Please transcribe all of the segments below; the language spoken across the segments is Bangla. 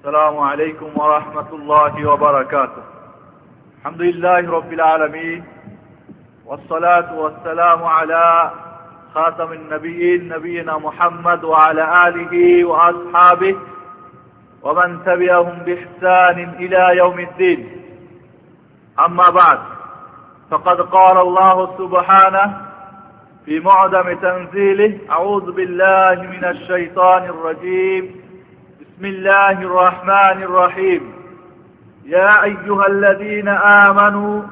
السلام عليكم ورحمة الله وبركاته. الحمد لله رب العالمين والصلاة والسلام على خاتم النبيين نبينا محمد وعلى آله وأصحابه ومن تبعهم بإحسان إلى يوم الدين. أما بعد فقد قال الله سبحانه في معدم تنزيله أعوذ بالله من الشيطان الرجيم. بسم الله الرحمن الرحيم. يا أيها الذين آمنوا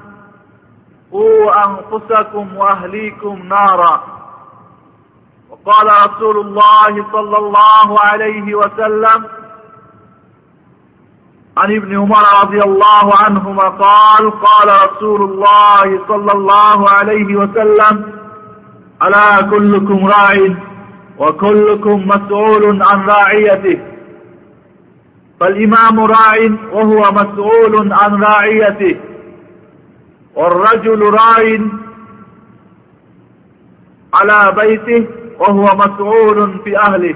قوا أنفسكم وأهليكم نارا. وقال رسول الله صلى الله عليه وسلم عن ابن عمر رضي الله عنهما قال قال رسول الله صلى الله عليه وسلم ألا كلكم راع وكلكم مسؤول عن راعيته. فالإمام راع وهو مسؤول عن راعيته. والرجل راع على بيته وهو مسؤول في أهله.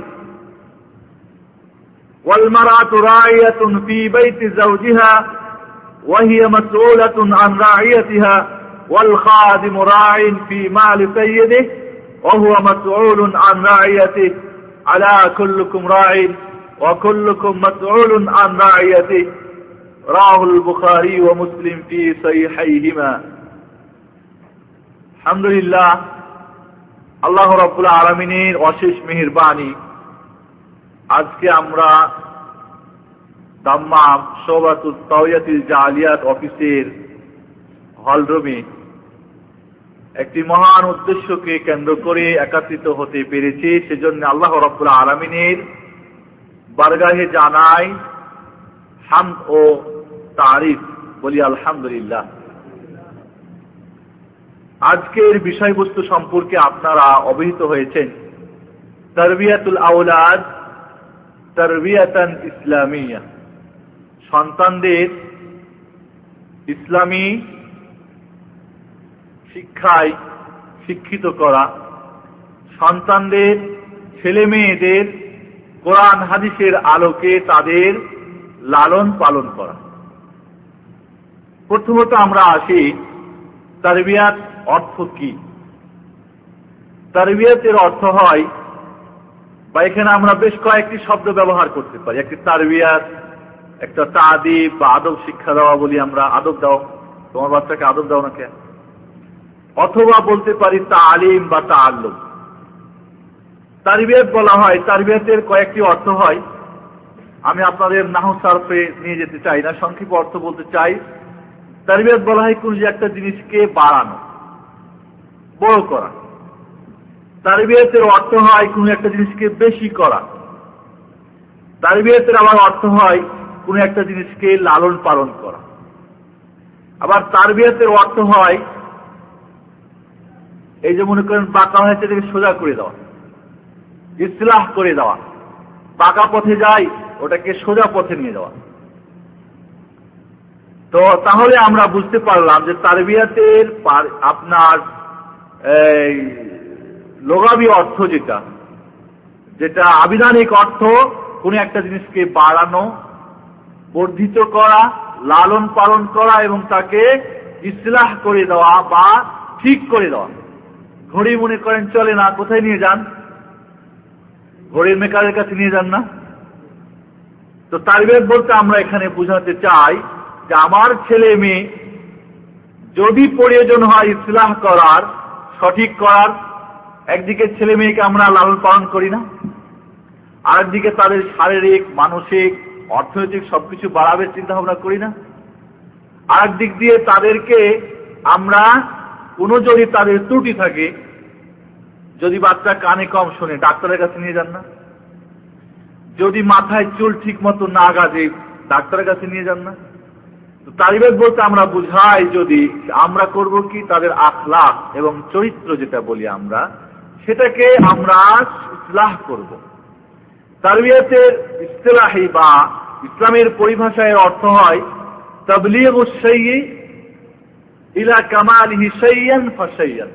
والمرأة راعية في بيت زوجها وهي مسؤولة عن راعيتها. والخادم راع في مال سيده وهو مسؤول عن راعيته. على كلكم راع. وكلكم مسؤول عن راعيته راه البخاري ومسلم في صحيحيهما الحمد لله আল্লাহ রব্বুল আলমিনের অশেষ মেহরবানি আজকে আমরা দাম্মাম সৌবাতুল তাওয়াতিল জালিয়াত অফিসের হলরুমে একটি মহান উদ্দেশ্যকে কেন্দ্র করে একাত্রিত হতে পেরেছি সেজন্য আল্লাহ রব্বুল আলমিনের বারগাহে জানাই হাম ও তারিফ, বলি আলহামদুলিল্লাহ। আজকের বিষয়বস্তু সম্পর্কে আপনারা অবহিত হয়েছেন। তরবিয়াতুল আউলাদ তরবিয়াতান ইসলামিয়া। সন্তানদের ইসলামী শিক্ষায় শিক্ষিত করা। সন্তানদের ছেলে মেয়েদের কোরআন হাদিসের আলোকে তাদের লালন পালন করা। প্রথমত আমরা আসি, তারবিয়াত অর্থ কি? তারবিয়াতের অর্থ হয়, বা এখানে আমরা বেশ কয়েকটি শব্দ ব্যবহার করতে পারি। একটি তারবিয়াত, একটা তাদিব বা আদব শিক্ষা দেওয়া বলি আমরা, আদব দাও। তোমার বাচ্চাকে আদব দাও না কেন? অথবা বলতে পারি তালিম বা তা তাল্লুম তারবিয়াত বলা হয়, তারবিয়াতের কয়েকটি অর্থ হয়। আমি আপনাদের নাহ সার্ফে নিয়ে যেতে চাই না, সংক্ষিপ্ত অর্থ বলতে চাই, তারবিয়াত বলা হয় কোন একটা জিনিসকে বাড়ানো, বড় করা। তারবিয়াতের অর্থ হয় কোন একটা জিনিসকে বেশি করা। তারবিয়াতের আবার অর্থ হয় কোন একটা জিনিসকে লালন পালন করা। আবার তারবিয়াতের অর্থ হয়, এই যে মনে করেন বাঁকা হয়েছে, এটাকে সোজা করে দেওয়া। ইসলাহ করে দেওয়া। পাকা পথে যাই, ওটাকে সোজা পথে নিয়ে যাওয়া। তো তাহলে আমরা বুঝতে পারলাম যে তারবিয়াতের আপনার লোগাবি অর্থ যেটা যেটা আবিধানিক অর্থ কোন একটা জিনিসকে বাড়ানো, বর্ধিত করা, লালন পালন করা এবং তাকে ইসলাহ করে দেওয়া বা ঠিক করে দেওয়া। ঘড়ি মনে করেন চলে না, কোথায় নিয়ে যান? ঘড়ির মেকারের কাছে নিয়ে যান না? তো তারবিয়ত বলতে আমরা এখানে বুঝাতে চাই যে আমার ছেলে মেয়ে যদি প্রয়োজন হয় ইসলাম করার, সঠিক করার, একদিকে ছেলে মেয়েকে আমরা লালন পালন করি না, আরেকদিকে তাদের শারীরিক, মানসিক, অর্থনৈতিক সবকিছু বাড়াবে চিন্তা ভাবনা করি না আরেক দিক দিয়ে তাদেরকে আমরা কোনো যদি তাদের ত্রুটি থাকে যদি বাচ্চা কানে কম শোনে, ডাক্তারের কাছে নিয়ে যান না? যদি মাথায় চুল ঠিক মতো না গাজে, ডাক্তারের কাছে নিয়ে যান না? তালিবেদ বলতে আমরা বুঝাই যদি আমরা করব কি? তাদের আখলাখ এবং চরিত্র যেটা বলি আমরা, সেটাকে আমরা ইসলাহ করব। তারবিয়াতের ইস্তেলাহি বা ইসলামের পরিভাষায় অর্থ হয়, তবলিগ ইলা কামালিহি সৈয়ান ফাসাইয়ান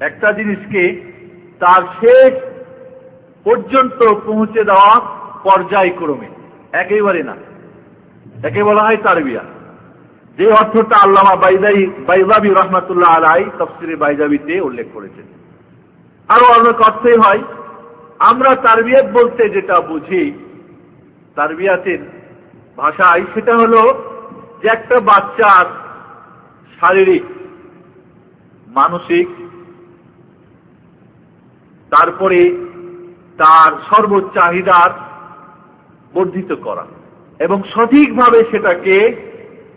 একটা জিনিসকে তার শেষ পর্যন্ত পৌঁছে দেওয়া পর্যায়ক্রমে। একেবারে না। একে বলা হয় তারবিয়া। যে অর্থটা আল্লামা বাইদাই বাইজাবি রহমাতুল্লাহ আলাই তফসিরে বাইজাবিতে উল্লেখ করেছেন। আরও অনেক অর্থই হয়। আমরা তারবিয়াত বলতে যেটা বুঝি, তারবিয়াতের ভাষায়, সেটা হলো যে একটা বাচ্চার শারীরিক, মানসিক তারপরে তার সর্বচাহিদার বর্ধিত করা এবং সঠিকভাবে সেটাকে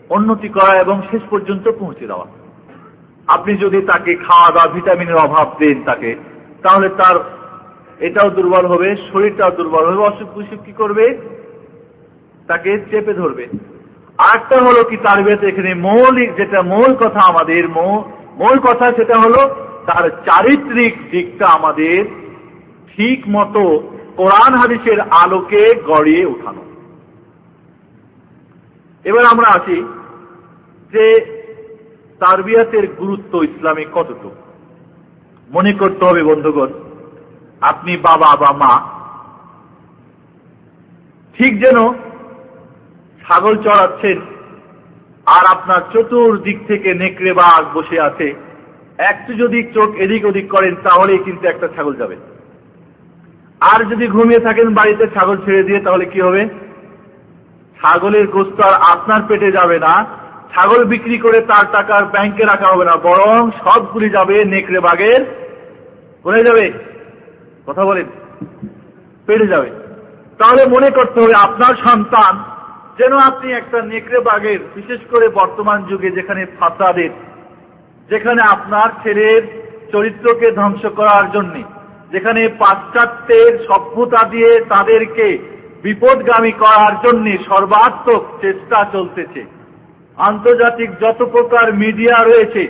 উন্নতি করা এবং শেষ পর্যন্ত পৌঁছে দেওয়া। আপনি যদি তাকে খাওয়া দাওয়া ভিটামিনের অভাব দেন তাকে, তাহলে তার এটাও দুর্বল হবে, শরীরটাও দুর্বল হবে, অসুখ বিসুখ কি করবে? তাকে চেপে ধরবে। আরেকটা হলো কি, তার এখানে মৌলিক যেটা মূল কথা আমাদের মূল কথা সেটা হলো তার চারিত্রিক দিকটা আমাদের ঠিক মতো কোরআন হাদিসের আলোকে গড়িয়ে উঠানো এবার আমরা আসি যে তারবিয়াতের গুরুত্ব ইসলামে কতটুকু? মনে করতে হবে বন্ধুগণ, আপনি বাবা বা মা, ঠিক যেন ছাগল চড়াচ্ছেন আর আপনার চতুর্দিক থেকে নেকড়ে বাঘ বসে আছে একটু যদি চোখ এদিক ওদিক করেন, তাহলেই কিন্তু একটা ছাগল যাবে। আর যদি ঘুমিয়ে থাকেন, বাড়িতে ছাগল ছেড়ে দিয়ে, তাহলে কি হবে? ছাগলের গোস্ত আর আপনার পেটে যাবে না। ছাগল বিক্রি করে তার টাকার ব্যাংকে রাখা হবে না, বরং সবগুলি যাবে নেকড়ে বাঘের। কোথায় যাবে? কথা বলেন। পেটে যাবে। তাহলে মনে করতে হবে, আপনার সন্তান যেন আপনি একটা নেকড়ে বাঘের, বিশেষ করে বর্তমান যুগে যেখানে ফাসাদের যেখানে আপনার ছেলের চরিত্রকে ধ্বংস করার জন্য, যেখানে পাশ্চাত্যের সভ্যতা দিয়ে তাদেরকে বিপদগামী করার জন্য সর্বাত্মক চেষ্টা চলতেছে। আন্তর্জাতিক যত প্রকার মিডিয়া রয়েছে,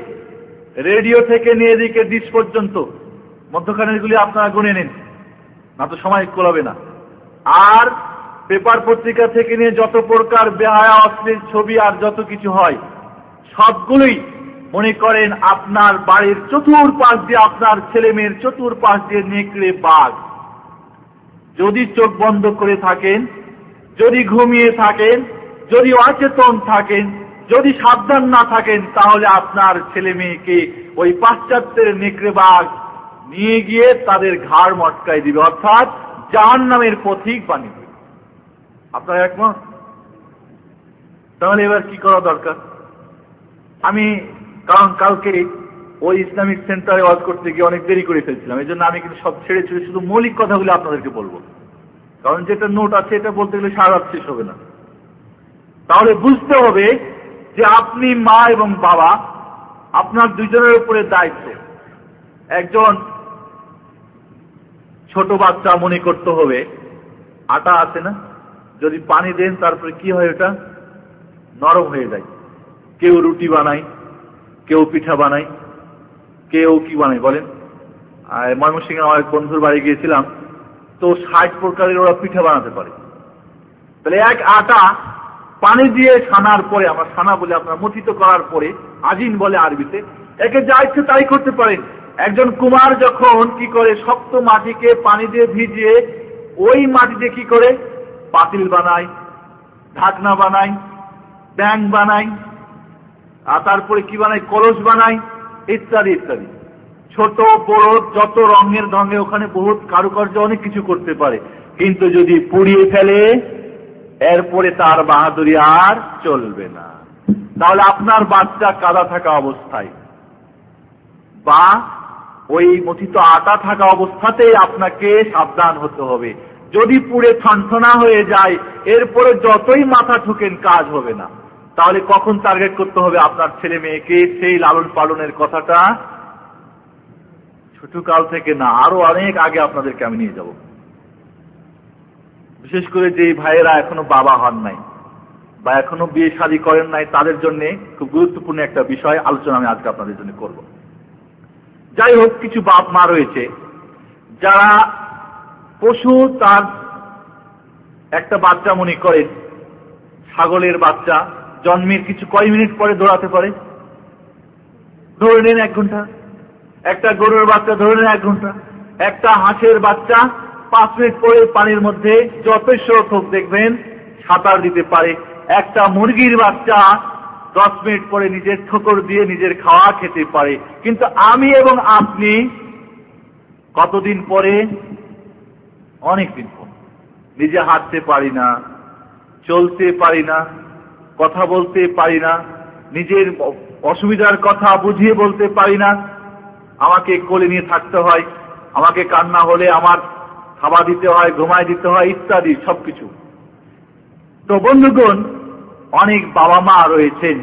রেডিও থেকে নিয়ে দিকে ডিস পর্যন্ত মধ্যখানেরগুলি আপনারা গুনে নিন, না তো সময় কোলাবে না। আর পেপার পত্রিকা থেকে নিয়ে যত প্রকার বেহায়া, অশ্লীল ছবি আর যত কিছু হয়, সবগুলোই মনে করেন আপনার বাড়ির চতুর পাশ দিয়ে আপনার ছেলে মেয়ের চতুর পাশ দিয়ে নেকড়ে বাঘ। যদি চোখ বন্ধ করে থাকেন, যদি ঘুমিয়ে থাকেন, যদি অচেতন থাকেন, যদি সাবধান না থাকেন, তাহলে আপনার ছেলে মেয়েকে ওই পাশ্চাত্যের নেকড়ে বাঘ নিয়ে গিয়ে তাদের ঘাড় মটকাই দিবে, অর্থাৎ জাহান নামের পথিক বানিয়ে দেবে। আপনার একমত? তাহলে এবার কি করা দরকার? আমি কারণ কালকে ওই ইসলামিক সেন্টারে ওয়াজ করতে গিয়ে অনেক দেরি করে ফেলছিলাম। এই জন্য আমি কিন্তু সব ছেড়ে ছেড়ে শুধু মৌলিক কথাগুলো আপনাদেরকে বলব। কারণ যেটা নোট আছে, এটা বলতে গেলে সারা রাত শেষ হবে না। তাহলে বুঝতে হবে যে আপনি মা এবং বাবা, আপনার দুজনের উপরে দায়িত্ব। একজন ছোট বাচ্চা মনে করতে হবে, আটা আছে না? যদি পানি দেন, তারপরে কি হয় ওটা? নরম হয়ে যায়। কেউ রুটি বানায় কেউ পিঠা বানায়, কেউ কি বানায় বলেন? আর ময়মনসিংহে আমার বন্ধুর বাড়ি গিয়েছিলাম, তো ষাট প্রকারের ওরা পিঠা বানাতে পারে। তাহলে এক আটা পানি দিয়ে ছানার পরে, আমরা ছানা বলে আপনার মথিত করার পরে, আজিন বলে আরবিতে, একে যা ইচ্ছে তাই করতে পারেন। একজন কুমার যখন কি করে শক্ত মাটিকে পানি দিয়ে ভিজিয়ে, ওই মাটিতে কি করে? পাতিল বানায়, ঢাকনা বানায় ব্যাং বানায় আর তারপরে কি বানায় কলস বানায় ইত্যাদি ইত্যাদি। ছোট, বড়, যত রঙের ঢঙ্গে ওখানে বহুত কারুকার্য অনেক কিছু করতে পারে। কিন্তু যদি পুড়িয়ে ফেলে, এরপরে তার বাহাদুরি আর চলবে না। তাহলে আপনার বাচ্চা কাদা থাকা অবস্থায় বা ওই মথিত আটা থাকা অবস্থাতেই আপনাকে সাবধান হতে হবে। যদি পুড়ে ঠনঠনা হয়ে যায়, এরপরে যতই মাথা ঠুকেন, কাজ হবে না। তাহলে কখন টার্গেট করতে হবে আপনার ছেলে মেয়েকে? সেই লালন পালনের কথাটা ছোটকাল থেকে না, আরও অনেক আগে আপনাদেরকে আমি নিয়ে যাব। বিশেষ করে যে ভাইয়েরা এখনও বাবা হন নাই বা এখনও বিয়ে শাদী করেন নাই, তাদের জন্য খুব গুরুত্বপূর্ণ একটা বিষয় আলোচনা আমি আজকে আপনাদের জন্য করব। যাই হোক, কিছু বাপ মা রয়েছে, যারা পশু তার একটা বাচ্চা মনে করেন, ছাগলের বাচ্চা জন্মের কিছু কয় মিনিট পরে দৌড়াতে পারে? ধরে নেন এক ঘণ্টা। একটা গরুর বাচ্চা ধরে নেন এক ঘণ্টা। একটা হাঁসের বাচ্চা পাঁচ মিনিট পরে পানির মধ্যে যথেষ্ট হোক দেখবেন, সাঁতার দিতে পারে। একটা মুরগির বাচ্চা দশ মিনিট পরে নিজের ঠোকর দিয়ে নিজের খাওয়া খেতে পারে। কিন্তু আমি এবং আপনি কতদিন পরে? অনেকদিন পর। নিজে হাঁটতে পারি না, চলতে পারি না। কথা বলতে পারি না, নিজের অসুবিধার কথা বুঝিয়ে বলতে পারি না। আমাকে কোলে নিয়ে থাকতে হয়, আমাকে কান্না হলে আমার খাবার দিতে হয়, ঘুমায় দিতে হয়, ইত্যাদি সবকিছু। তো বন্ধুগণ, অনেক বাবা মা রয়েছেন,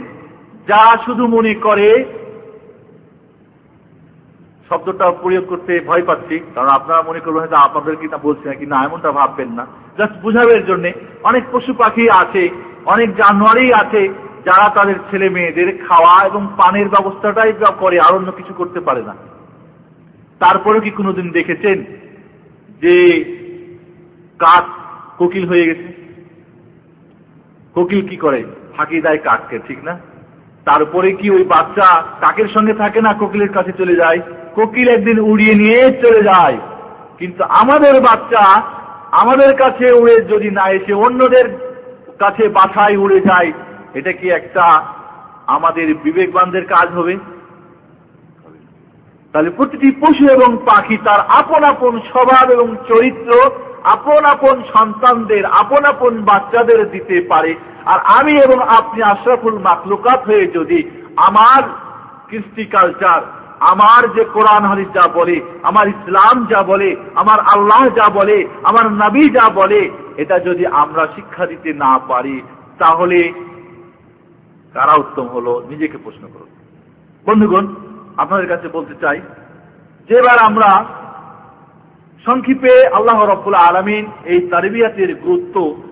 যা শুধু মনে করে, শব্দটা প্রয়োগ করতে ভয় পাচ্ছি, কারণ আপনারা মনে করবেন হয়তো আপনাদের কিনা বলছি নাকি, না, এমনটা ভাববেন না। জাস্ট বুঝাবের জন্য অনেক পশু পাখি আছে অনেক জানুয়ারি আছে যারা তাদের ছেলে মেয়েদের খাওয়া এবং পানের ব্যবস্থাটাই করে, আর অন্য কিছু করতে পারে না। তারপরেও কি কোনোদিন দেখেছেন যে কাক কোকিল হয়ে গেছে? কোকিল কি করে? ফাঁকি দেয় কাককে, ঠিক না? তারপরে কি ওই বাচ্চা কাকের সঙ্গে থাকে না, কোকিলের কাছে চলে যায়? কোকিল একদিন উড়িয়ে নিয়ে চলে যায়। কিন্তু আমাদের বাচ্চা আমাদের কাছে উড়ে যদি না এসে অন্যদের কাছে বাসায় উড়ে যায়। এটা কি একটা আমাদের বিবেকবানদের কাজ হবে? তাহলে প্রতিটি পশু এবং পাখি তার আপন আপন স্বভাব এবং চরিত্র, আপন আপন সন্তানদের, আপন আপন বাচ্চাদের দিতে পারে। আর আমি এবং আপনি আশরাফুল মাকলুকাত হয়ে যদি আমার কৃষ্টি কালচার আমার যে কোরআন হারিস যা বলে, আমার ইসলাম যা বলে, আমার আল্লাহ যা বলে, আমার নবী যা বলে এটা যদি আমরা শিক্ষা দিতে না পারি, তাহলে কারা উত্তম হলো? নিজেকে প্রশ্ন করুন। বন্ধুগণ, আপনাদের কাছে বলতে চাই যে যেবার আমরা সংক্ষিপে আল্লাহ রব্বুল আলমিন এই তারবিয়াতের গুরুত্ব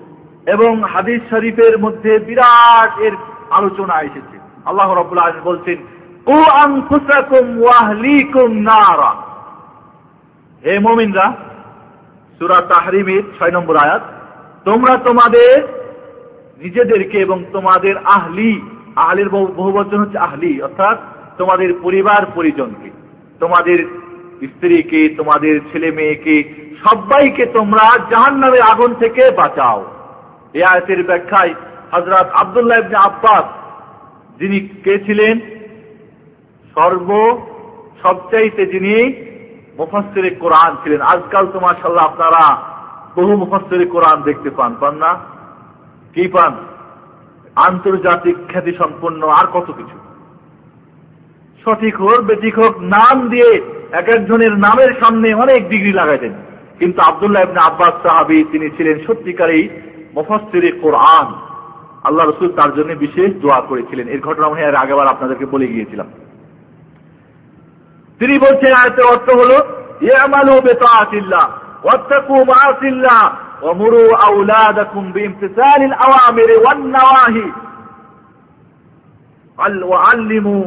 এবং হাদিস শরীফের মধ্যে বিরাট এর আলোচনা এসেছে। আল্লাহ রব্বুল আলমিন বলছেন ও ওয়াহলিকুম নারা। হে মোমিনরা, সুরা তাহরিমের ছয় নম্বর আয়াত তোমরা তোমাদের নিজেদেরকে এবং তোমাদের আহলি, আহলির বহু বহুবচন হচ্ছে আহলি, অর্থাৎ তোমাদের পরিবার, পরিজনকে, তোমাদের স্ত্রীকে, তোমাদের ছেলে মেয়েকে, সবাইকে তোমরা জাহান নামের আগুন থেকে বাঁচাও। এ আয়তের ব্যাখ্যায় হজরত আবদুল্লাহ ইবনে আব্বাস, যিনি কে ছিলেন? সর্ব সবচাইতে যিনি মুফাসসিরে কোরআন ছিলেন। আজকাল তোমার মাশাল্লাহ আপনারা বহু মুফাসসিরে কোরআন দেখতে পান। পান না? কি পান? আন্তর্জাতিক খ্যাতি সম্পন্ন আর কত কিছু? সঠিক হোক, বেঠিক হোক, নাম দিয়ে এক একজনের নামের সামনে অনেক ডিগ্রি লাগাইতেন। কিন্তু আবদুল্লাহ ইবনে আব্বাস সাহাবি, তিনি ছিলেন সত্যিকারেই মুফাসসিরে কোরআন। আল্লাহ রসুল তার জন্য বিশেষ দোয়া করেছিলেন। এর ঘটনা মনে হয় আগেবার আপনাদেরকে বলে গিয়েছিলাম। তিনি বলছেন, আয়তের অর্থ হল, ইয়ামালু বেতাআতিল্লাহ। ওয়াত্তাকু মাআসিল্লাহ ومروا أولادكم بامتثال الأوامر والنواهي وعلموا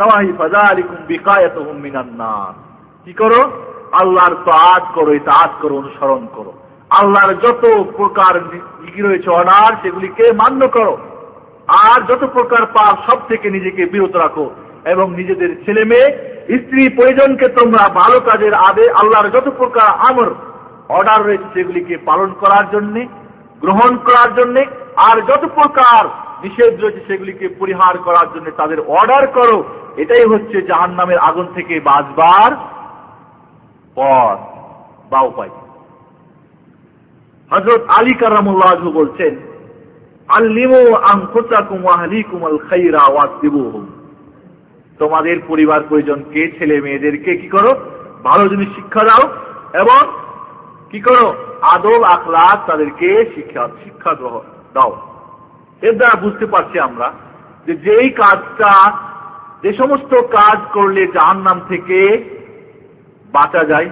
নওয়াহি ফাযালিকুম বিকায়াতুহুম মিনান নার কি করো আল্লাহর তাআত করো ইতাআত করো অনুসরণ করো আল্লাহর যত প্রকার কি রয়েছে অনার সেগুলিকে মান্য করো আর যত প্রকার পাপ সব থেকে নিজেকে বিরত রাখো এবং নিজেদের ছেলে মেয়ে, স্ত্রী পরিজনকে তোমরা ভালো কাজের আদে আল্লাহর যত প্রকার আমর অর্ডার রয়েছে সেগুলিকে পালন করার জন্য, গ্রহণ করার জন্য, আর যত প্রকার নিষেধ রয়েছে সেগুলিকে পরিহার করার জন্য তাদের অর্ডার করো। এটাই হচ্ছে জাহান নামের আগুন থেকে বাঁচবার পর বা উপায়। হজরত আলী কারামুল্লাহ বলছেন, আল্লিমু আংফুসাকুম ওয়াহলিকুম আল খাইরা ওয়াসিবুহুম তোমাদের পরিবার পরিজনকে ছেলে মেয়েদেরকে কি করো? ভালো জিনিস শিক্ষা দাও এবং কি করো? আদব আখলাক তাদেরকে শিক্ষা শিক্ষা গ্রহণ দাও। এর দ্বারা বুঝতে পারছি আমরা যে যেই কাজটা, যে সমস্ত কাজ করলে জাহান নাম থেকে বাঁচা যায়,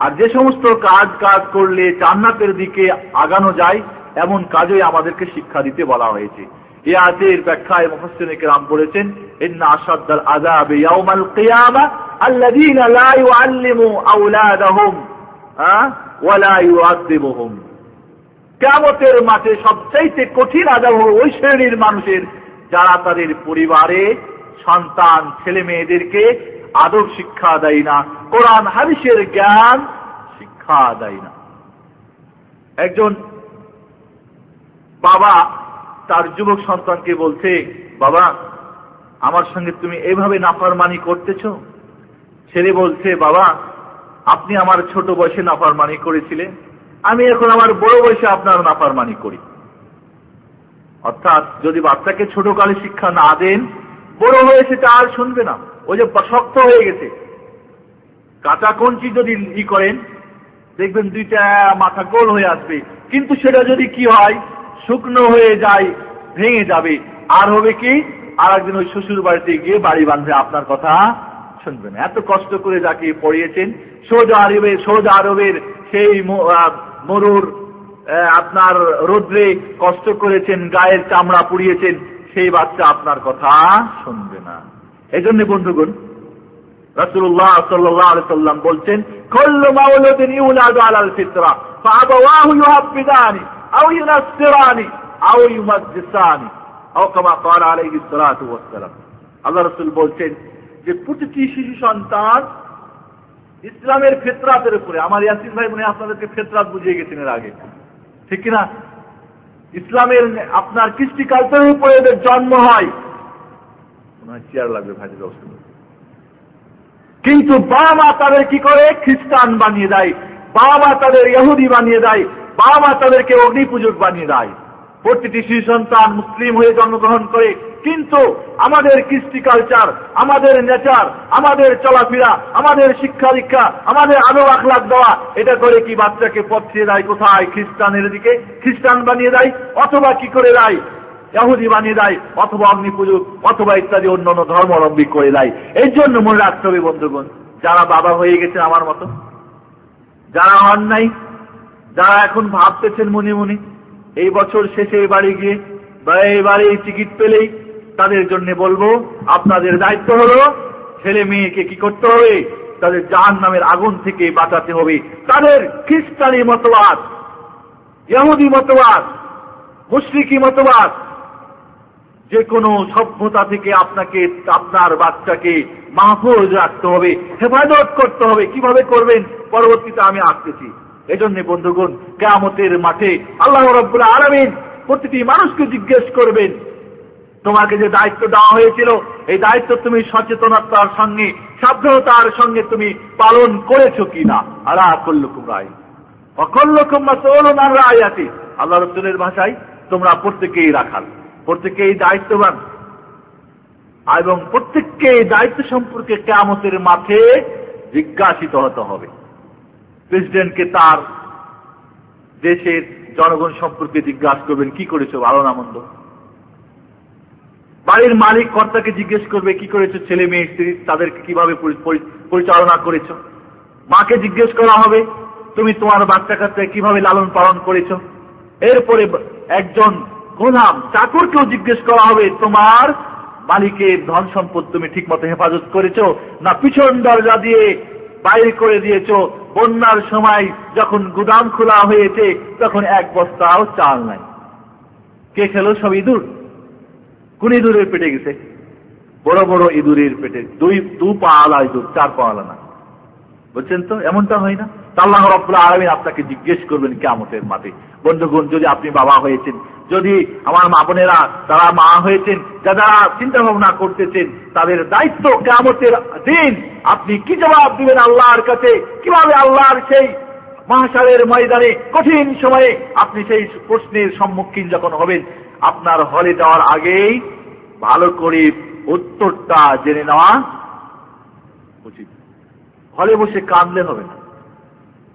আর যে সমস্ত কাজ কাজ করলে জান্নাতের দিকে আগানো যায়, এমন কাজই আমাদেরকে শিক্ষা দিতে বলা হয়েছে। এ আজের ব্যাখ্যায় মুফাসসিরিনে কেরাম বলেছেন, ইন্না আশাদ্দাল আযাব ইয়াউমাল কিয়ামা মাঠে সবচাইতে কঠিন আজাব হল ওই শ্রেণির মানুষের, যারা তাদের পরিবারে সন্তান ছেলে মেয়েদেরকে আদব শিক্ষা দেয় না, কোরআন হারিসের জ্ঞান শিক্ষা দেয় না। একজন বাবা তার যুবক সন্তানকে বলছে, বাবা, আমার সঙ্গে তুমি এভাবে নাফারমানি করতেছ? ছেলে বলছে, বাবা, আপনি আমার ছোট বয়সে নাফারমানি করেছিলেন। আমি এখন আমার বড় বয়সে আপনার নাফারমানি করি। অর্থাৎ যদি বাচ্চাকে ছোটকালে শিক্ষা না দেন, বড় হয়ে সেটা আর শুনবে না। ওই যে শক্ত হয়ে গেছে। কাঁচা কঞ্চি যদি ই করেন, দেখবেন দুইটা মাথা গোল হয়ে আসবে। কিন্তু সেটা যদি কি হয় শুকনো হয়ে যায়, ভেঙে যাবে। আর হবে কি? আর একদিন ওই শ্বশুর বাড়িতে গিয়ে বাড়ি বাঁধবে, আপনার কথা শুনবেন। এত কষ্ট করে যাকে পড়িয়েছেন সৌদি আরবের সৌদি আরবের সেই মরুর আপনার রোদ্রে কষ্ট করেছেন, গায়ের চামড়া পুড়িয়েছেন, সেই বাচ্চা আপনার কথা শুনবে না। এই জন্য বন্ধুগণ রসুল্লাহ সাল্লাম বলছেন, কল্লু মাউলুদিন ইউলাদু আলাল ফিতরা, ফাআবাওয়াহু ইউহাব্বিদানি। ইউনাসসিরানি আও ইউমাজ্জিসানি আও কামা ক্বালা আলাইহিস সালাতু ওয়াস সালাম আল্লাহ রাসূল বলছেন যে প্রতিটি শিশু সন্তান ইসলামের ফেতরাতের উপরে, আমার ইয়াসিন ভাই মনে আপনাদেরকে ফেতরাত বুঝিয়ে গেছেন এর আগে। ঠিক কিনা? ইসলামের আপনার কৃষ্টি কালচারের উপরে এদের জন্ম হয়। চেয়ার লাগবে ভাই কিন্তু বাবা তাদের কি করে? খ্রিস্টান বানিয়ে দেয়। বাবা মা তাদের ইহুদি বানিয়ে দেয়। বাবা মা তাদেরকে অগ্নি পূজক বানিয়ে দেয়। প্রতিটি শিশু সন্তান মুসলিম হয়ে জন্মগ্রহণ করে, কিন্তু আমাদের কৃষ্টি কালচার আমাদের নেচার আমাদের চলাফেরা, আমাদের শিক্ষা দীক্ষা, আমাদের আলো আখলাখ দেওয়া, এটা করে কি বাচ্চাকে পথিয়ে দেয় কোথায়? খ্রিস্টানের দিকে খ্রিস্টান বানিয়ে দেয়, অথবা কি করে দেয়? ইয়াহুদি বানিয়ে দেয়, অথবা অগ্নি পুজুক অথবা ইত্যাদি অন্যান্য ধর্মাবলম্বী করে দেয়। এই জন্য মনে রাখতে হবে বন্ধুগণ, যারা বাবা হয়ে গেছে আমার মতো, যারা হন নাই যারা এখন ভাবতেছেন মনে মনে, এই বছর শেষে এই বাড়ি গিয়ে, বা এই বাড়ি টিকিট পেলেই তাদের জন্য বলব, আপনাদের দায়িত্ব হলো ছেলে মেয়েকে কি করতে হবে, তাদের জাহান নামের আগুন থেকে বাঁচাতে হবে, তাদের খ্রিস্টানি মতবাদ, ইহুদি মতবাদ, মুশ্রিকি মতবাদ যে কোনো সভ্যতা থেকে আপনাকে, আপনার বাচ্চাকে মাহফুজ রাখতে হবে, হেফাজত করতে হবে। কীভাবে করবেন? পরবর্তীতে আমি আসতেছি। এজন্য বন্ধুগণ, কেয়ামতের মাঠে আল্লাহ রব্বুল আলমিন প্রতিটি মানুষকে জিজ্ঞেস করবেন, তোমাকে যে দায়িত্ব দেওয়া হয়েছিল, এই দায়িত্ব তুমি সচেতনতার সঙ্গে, সাবধানতার সঙ্গে তুমি পালন করেছ কিনা? আল্লাহ কল্লকুম রায়। রায় আল্লাহ রসুলের ভাষায় তোমরা প্রত্যেকেই রাখাল, প্রত্যেকেই দায়িত্ববান। এবং প্রত্যেককে দায়িত্ব সম্পর্কে কেমতের মাঠে জিজ্ঞাসিত হতে হবে। প্রেসিডেন্টকে তার দেশের জনগণ সম্পর্কে জিজ্ঞাসা করবেন, কি করেছ? ভালো না মন্দ? বাড়ির মালিক কর্তাকে জিজ্ঞেস করবে, কি করেছ ছেলে মেয়ে স্ত্রী? তাদেরকে কীভাবে পরিচালনা করেছ? মাকে জিজ্ঞেস করা হবে, তুমি তোমার বাচ্চা কাচ্চা কীভাবে লালন পালন করেছ? এরপরে একজন গোলাম চাকরকেও জিজ্ঞেস করা হবে, তোমার মালিকের ধন সম্পদ তুমি ঠিক মতো হেফাজত করেছ না পিছন দরজা দিয়ে বাইরে করে দিয়েছ? বন্যার সময় যখন গুদাম খোলা হয়েছে, তখন এক বস্তাও চাল নাই। কে খেলো? সব ইঁদুর। কোন ইঁদুরের পেটে গেছে? বড় বড় ইঁদুরের পেটে। দুই, দু পা আলা ইঁদুর, চার পা আলা না। বুঝছেন তো, এমনটা হয় না? আল্লাহ রব্লা আলমিন আপনাকে জিজ্ঞেস করবেন কেমতের মাঠে। বন্ধুগণ, যদি আপনি বাবা হয়েছেন, যদি আমার মা বোনেরা, তারা মা হয়েছেন, যারা চিন্তা ভাবনা করতেছেন, তাদের দায়িত্ব কেমতের দিন, আপনি কি জবাব দিবেন আল্লাহর কাছে? কীভাবে আল্লাহর সেই মহাসারের ময়দানে কঠিন সময়ে আপনি সেই প্রশ্নের সম্মুখীন যখন হবেন, আপনার হলে যাওয়ার আগেই ভালো করে উত্তরটা জেনে নেওয়া হলে বসে কাঁদলে হবে না।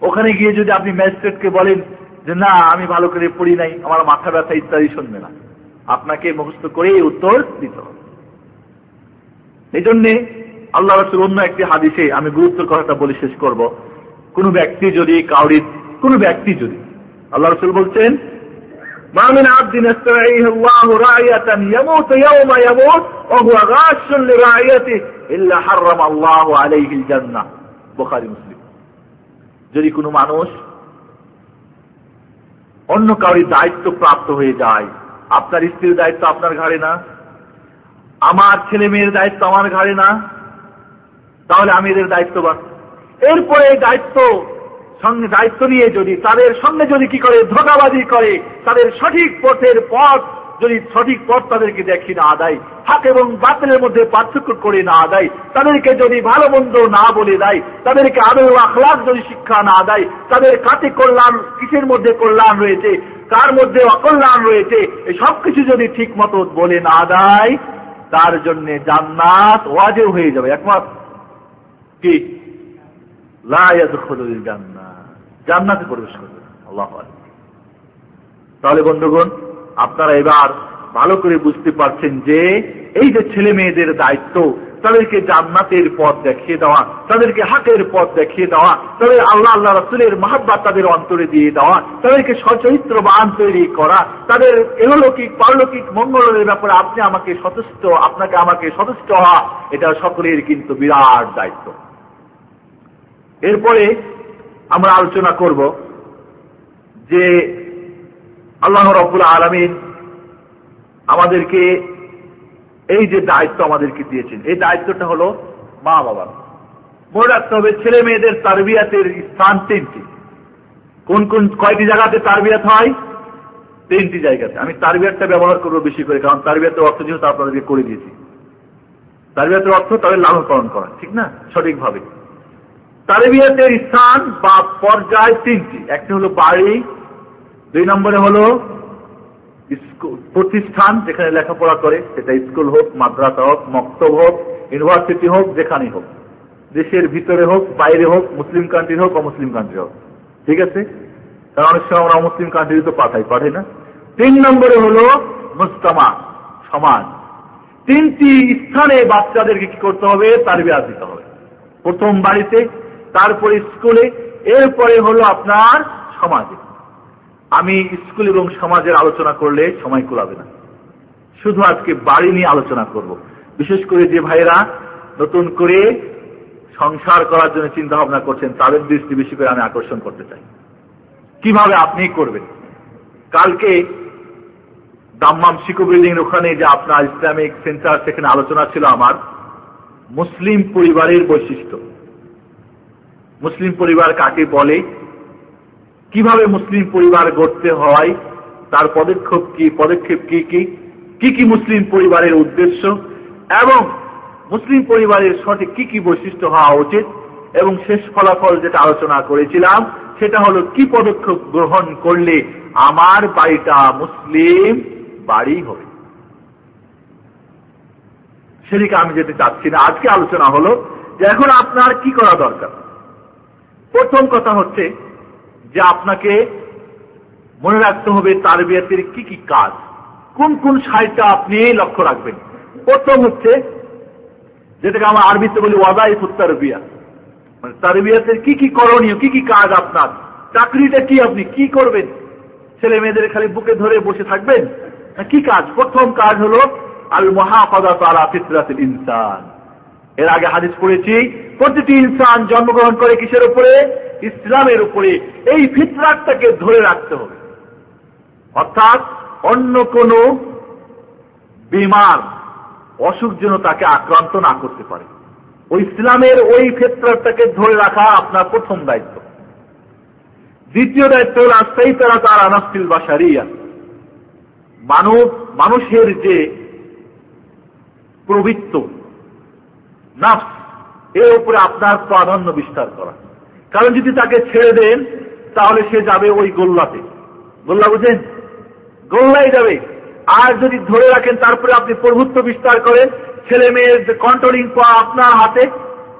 ওখানে গিয়ে যদি আপনি ম্যাজিস্ট্রেটকে বলেন যে, না, আমি ভালো করে পড়ি নাই, আমার মাথা ব্যথা ইত্যাদি শুনবে না। আপনাকে মুখস্থ করেই উত্তর দিতে হবে। এই জন্যে আল্লাহ রসুল অন্য একটি হাদিসে আমি গুরুত্বের কথাটা বলে শেষ করব। কোন ব্যক্তি যদি কাউরির, কোন ব্যক্তি যদি, আল্লাহ রসুল বলছেন আল্লাহ ওয়া বুখারী, মুসলিম। যদি কোনো মানুষ অন্য কাউরির দায়িত্ব প্রাপ্ত হয়ে যায়, আপনার স্ত্রীর দায়িত্ব আপনার ঘাড়ে না? আমার ছেলে মেয়ের দায়িত্ব আমার ঘাড়ে না? তাহলে আমি এদের দায়িত্ববান। এরপরে দায়িত্ব সঙ্গে দায়িত্ব নিয়ে যদি তাদের সঙ্গে যদি কি করে ধোকাবাজি করে, তাদের সঠিক পথের পথ যদি সঠিক পথ তাদেরকে দেখি না আদায়, হাক এবং বাতিলের মধ্যে পার্থক্য করে না দেয় তাদেরকে যদি ভালো মন্দ না বলে দেয়, তাদেরকে আদৌ আখলাখ যদি শিক্ষা না দেয়, তাদের কাতে কল্যাণ কিসের মধ্যে কল্যাণ রয়েছে, কার মধ্যে অকল্যাণ রয়েছে এই সব কিছু যদি ঠিক মতো বলে না দেয়, তার জন্য জান্নাত ওয়াজে হয়ে যাবে। একমাত্র কি? জান্নাত। জান্নাতে প্রবেশ করবে আল্লাহ তাহলে বন্ধুগণ আপনারা এবার ভালো করে বুঝতে পারছেন যে, এই যে ছেলে মেয়েদের দায়িত্ব, তাদেরকে জান্নাতের পথ দেখিয়ে দেওয়া, তাদেরকে হাতের পথ দেখিয়ে দেওয়া, তাদের আল্লাহ আল্লাহ রসুলের মাহাব্বাত তাদের অন্তরে দিয়ে দেওয়া, তাদেরকে সচরিত্রবান তৈরি করা, তাদের এহলৌকিক পারলৌকিক মঙ্গলের ব্যাপারে আপনি আমাকে সচেষ্ট, আপনাকে আমাকে সচেষ্ট হওয়া, এটা সকলের কিন্তু বিরাট দায়িত্ব। এরপরে আমরা আলোচনা করব যে আল্লাহ রব্বুল আলমিন আমাদেরকে এই যে দায়িত্ব আমাদেরকে দিয়েছেন, এই দায়িত্বটা হলো মা বাবার মনে রাখতে হবে, ছেলে মেয়েদের তারবিয়াতের স্থান তিনটি। কোন কোন কয়টি জায়গাতে তারবিয়াত হয়? তিনটি জায়গাতে। আমি তারবিয়াতটা ব্যবহার করব বেশি করে, কারণ তারবিয়াতের অর্থ যেহেতু আপনাদেরকে করে দিয়েছি। তারবিয়াতের অর্থ তাদের লালন করা, ঠিক না? সঠিকভাবে। তারবিয়াতের স্থান বা পর্যায় তিনটি। একটি হলো বাড়ি দুই নম্বরে হলো প্রতিষ্ঠান যেখানে লেখাপড়া করে, সেটা স্কুল হোক, মাদ্রাসা হোক, মক্তব হোক, ইউনিভার্সিটি হোক, যেখানেই হোক। দেশের ভিতরে হোক, বাইরে হোক, মুসলিম কান্ট্রি হোক, অমুসলিম কান্ট্রি হোক। ঠিক আছে? কারণ অনেক সময় আমরা মুসলিম কান্ট্রি তো পাঠাই পাঠাই না। তিন নম্বরে হলো মুস্তামা সমাজ। তিনটি স্থানে বাচ্চাদেরকে কি করতে হবে? তার বিয়াজ দিতে হবে। প্রথম বাড়িতে, তারপরে স্কুলে, এরপরে হলো আপনার সমাজে। আমি স্কুল এবং সমাজের আলোচনা করলে সময় কুলাবে না। শুধু আজকে বাড়ি নিয়ে আলোচনা করব। বিশেষ করে যে ভাইরা নতুন করে সংসার করার জন্য চিন্তা ভাবনা করছেন, তাদের দৃষ্টি বেশি করে আমি আকর্ষণ করতে চাই। কীভাবে আপনি করবেন? কালকে দাম্মাম শিকু বিল্ডিং ওখানে যে আপনার ইসলামিক সেন্টার, সেখানে আলোচনা ছিল আমার। মুসলিম পরিবারের বৈশিষ্ট্য। মুসলিম পরিবার কাকে বলে? কীভাবে মুসলিম পরিবার গড়তে হয়, তার পদক্ষেপ কি পদক্ষেপ কি কি কি কি মুসলিম পরিবারের উদ্দেশ্য, এবং মুসলিম পরিবারের সঠিক কি কি বৈশিষ্ট্য হওয়া উচিত, এবং শেষ ফলাফল যেটা আলোচনা করেছিলাম, সেটা হলো কি পদক্ষেপ গ্রহণ করলে আমার বাড়িটা মুসলিম বাড়ি হবে। সেদিকে আমি যেতে চাচ্ছি না। আজকে আলোচনা হলো যে এখন আপনার কি করা দরকার? প্রথম কথা হচ্ছে যে আপনাকে মনে রাখতে হবে তার বিয়াতের কি কি কাজ। কোন কোন সাইডটা আপনি লক্ষ্য রাখবেন। প্রথম হচ্ছে যেটাকে আমরা আরবিতে বলি ওয়াদাই ফুত্তার বিয়া মানে তার বিয়াতের কি কি করণীয়, কি কি কাজ আপনার, চাকরিটা কি আপনি কি করবেন? ছেলে মেয়েদের খালি বুকে ধরে বসে থাকবেন? কি কাজ? প্রথম কাজ হলো আল মহাপদা তারা ফিতরাতিল ইনসান। এর আগে হাদিস পড়েছি, প্রতিটি ইনসান জন্মগ্রহণ করে কিসের উপরে? ইসলামের উপরে এই ফিতরাতটাকে ধরে রাখতে হবে। অর্থাৎ অন্য কোন বিমার অসুখ যেন তাকে আক্রান্ত না করতে পারে। ওই ইসলামের ওই ফেতরাতটাকে ধরে রাখা আপনার প্রথম দায়িত্ব। দ্বিতীয় দায়িত্ব হল আস্তাই তারা তার আনাস্তিল বা সারিয়া মানব, মানুষের যে প্রবৃত্ত নাফস, এর উপরে আপনার প্রাধান্য বিস্তার করা। কারণ যদি তাকে ছেড়ে দেন, তাহলে সে যাবে ওই গোল্লাতে। গোল্লা বুঝেন গোল্লাই যাবে। আর যদি ধরে রাখেন, তারপরে আপনি প্রভুত্ব বিস্তার করেন, ছেলে মেয়ের কন্ট্রোলিং পাওয়া আপনার হাতে,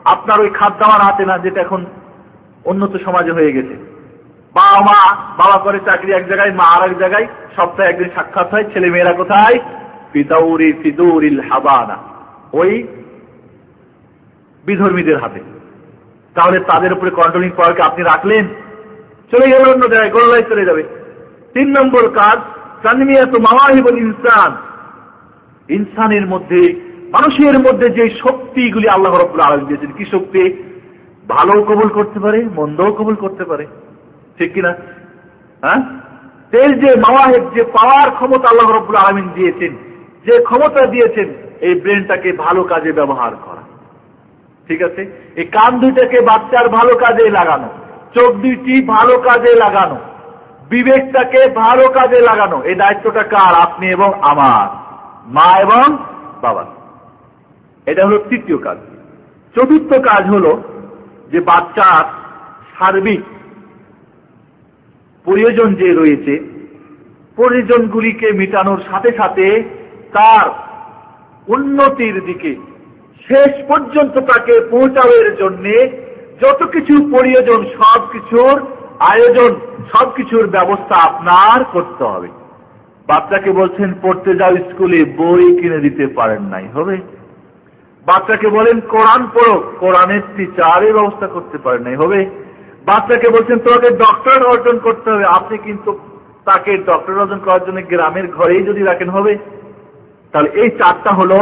আপনার ওই খাদ্য আমার হাতে না, যেটা এখন উন্নত সমাজে হয়ে গেছে। বাবা মা, বাবা করে চাকরি এক জায়গায়, মা আর এক জায়গায়, সপ্তাহে একদিন সাক্ষাৎ হয়, ছেলে মেয়েরা কোথায়? ফিদাউরি ফিদৌরিল হাবানা। ওই বিধর্মীদের হাতে। তাহলে তাদের উপরে কন্ট্রোলিং পাওয়ারকে আপনি রাখলেন। চলে গেল অন্য জায়গায় গোল্লাই চলে যাবে। তিন নম্বর কাজ, তানমিয়াত মাওয়াহিবুল ইনসান। ইনসানের মধ্যে, মানুষের মধ্যে যে শক্তিগুলি আল্লাহ রব্বুল আলম দিয়েছেন, কি শক্তি? ভালো কবুল করতে পারে, মন্দও কবুল করতে পারে। ঠিক কিনা? হ্যাঁ? এর যে মাওয়াহেব, যে পাওয়ার ক্ষমতা আল্লাহ রব্বুল আলমিন দিয়েছেন, যে ক্ষমতা দিয়েছেন, এই ব্রেনটাকে ভালো কাজে ব্যবহার করা। ঠিক আছে? এই কান দুইটাকে বাচ্চার ভালো কাজে লাগানো, চোখ দুইটি ভালো কাজে লাগানো, বিবেকটাকে ভালো কাজে লাগানো, এই দায়িত্বটা কার? আপনি এবং আমার, মা এবং বাবা। এটা হলো তৃতীয় কাজ। চতুর্থ কাজ হলো যে বাচ্চার সার্বিক প্রয়োজন যে রয়েছে, প্রয়োজনগুলিকে মেটানোর সাথে সাথে তার উন্নতির দিকে শেষ পর্যন্ত তাকে পৌঁছানোর জন্যে যত কিছু প্রয়োজন সব কিছুর আয়োজন, সব কিছুর ব্যবস্থা আপনার করতে হবে। বাচ্চাকে বলছেন, পড়তে যাও স্কুলে, বই কিনে দিতে পারেন নাই, হবে? বাচ্চাকে বলেন, কোরআন পড়ো, কোরআনের টিচারের ব্যবস্থা করতে পারেন নাই, হবে? বাচ্চাকে বলছেন, তোমাকে ডক্টর অর্জন করতে হবে, আপনি কিন্তু তাকে ডক্টর অর্জন করার জন্য গ্রামের ঘরেই যদি রাখেন, হবে? তাহলে এই চারটা হলো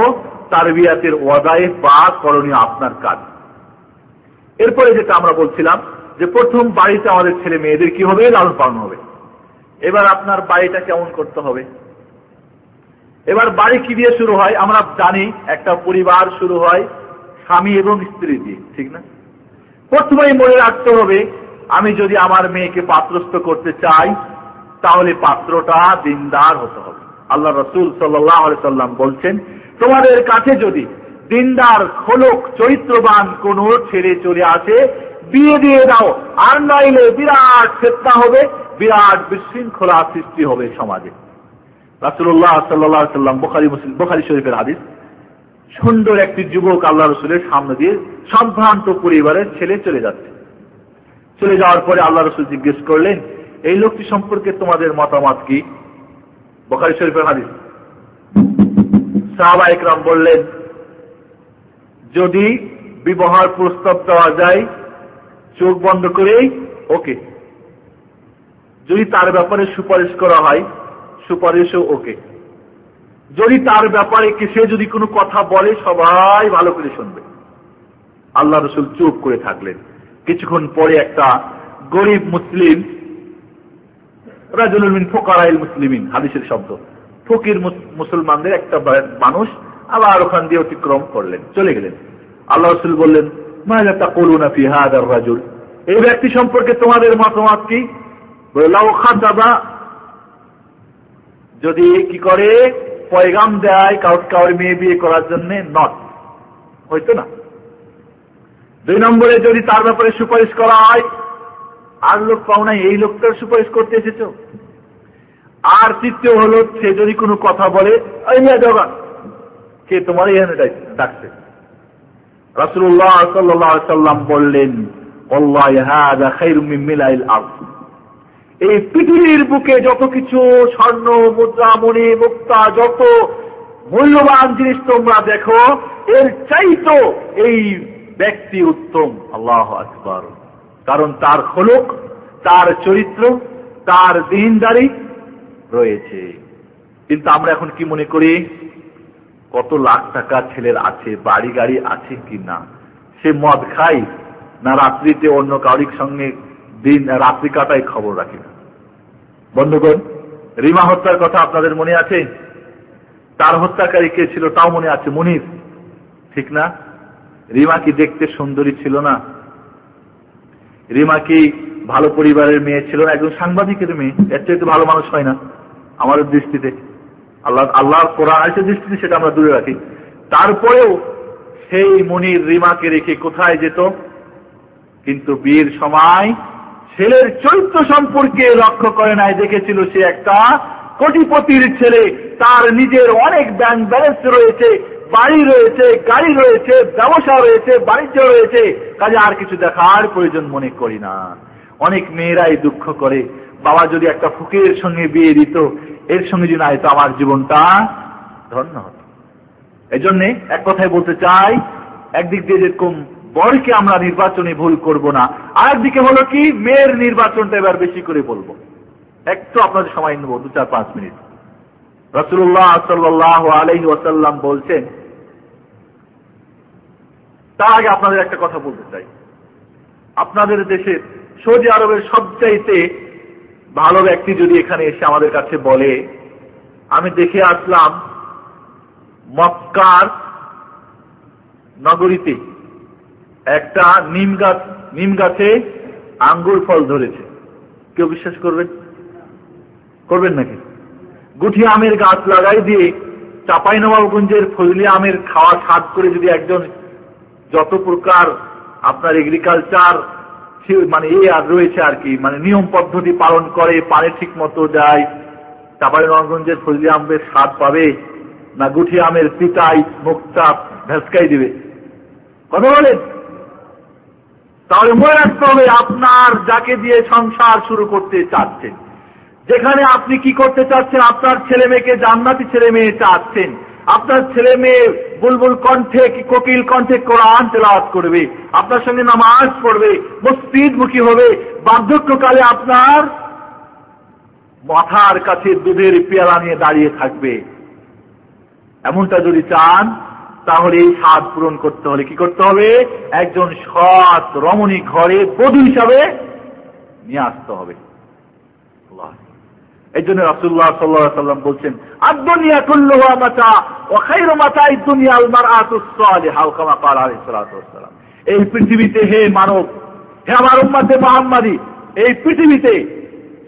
তারবিয়াতের ওয়াদায় বা করণীয় আপনার কাজ। এরপরে যেটা আমরা বলছিলাম যে প্রথম বাড়িতে আমাদের ছেলে মেয়েদের কি হবে? লালন পালন হবে। এবার আপনার বাড়িটা কেমন করতে হবে? এবার বাড়ি কি দিয়ে শুরু হয়? আমরা জানি একটা পরিবার শুরু হয় স্বামী এবং স্ত্রী দিয়ে, ঠিক না? প্রথমেই মনে রাখতে হবে, আমি যদি আমার মেয়েকে পাত্রস্থ করতে চাই, তাহলে পাত্রটা দিনদার হতে হবে। আল্লাহ রসুল সাল্লাম বলছেন তোমাদের কাছে যদি দিনদার, খোলক, চরিত্রবান কোন ছেড়ে চলে আসে, বিয়ে দিয়ে দাও, আর নইলে বিরাট চেষ্টা হবে, বিরাট বিশৃঙ্খলা সৃষ্টি হবে সমাজে। রাসুল্লাহ সাল্লাহ সাল্লাম, বোখারি, মুসলিম, বোখারি শরীফের আদিস সুন্দর একটি যুবক আল্লাহ রসুলের সামনে দিয়ে সম্ভ্রান্ত পরিবারের ছেলে চলে যাচ্ছে। চলে যাওয়ার পরে আল্লাহ রসুল জিজ্ঞেস করলেন, এই লোকটি সম্পর্কে তোমাদের মতামত কি? বোখারি শরীফের হাদিস। সাহাবা একরাম বললেন, যদি বিবাহ প্রস্তাব দেওয়া যায়, চোখ বন্ধ করেই, ওকে। যদি তার ব্যাপারে সুপারিশ করা হয়, সুপারিশও ওকে। যদি তার ব্যাপারে সে যদি কোনো কথা বলে, সবাই ভালো করে শুনবে। আল্লাহ রসুল চুপ করে থাকলেন। কিছুক্ষণ পরে একটা গরিব মুসলিম রাজুল ফোকারাইল মুসলিমিন, হাদিসের শব্দ। ফকির মুসলমানদের একটা মানুষ আবার ওখান দিয়ে অতিক্রম করলেন, চলে গেলেন। আল্লাহ রসুল বললেন রাজুল? এই ব্যক্তি সম্পর্কে তোমাদের মতামত কি? যদি কি করে? পয়গাম দেয় কাউ, কাউর মেয়ে বিয়ে করার জন্য, নট। হয়তো না। দুই নম্বরে যদি তার ব্যাপারে সুপারিশ করা হয়, আর লোক পাও নাই, এই লোকটার সুপারিশ করতে এসেছ? আর তৃতীয় হলো, সে যদি কোনো কথা বলে কে তোমার এখানে ডাকছে। রাসুল্লাহ সাল্লাম বললেন এই পৃথিবীর বুকে যত কিছু, স্বর্ণ, মুদ্রা, মণি, মুক্তা, যত মূল্যবান জিনিস তোমরা দেখো, এর চাইতো এই ব্যক্তি উত্তম। আল্লাহ আকবর। কারণ তার খোলক, তার চরিত্র, তার দিনদারি রয়েছে। কিন্তু আমরা এখন কি মনে করি? কত লাখ টাকা ছেলের আছে, বাড়ি গাড়ি আছে কি না সে মদ খাই না রাত্রিতে অন্য কাউরির সঙ্গে দিন, রাত্রি কাটাই খবর রাখি না? বন্ধুগণ, রিমা হত্যার কথা আপনাদের মনে আছে? তার হত্যাকারী কে ছিল তাও মনে আছে? মনির। ঠিক না? রিমা কি দেখতে সুন্দরী ছিল না? রিমা কি ভালো পরিবারের মেয়ে ছিল না? একজন সাংবাদিকের মেয়ে। এর চাইতে ভালো মানুষ হয় না। আমাদের দৃষ্টিতে। আল্লাহ আল্লাহ কোরআন আছে দৃষ্টিতে সেটা আমরা দূরে রাখি। তারপরেও সেই মনির রিমাকে রেখে কোথায় যেত? কিন্তু বিয়ের সময় ছেলের চরিত্র সম্পর্কে লক্ষ্য করে নাই, দেখেছিল সে একটা কোটিপতির ছেলে। তার নিজের অনেক ব্যাংক ব্যালেন্স রয়েছে, বাড়ি রয়েছে, গাড়ি রয়েছে, ব্যবসা রয়েছে, বাণিজ্য রয়েছে। কাজে আর কিছু দেখার প্রয়োজন মনে করি না। অনেক মেয়েরাই দুঃখ করে। বাবা যদি একটা ফুকের সঙ্গে বিয়ে দিত, এর সঙ্গে যদি নাই তো আমার জীবনটা ধন্য হতো। এই জন্যে এক কথায় বলতে চাই, একদিক দিয়ে যেরকম বরকে আমরা নির্বাচনে ভুল করব না আর একদিকে হলো কি, মেয়ের নির্বাচনটা এবার বেশি করে বলব। একটু আপনাদের সময় নেব, দু চার পাঁচ মিনিট। রসুল্লাহ সাল্লাহ আলহি ওয়াসাল্লাম বলছেন, তার আগে আপনাদের একটা কথা বলতে চাই। আপনাদের দেশের সৌদি আরবের সবচাইতে ভালো ব্যক্তি যদি এখানে এসে আমাদের কাছে বলে, আমি দেখে আসলাম মক্কার নগরীতে একটা নিম গাছ, নিম গাছে আঙ্গুর ফল ধরেছে। কেউ বিশ্বাস করবেন করবেন নাকি? গুঠি আমের গাছ লাগাই দিয়ে চাপাই নবাবগঞ্জের ফজলি আমের খাওয়া স্বাদ করে যদি একজন যত প্রকার আপনার এগ্রিকালচার মানে এ আর রয়েছে আর কি মানে নিয়ম পদ্ধতি পালন করে পানি ঠিক মতো দেয় চাপাই নবাবগঞ্জের ফজলি আমের স্বাদ পাবে, না গুঠি আমের পিতাই মুক্তা ভেসকাই দিবে। কথা বলেন? তাহলে মনে রাখতে হবে, আপনার যাকে দিয়ে সংসার শুরু করতে চাচ্ছেন, যেখানে আপনি কি করতে চাচ্ছেন, আপনার ছেলে মেয়েকে জান্নাতি ছেলে মেয়ে চাচ্ছেন আপনার ছেলে মেয়ে বুলবুল কণ্ঠে কি কোকিল কণ্ঠে কোরআন তেলাওয়াত করবে? আপনার সঙ্গে নামাজ পড়বে মসজিদ মুখী হবে, বার্ধক্যকালে আপনার মাথার কাছে দুধের পেয়ালা নিয়ে দাঁড়িয়ে থাকবে। এমনটা যদি চান, তাহলে এই স্বাদ পূরণ করতে হলে কি করতে হবে? একজন সৎ রমণী ঘরে বধূ হিসাবে নিয়ে আসতে হবে। এই জন্য রাসুল্লাহ সাল্লাহ সাল্লাম বলছেন আদুনিয়া কুল্লুহা মাতা ও মাতা এই দুনিয়া আলমার হাউ কামা কাল আলী সালাম। এই পৃথিবীতে হে মানব, হে আমার উম্মাতে মোহাম্মাদি, এই পৃথিবীতে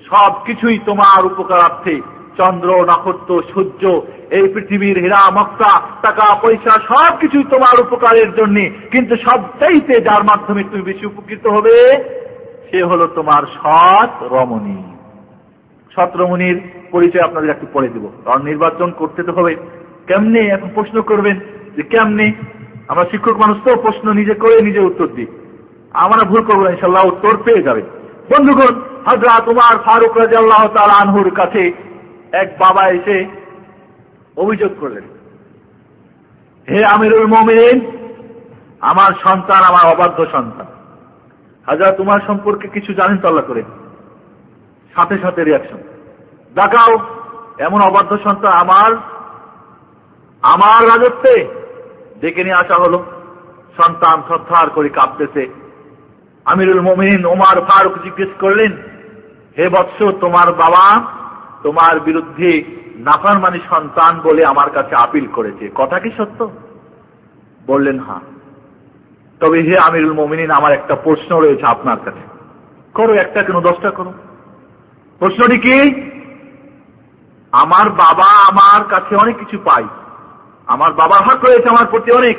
সব কিছুই তোমার উপকারার্থে চন্দ্র, নক্ষত্র, সূর্য, এই পৃথিবীর হীরা মক্তা টাকা, পয়সা সব কিছুই তোমার উপকারের জন্য। কিন্তু সবচাইতে যার মাধ্যমে তুমি বেশি উপকৃত হবে, সে হলো তোমার সৎ রমণী। সৎ রমণীর পরিচয় আপনাদের একটু পড়ে দিব। কারণ নির্বাচন করতে তো হবে। কেমনে? এখন প্রশ্ন করবেন যে কেমনে? আমরা শিক্ষক মানুষ তো, প্রশ্ন নিজে করে নিজে উত্তর দিই। আমরা ভুল করব ইনশাল্লাহ উত্তর পেয়ে যাবে। বন্ধুগণ হজরা তোমার ফারুক রাজা আল্লাহ তাল আনহুর কাছে এক বাবা এসে অভিযোগ করলেন, হে আমিরুল মমিন আমার সন্তান, আমার অবাধ্য সন্তান। হাজার তোমার সম্পর্কে কিছু জানেন তল্লা করে। সাথে সাথে রিয়াকশন দেখাও, এমন অবাধ্য সন্তান আমার আমার রাজত্বে ডেকে নিয়ে আসা হলো। সন্তান থরথর করে কাঁপতেছে। আমিরুল মমিন ওমার ফারুক জিজ্ঞেস করলেন, হে বৎস, তোমার বাবা তোমার বিরুদ্ধে নাফারমানি সন্তান বলে আমার কাছে আপিল করেছে। কথা কি সত্য? বললেন হ্যাঁ। তবে হে আমিরুল মমিনিন, আমার একটা প্রশ্ন রয়েছে আপনার কাছে। করো একটা কেন, দশটা করো। প্রশ্নটি কি? আমার বাবা আমার কাছে অনেক কিছু পাই আমার বাবার হক রয়েছে আমার প্রতি অনেক।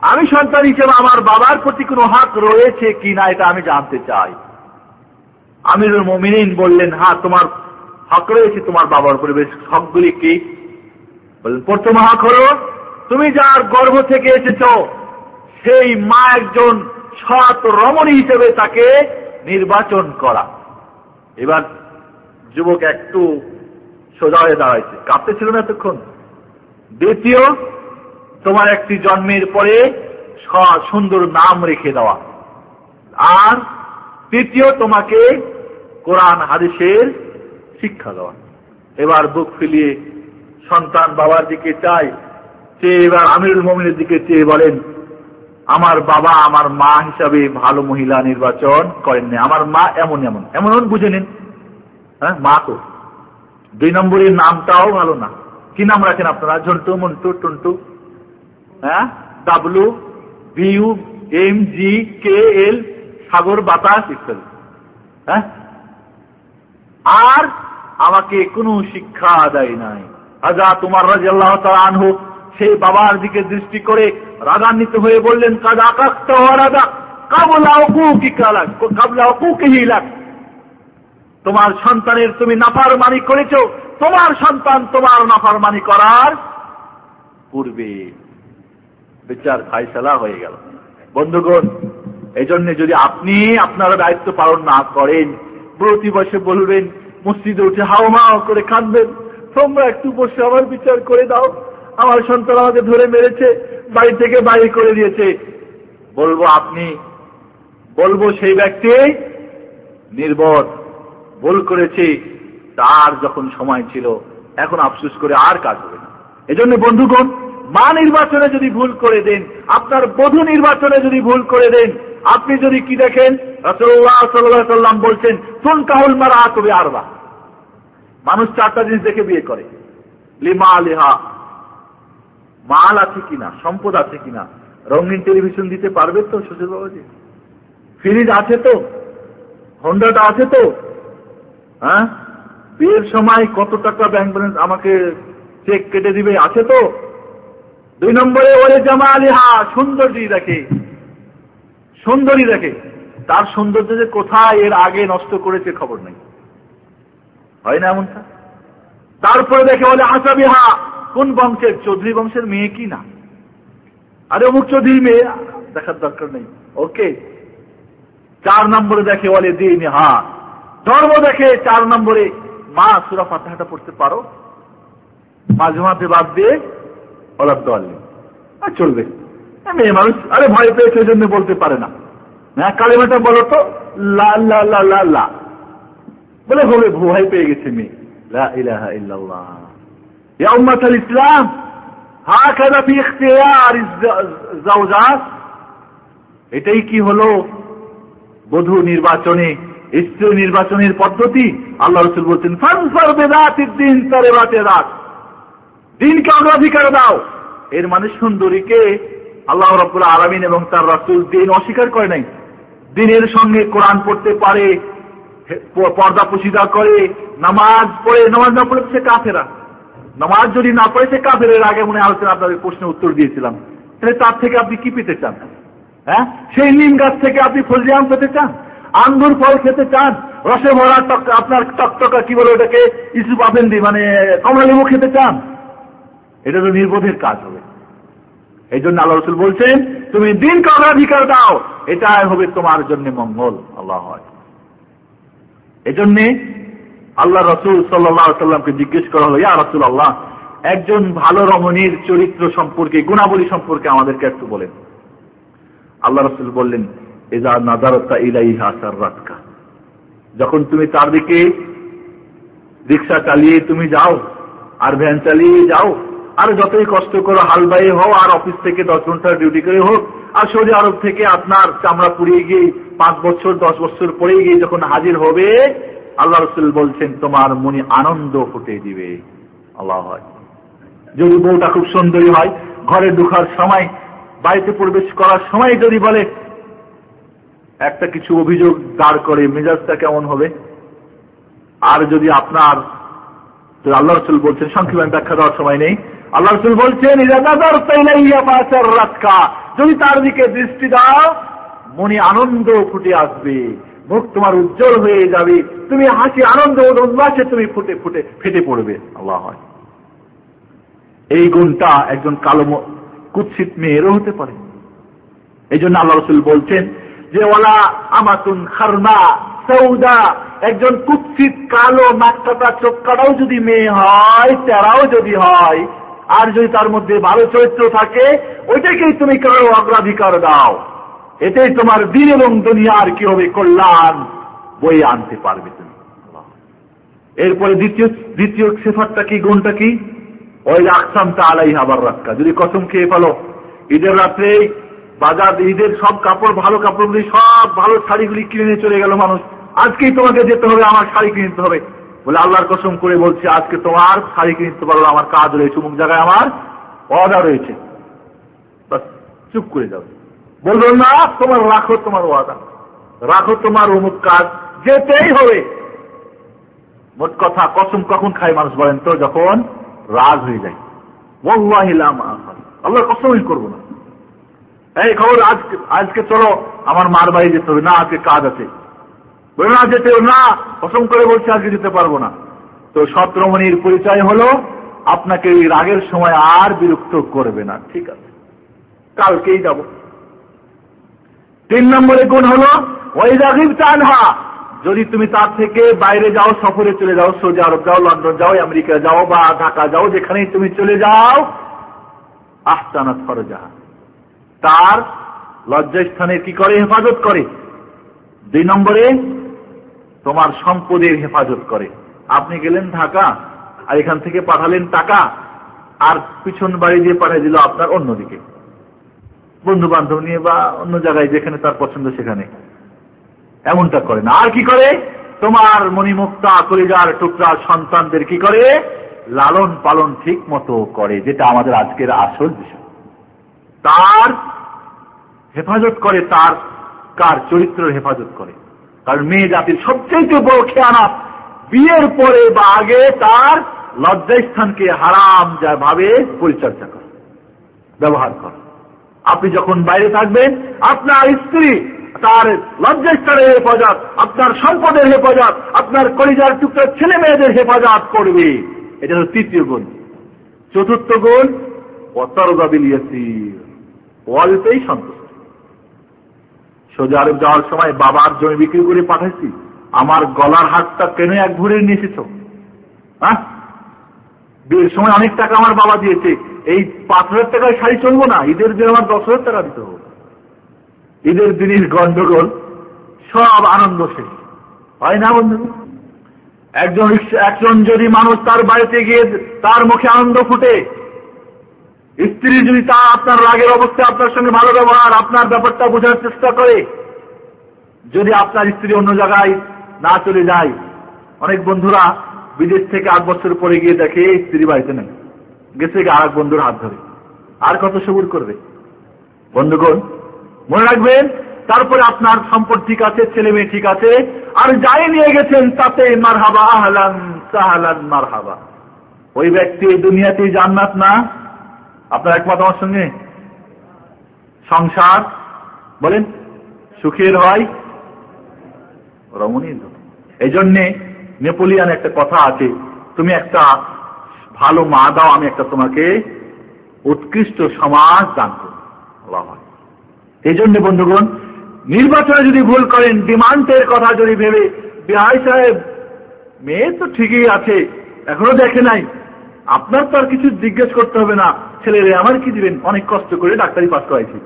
আমি সন্তান হিসেবে আমার বাবার প্রতি কোনো হক রয়েছে কি না এটা আমি জানতে চাই। আমিরুল মমিনিন বললেন হ্যাঁ তোমার হক রয়েছে তোমার বাবার পরিবেশ হকগুলি কি? বললেন, প্রথম হক হল, তুমি যার গর্ভ থেকে এসেছ, সেই মা একজন সৎ রমণী হিসেবে তাকে নির্বাচন করা। এবার যুবক একটু সোজা হয়ে দাঁড়াইছে। কাঁপতে ছিল না এতক্ষণ? দ্বিতীয়, তোমার একটি জন্মের পরে সুন্দর নাম রেখে দেওয়া। আর তৃতীয়, তোমাকে কোরআন, হাদিসের শিক্ষা দেওয়া। এবার বুক ফিলিয়ে সন্তান বাবার দিকে চাই। চেয়ে এবার আমিরুল মমিনের দিকে চেয়ে বলেন, আমার বাবা আমার মা হিসাবে ভালো মহিলা নির্বাচন করেননি। আমার মা এমন এমন। এমন এমন বুঝে নিন। হ্যাঁ মা তো। দুই নম্বরের নামটাও ভালো না। কি নাম রাখেন আপনারা? ঝন্টু, মন্টু, টন্টু। হ্যাঁ? W view M G K L সাগর, বাতাস ইত্যাদি। হ্যাঁ? আর আমাকে কোনো শিক্ষা দেয় নাই। রাজা তোমার রাজি আল্লাহ আনহু সেই বাবার দিকে দৃষ্টি করে রাগান্বিত হয়ে বললেন, কাদা কাক্ত রাজা কাবলা অকু কি কালাক কাবলা অকু কে হিলাক তোমার সন্তানের তুমি নাফার মানি করেছ, তোমার সন্তান তোমার নাফার মানি করার পূর্বে বিচার ফাইসলা হয়ে গেল। বন্ধুগণ এই জন্য যদি আপনি আপনারা দায়িত্ব পালন না করেন, প্রতি বসে বলবেন, মসজিদে উঠে হাও মাও করে কাঁদবেন, তোমরা একটু বসে আমার বিচার করে দাও, আমার সন্তান আমাকে ধরে মেরেছে, বাড়ি থেকে বাড়ি করে দিয়েছে। বলব আপনি, বলব সেই ব্যক্তি নির্বোধ ভুল করেছি, তার যখন সময় ছিল, এখন আফসুস করে আর কাজ হবে না। এজন্য বন্ধুগণ, মা নির্বাচনে যদি ভুল করে দেন, আপনার বধু নির্বাচনে যদি ভুল করে দেন, আপনি যদি কি দেখেন? সাল্লাম বলছেন, তুন কাহুল মারা তবে আরবা। মানুষ চারটা জিনিস দেখে বিয়ে করে। লিমা লিহা মাল আছে কিনা, সম্পদ আছে কিনা, রঙিন টেলিভিশন দিতে পারবে তো শ্বশুর বাবাজি ফ্রিজ আছে তো? হন্ডাটা আছে তো? হ্যাঁ? বিয়ের সময় কত টাকা ব্যাংক ব্যালেন্স আমাকে চেক কেটে দিবে? আছে তো? দুই নম্বরে, ওরে জামা আলিহা সুন্দরী দেখে। সুন্দরী দেখে। তার সৌন্দর্য যে কোথায়, এর আগে নষ্ট করেছে খবর নেই। হয় না এমনটা? তারপরে দেখে বলে আসাবিহা কোন বংশের? চৌধুরী বংশের মেয়ে কি না? আরে অমুক চৌধুরী মেয়ে, দেখার দরকার নেই। ওকে। চার নম্বরে দেখে বলে, দিন, হা ধর্ম দেখে চার নম্বরে মা সুরা ফাতাহাটা পড়তে পারো মাঝে মাঝে বাদ দিয়ে ওলার দল আর চলবে মেয়ে মানুষ আরে ভয় পেয়েছে জন্য বলতে পারে না হ্যাঁ কালেমাটা বলো তো লা লা লা লা লা বলে হবে ভয় পেয়ে গেছে মেয়ে লা ইয়া ইসলাম হাকাযা ফি এটাই কি হলো বধূ নির্বাচনে স্ত্রী নির্বাচনের পদ্ধতি, আল্লাহ রসুল বলছেন, ফানসার বেদাতির দিন, তারে বাতে রাত। দিনকে অগ্রাধিকার দাও। এর মানে সুন্দরীকে আল্লাহ রব্বুল আলমিন এবং তার রাসুল দিন অস্বীকার করে নাই। দিনের সঙ্গে কোরআন পড়তে পারে পর্দা পুশিদা করে, নামাজ পড়ে, নামাজ না পড়ে সে কাফেরা। নামাজ যদি না পড়ে, সে কাফের আগে মনে আলোচনা আপনাদের প্রশ্নের উত্তর দিয়েছিলাম। তাহলে তার থেকে আপনি কি পেতে চান? হ্যাঁ? সেই নিম গাছ থেকে আপনি ফজলিয়াম পেতে চান? আঙ্গুর ফল খেতে চান, রসে ভরা আপনার টকটকা কি বলে ওটাকে ইসু পাবেন্দি মানে কমলা লেবু খেতে চান? এটা তো নির্বোধের কাজ হবে। এই জন্য আল্লাহ রসুল বলছেন, তুমি দিনকে অগ্রাধিকার দাও এটা হবে তোমার জন্য মঙ্গল, আল্লাহ হয়। এই জন্যে আল্লাহ রসুল সাল্লামকে জিজ্ঞেস করা হলো, ইয়া রসুল আল্লাহ একজন ভালো রমণীর চরিত্র সম্পর্কে, গুণাবলী সম্পর্কে আমাদেরকে একটু বলেন। আল্লাহ রসুল বললেন এজা নাজারতা ইলাইহা সাররাতকা। যখন তুমি তার দিকে রিক্সা চালিয়ে তুমি যাও, আর ভ্যান চালিয়ে যাও, আর যতই কষ্ট করো হালবাই হও, আর অফিস থেকে দশ ঘণ্টার ডিউটি করে হোক, আর সৌদি আরব থেকে আপনার চামড়া পুড়িয়ে গিয়ে পাঁচ বছর, দশ বছর পরে গিয়ে যখন হাজির হবে, আল্লাহ রসুল বলছেন, তোমার মনে আনন্দ ফুটে দিবে। আল্লাহ যদি বউটা খুব সুন্দরী হয়, ঘরে ঢুকার সময়, বাড়িতে প্রবেশ করার সময় যদি বলে একটা কিছু অভিযোগ দাঁড় করে, মেজাজটা কেমন হবে? আর যদি আপনার আল্লাহ রসুল বলছেন সংক্ষিপ্ত ব্যাখ্যা দেওয়ার সময় নেই, আল্লাহ রসুল বলছেন যদি তার দিকে দৃষ্টি দাও, মনে আনন্দ ফুটে আসবে, মুখ তোমার উজ্জ্বল হয়ে যাবে, তুমি হাসি, আনন্দ উল্লাসে তুমি ফুটে ফুটে, ফেটে পড়বে। আল্লাহ হয় এই গুণটা একজন কালো কুৎসিত মেয়েরও হতে পারে। এই জন্য আল্লাহ রসুল বলছেন যে ওলা আমাতুন খারমা, সৌদা, একজন কুৎসিত কালো নাকটা চোখটাও যদি মেয়ে হয় তারাও যদি হয়, আর যদি তার মধ্যে ভালো চরিত্র থাকে, ওইটাকেই তুমি কারও অগ্রাধিকার দাও। এটাই তোমার দিন এবং দুনিয়ার কি হবে কল্যাণ বই আনতে পারবে তুমি। এরপরে দ্বিতীয় দ্বিতীয় সেফারটা কি, গুণটা কি? ওই আকসামটা আলাই হাবার রাখা যদি কসম খেয়ে ফেলো, ঈদের রাত্রে বাজার, ঈদের সব কাপড়, ভালো কাপড়গুলি সব ভালো শাড়িগুলি কিনে নিয়ে চলে গেল মানুষ। আজকেই তোমাকে যেতে হবে, আমার শাড়ি কিনতে হবে। বলে আল্লাহর কসম করে বলছে, আজকে তোমার শাড়ি কিনতে পারল আমার কাজ রয়েছে, অমুক জায়গায় আমার অর্ডার রয়েছে। চুপ করে যাবে বলল, না, তোমার রাখো তোমার ওয়াদা। রাখো তোমার অমুক কাজ, যেতেই হবে। মোট কথা, কসম কখন খায় মানুষ বলেন তো? যখন রাগ হয়ে যায়। আল্লাহ কসমই করব না। এই খবর আজকে আজকে চলো, আমার মার বাড়ি যেতে হবে। না, আজকে কাজ আছে। বলে না, যেতে না কসম করে বলছে, আজকে যেতে পারব না। তো সত্রমণির পরিচয় হলো, আপনাকে এই রাগের সময় আর বিরক্ত করবে না। ঠিক আছে, কালকেই যাব। তিন নম্বরে গুণ হলো, ওই রাগিব চানহা যদি তুমি তার থেকে বাইরে যাও, সফরে চলে যাও, সৌদি আরব যাও, লন্ডন যাও, আমেরিকা যাও বা ঢাকা যাও, যেখানেই তুমি চলে যাও আহতানাত ফরজাহা। তার লজ্জাস্থানের কি করে হেফাজত করে? দুই নম্বরে, তোমার সম্পদের হেফাজত করে। আপনি গেলেন ঢাকা, আর এখান থেকে পাঠালেন টাকা, আর পিছন বাড়ি দিয়ে পাঠিয়ে দিল আপনার অন্যদিকে। বন্ধু বান্ধব নিয়ে বা অন্য জায়গায় যেখানে তার পছন্দ সেখানে। এমনটা করে না। আর কি করে? তোমার মণিমুক্তা, কলিজার টুকরা সন্তানদের কি করে? লালন পালন ঠিক মতো করে, যেটা আমাদের আজকের আসল বিষয়। তার হেফাজত করে, তার কার চরিত্রের হেফাজত করে। কারণ মেয়ে জাতির সবচেয়ে বড় খেয়ানাত বিয়ের পরে বা আগে তার লজ্জাস্থানকে হারাম যা ভাবে পরিচর্যা করে, ব্যবহার করা। আপনি যখন বাইরে থাকবেন, আপনার স্ত্রী তার লজ্জাস্থানের হেফাজত, আপনার সম্পদের হেফাজত, আপনার কলিজার টুকটার ছেলে মেয়েদের হেফাজত করবে। এটা হল তৃতীয় গুণ। চতুর্থ গুণ অতরগাবিলিয়েছি অল্পেই সন্তুষ্ট। সৌদি আরব যাওয়ার সময় বাবার জমি বিক্রি করে পাঠাইছি। আমার গলার হাতটা কেন এক ভরে নিয়ে এসেছ হ্যাঁ বিয়ের সময় অনেক টাকা আমার বাবা দিয়েছে। এই পাঁচ হাজার টাকায় শাড়ি চলবো না, ঈদের দিন আমার দশ হাজার টাকা দিতে হবে। ঈদের দিনের গন্ডগোল, সব আনন্দ শেষ। হয় না বন্ধু? একজন একজন যদি মানুষ তার বাড়িতে গিয়ে তার মুখে আনন্দ ফুটে স্ত্রী যদি তা আপনার রাগের অবস্থায় আপনার সঙ্গে ভালো ব্যবহার, আপনার ব্যাপারটা বোঝার চেষ্টা করে, যদি আপনার স্ত্রী অন্য জায়গায় না চলে যায়, অনেক বন্ধুরা বিদেশ থেকে আট বছর পরে গিয়ে দেখে স্ত্রী বাড়িতে নেই। গেছে আর এক বন্ধুর হাত ধরে। আর কত সবুর করবে? বন্ধুগণ, মনে রাখবেন, তারপরে আপনার সম্পদ ঠিক আছে, ছেলে মেয়ে ঠিক আছে, আর যাই নিয়ে গেছেন তাতে মার হাবা আহলান মার হাবা ওই ব্যক্তি দুনিয়াতেই জান্নাত না আপনার একমত আমার সঙ্গে? সংসার, বলেন, সুখের হয়, রমণীর এই জন্যে নেপোলিয়ান একটা কথা আছে, তুমি একটা ভালো মা দাও, আমি একটা তোমাকে উৎকৃষ্ট সমাজ দান করব। এই জন্য বন্ধুগণ, নির্বাচনে যদি ভুল করেন, ডিমান্ডের কথা যদি ভেবে, বিহাই সাহেব, মেয়ে তো ঠিকই আছে, এখনও দেখে নাই। আপনার তো আর কিছু জিজ্ঞেস করতে হবে না। ছেলেরে আমার কি দিবেন? অনেক কষ্ট করে ডাক্তারি পাস করাইছি।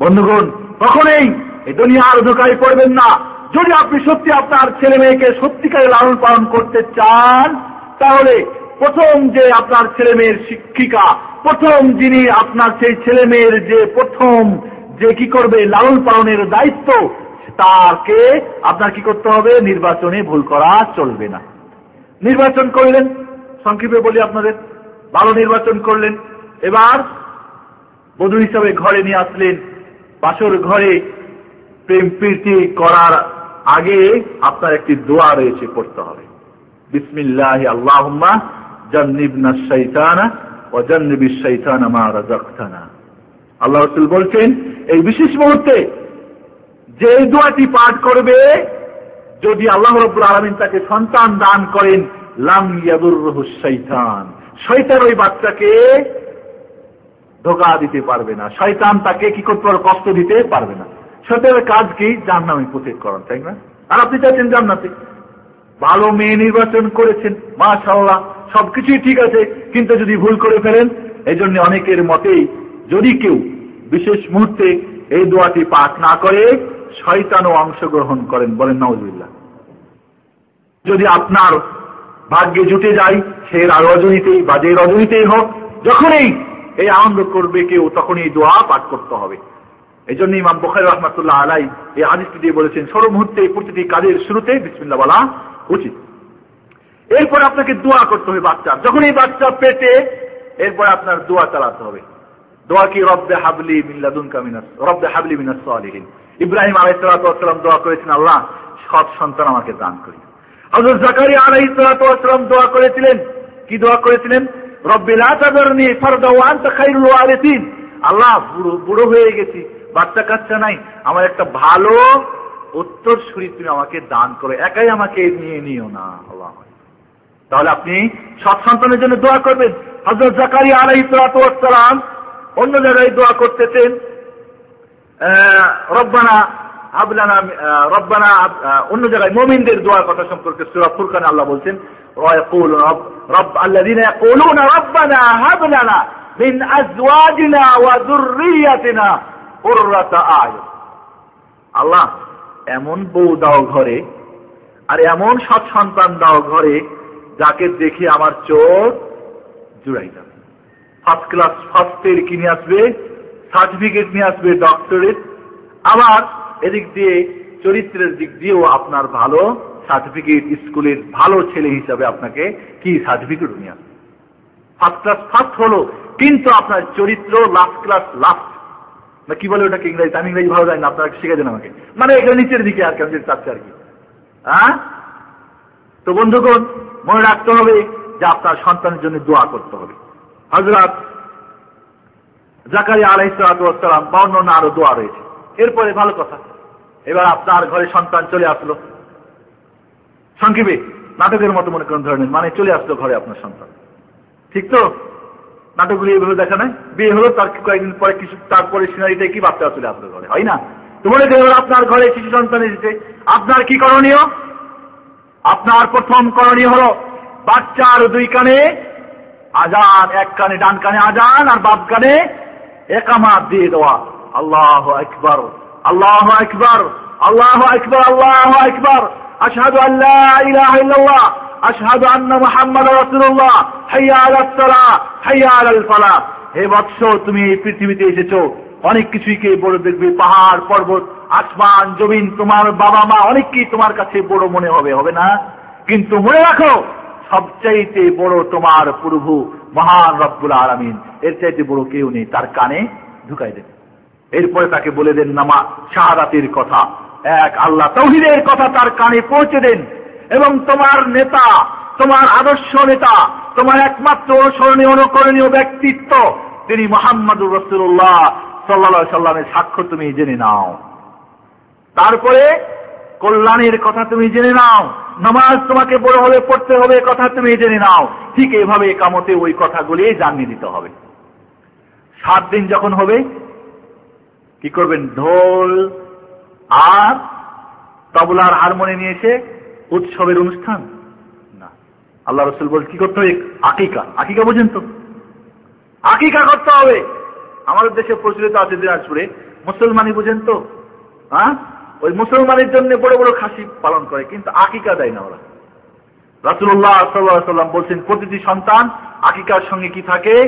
বন্ধুগণ, কখনই এই দুনিয়ার ধোকায় পড়বেন না। যদি আপনি সত্যি আপনার ছেলে মেয়েকে সত্যিকারে লালন পালন করতে চান, তাহলে প্রথম যে আপনার ছেলে মেয়ের শিক্ষিকা, প্রথম যিনি আপনার সেই ছেলে মেয়ের যে প্রথম যে কি করবে, লালন পালনের দায়িত্ব, তাকে আপনার কি করতে হবে? নির্বাচনে ভুল করা চলবে না। নির্বাচন করলেন, সংক্ষেপে বলি আপনাদের, ভালো নির্বাচন করলেন, এবার বধু হিসাবে ঘরে নিয়ে আসলেন, বাসর ঘরে প্রেম প্রীতি করার আগে আপনার একটি দোয়া রয়েছে পড়তে হবে। বিসমিল্লাহ আল্লাহ জান্নিবনা শৈতানা ও জান্নিবি শৈতানা মা রাজাক্তানা। আল্লাহ রসুল বলছেন, এই বিশেষ মুহূর্তে যে দোয়াটি পাঠ করবে যদি আল্লাহ রব্বুল আলমিন তাকে সন্তান দান করেন, লাম ইয়াদুর শৈতান। শৈতান ওই বাচ্চাকে ধোকা দিতে পারবে না। শয়তান তাকে কি করতে পারবে? কষ্ট দিতে পারবে না। শৈতানের কাজ কি? জান্নামে প্রতীক করেন তাই না? আর আপনি চাইছেন জান্নাতে। ভালো মেয়ে নির্বাচন করেছেন মাশাল্লাহ সবকিছুই ঠিক আছে, কিন্তু যদি ভুল করে ফেলেন এই জন্য অনেকের মতেই যদি কেউ বিশেষ মুহূর্তে এই দোয়াটি পাঠ না করে শয়তানও অংশগ্রহণ করেন, বলেন নওয়াজুল্লাহ যদি আপনার ভাগ্যে জুটে যায়, সে রজনীতেই বা যে রজনীতেই হোক, যখনই এই আনন্দ করবে কেউ তখন এই দোয়া পাঠ করতে হবে। এই জন্য ইমাম বখাই রহমতুল্লাহ আলাই এই আদিষ্টি দিয়ে বলেছেন মুহূর্তে প্রতিটি কাজের শুরুতে বিসমিল্লা বলা উচিত। এরপর আপনাকে দোয়া করতে হবে বাচ্চা যখন এই বাচ্চা পেটে, এরপর আপনার দোয়া চালাতে হবে। দোয়া কি? রব্দে হাবলি মিল্লাদুন কামিনাস রব্দে হাবলি মিনাস আলিহীন ইব্রাহিম আলাইসালাম দোয়া করেছেন, আল্লাহ সৎ সন্তান আমাকে দান করি হজরত জাকারি আলাই আলাইসালাম দোয়া করেছিলেন। কি দোয়া করেছিলেন? আল্লাহ, বুড়ো হয়ে গেছি, বাচ্চা কাচ্চা নাই, আমার একটা ভালো উত্তর সুরি তুমি আমাকে দান করো, একাই আমাকে নিয়ে নিও না, আল্লাহ তাহলে আপনি সৎ সন্তানের জন্য দোয়া করবেন। হজরত জাকারি আলাই সালাম অন্য জায়গায় দোয়া করতেছেন রব্বানা আবলানা রব্বানা অন্য জায়গায় মোমিনদের দোয়ার কথা সম্পর্কে সুরা ফুরকান আল্লাহ বলছেন রব আল্লাযীনা ইয়াকুলুনা রব্বানা হাব লানা মিন আজওয়াজিনা ওয়া যুররিয়াতিনা কুররাতা আয়ুন। আল্লাহ, এমন বউ দাও ঘরে আর এমন সৎ সন্তান দাও ঘরে যাকে দেখে আমার চোখ জুড়াই যাবে। ফার্স্ট ক্লাস ফার্স্ট এর কিনে আসবে? সার্টিফিকেট নিয়ে আসবে ডক্টরেট আবার এদিক দিয়ে, চরিত্রের দিক দিয়েও আপনার ভালো সার্টিফিকেট স্কুলের ভালো ছেলে হিসাবে আপনাকে কি সার্টিফিকেট নিয়ে আসবে? ফার্স্ট ক্লাস ফার্স্ট হলো, কিন্তু আপনার চরিত্র লাস্ট ক্লাস লাস্ট না, কি বলে ওটাকে ইংরেজি আমি ইংরেজি ভালো যাই না, আপনারা শিখে দেন আমাকে? মানে এখানে নিচের দিকে আর কেমন চাচ্ছে আর কি। হ্যাঁ? তো বন্ধুগণ, মনে রাখতে হবে যে আপনার সন্তানের জন্য দোয়া করতে হবে। হজরত জাকারি আলাইসালাম বা অন্য আরও দোয়া রয়েছে। এরপরে ভালো কথা। এবার আপনার ঘরে সন্তান চলে আসলো। সংক্ষেপে, নাটকের মতো মনে করেন ধরনের মানে চলে আসলো ঘরে আপনার সন্তান। ঠিক তো? নাটকগুলি এইভাবে দেখা নাই? বিয়ে হলো, তার কয়েকদিন পরে কিছু, তারপরে সিনারিতে কি বাচ্চা চলে আসলো ঘরে, হয় না? তো মনে করেন আপনার ঘরে শিশু সন্তান এসেছে। আপনার কি করণীয়? আপনার প্রথম করণীয় হলো, বাচ্চার দুই কানে আজান, এক কানে ডান কানে আজান, আর বাপ কানে একামাত দিয়ে দেওয়া। আল্লাহ একবার আল্লাহ একবার আল্লাহ একবার আল্লাহ একবার আশহাদু আল্লাহ আন্না মুহাম্মাদ রাসূলুল্লাহ। হাইয়া আলাস সালাহ হাইয়া আলাল ফালাহ হে বৎস, তুমি এই পৃথিবীতে এসেছ। অনেক কিছুই কে বড় দেখবে, পাহাড়, পর্বত, আসমান, জমিন, তোমার বাবা মা, অনেককেই তোমার কাছে বড় মনে হবে হবে না? কিন্তু মনে রাখো, সবচাইতে বড় তোমার প্রভু মহান রব্বুল আলমিন। এর চাইতে বড় কেউ নেই, তার কানে ঢুকাই দেন এরপরে তাকে বলে দেন, নামা, শাহাদাতের কথা। এক আল্লাহ তৌহিদের কথা তার কানে পৌঁছে দেন এবং তোমার নেতা, তোমার আদর্শ নেতা, তোমার একমাত্র অনুসরণীয় অনুকরণীয় ব্যক্তিত্ব, তিনি মোহাম্মদুর রসুল্লাহ সাল্লা সাল্লামের সাক্ষ্য তুমি জেনে নাও। তারপরে কল্যাণের কথা তুমি জেনে নাও, নামাজ তোমাকে বড় হবে পড়তে হবে কথা তুমি জেনে নাও। ঠিক এইভাবে কামতে ওই কথাগুলি জানিয়ে দিতে হবে। সাত দিন যখন হবে কি করবেন? ঢোল আর তবলার হারমোনি নিয়ে এসে উৎসবের অনুষ্ঠান? না। আল্লাহ রসুল বল, কি করতে হবে? আকিকা। আকিকা বোঝেন তো? আকিকা করতে হবে। আমাদের দেশে প্রচলিত আছে দিনাজপুরে। মুসলমানই বুঝেন তো? হ্যাঁ? ওই মুসলমানের জন্য বড় বড় খাসি পালন করে, কিন্তু আকিকা দেয় না ওরা। রাসুল্লাহ সাল্লাম বলছেন, প্রতিটি সন্তান আকিকার সঙ্গে কি থাকে?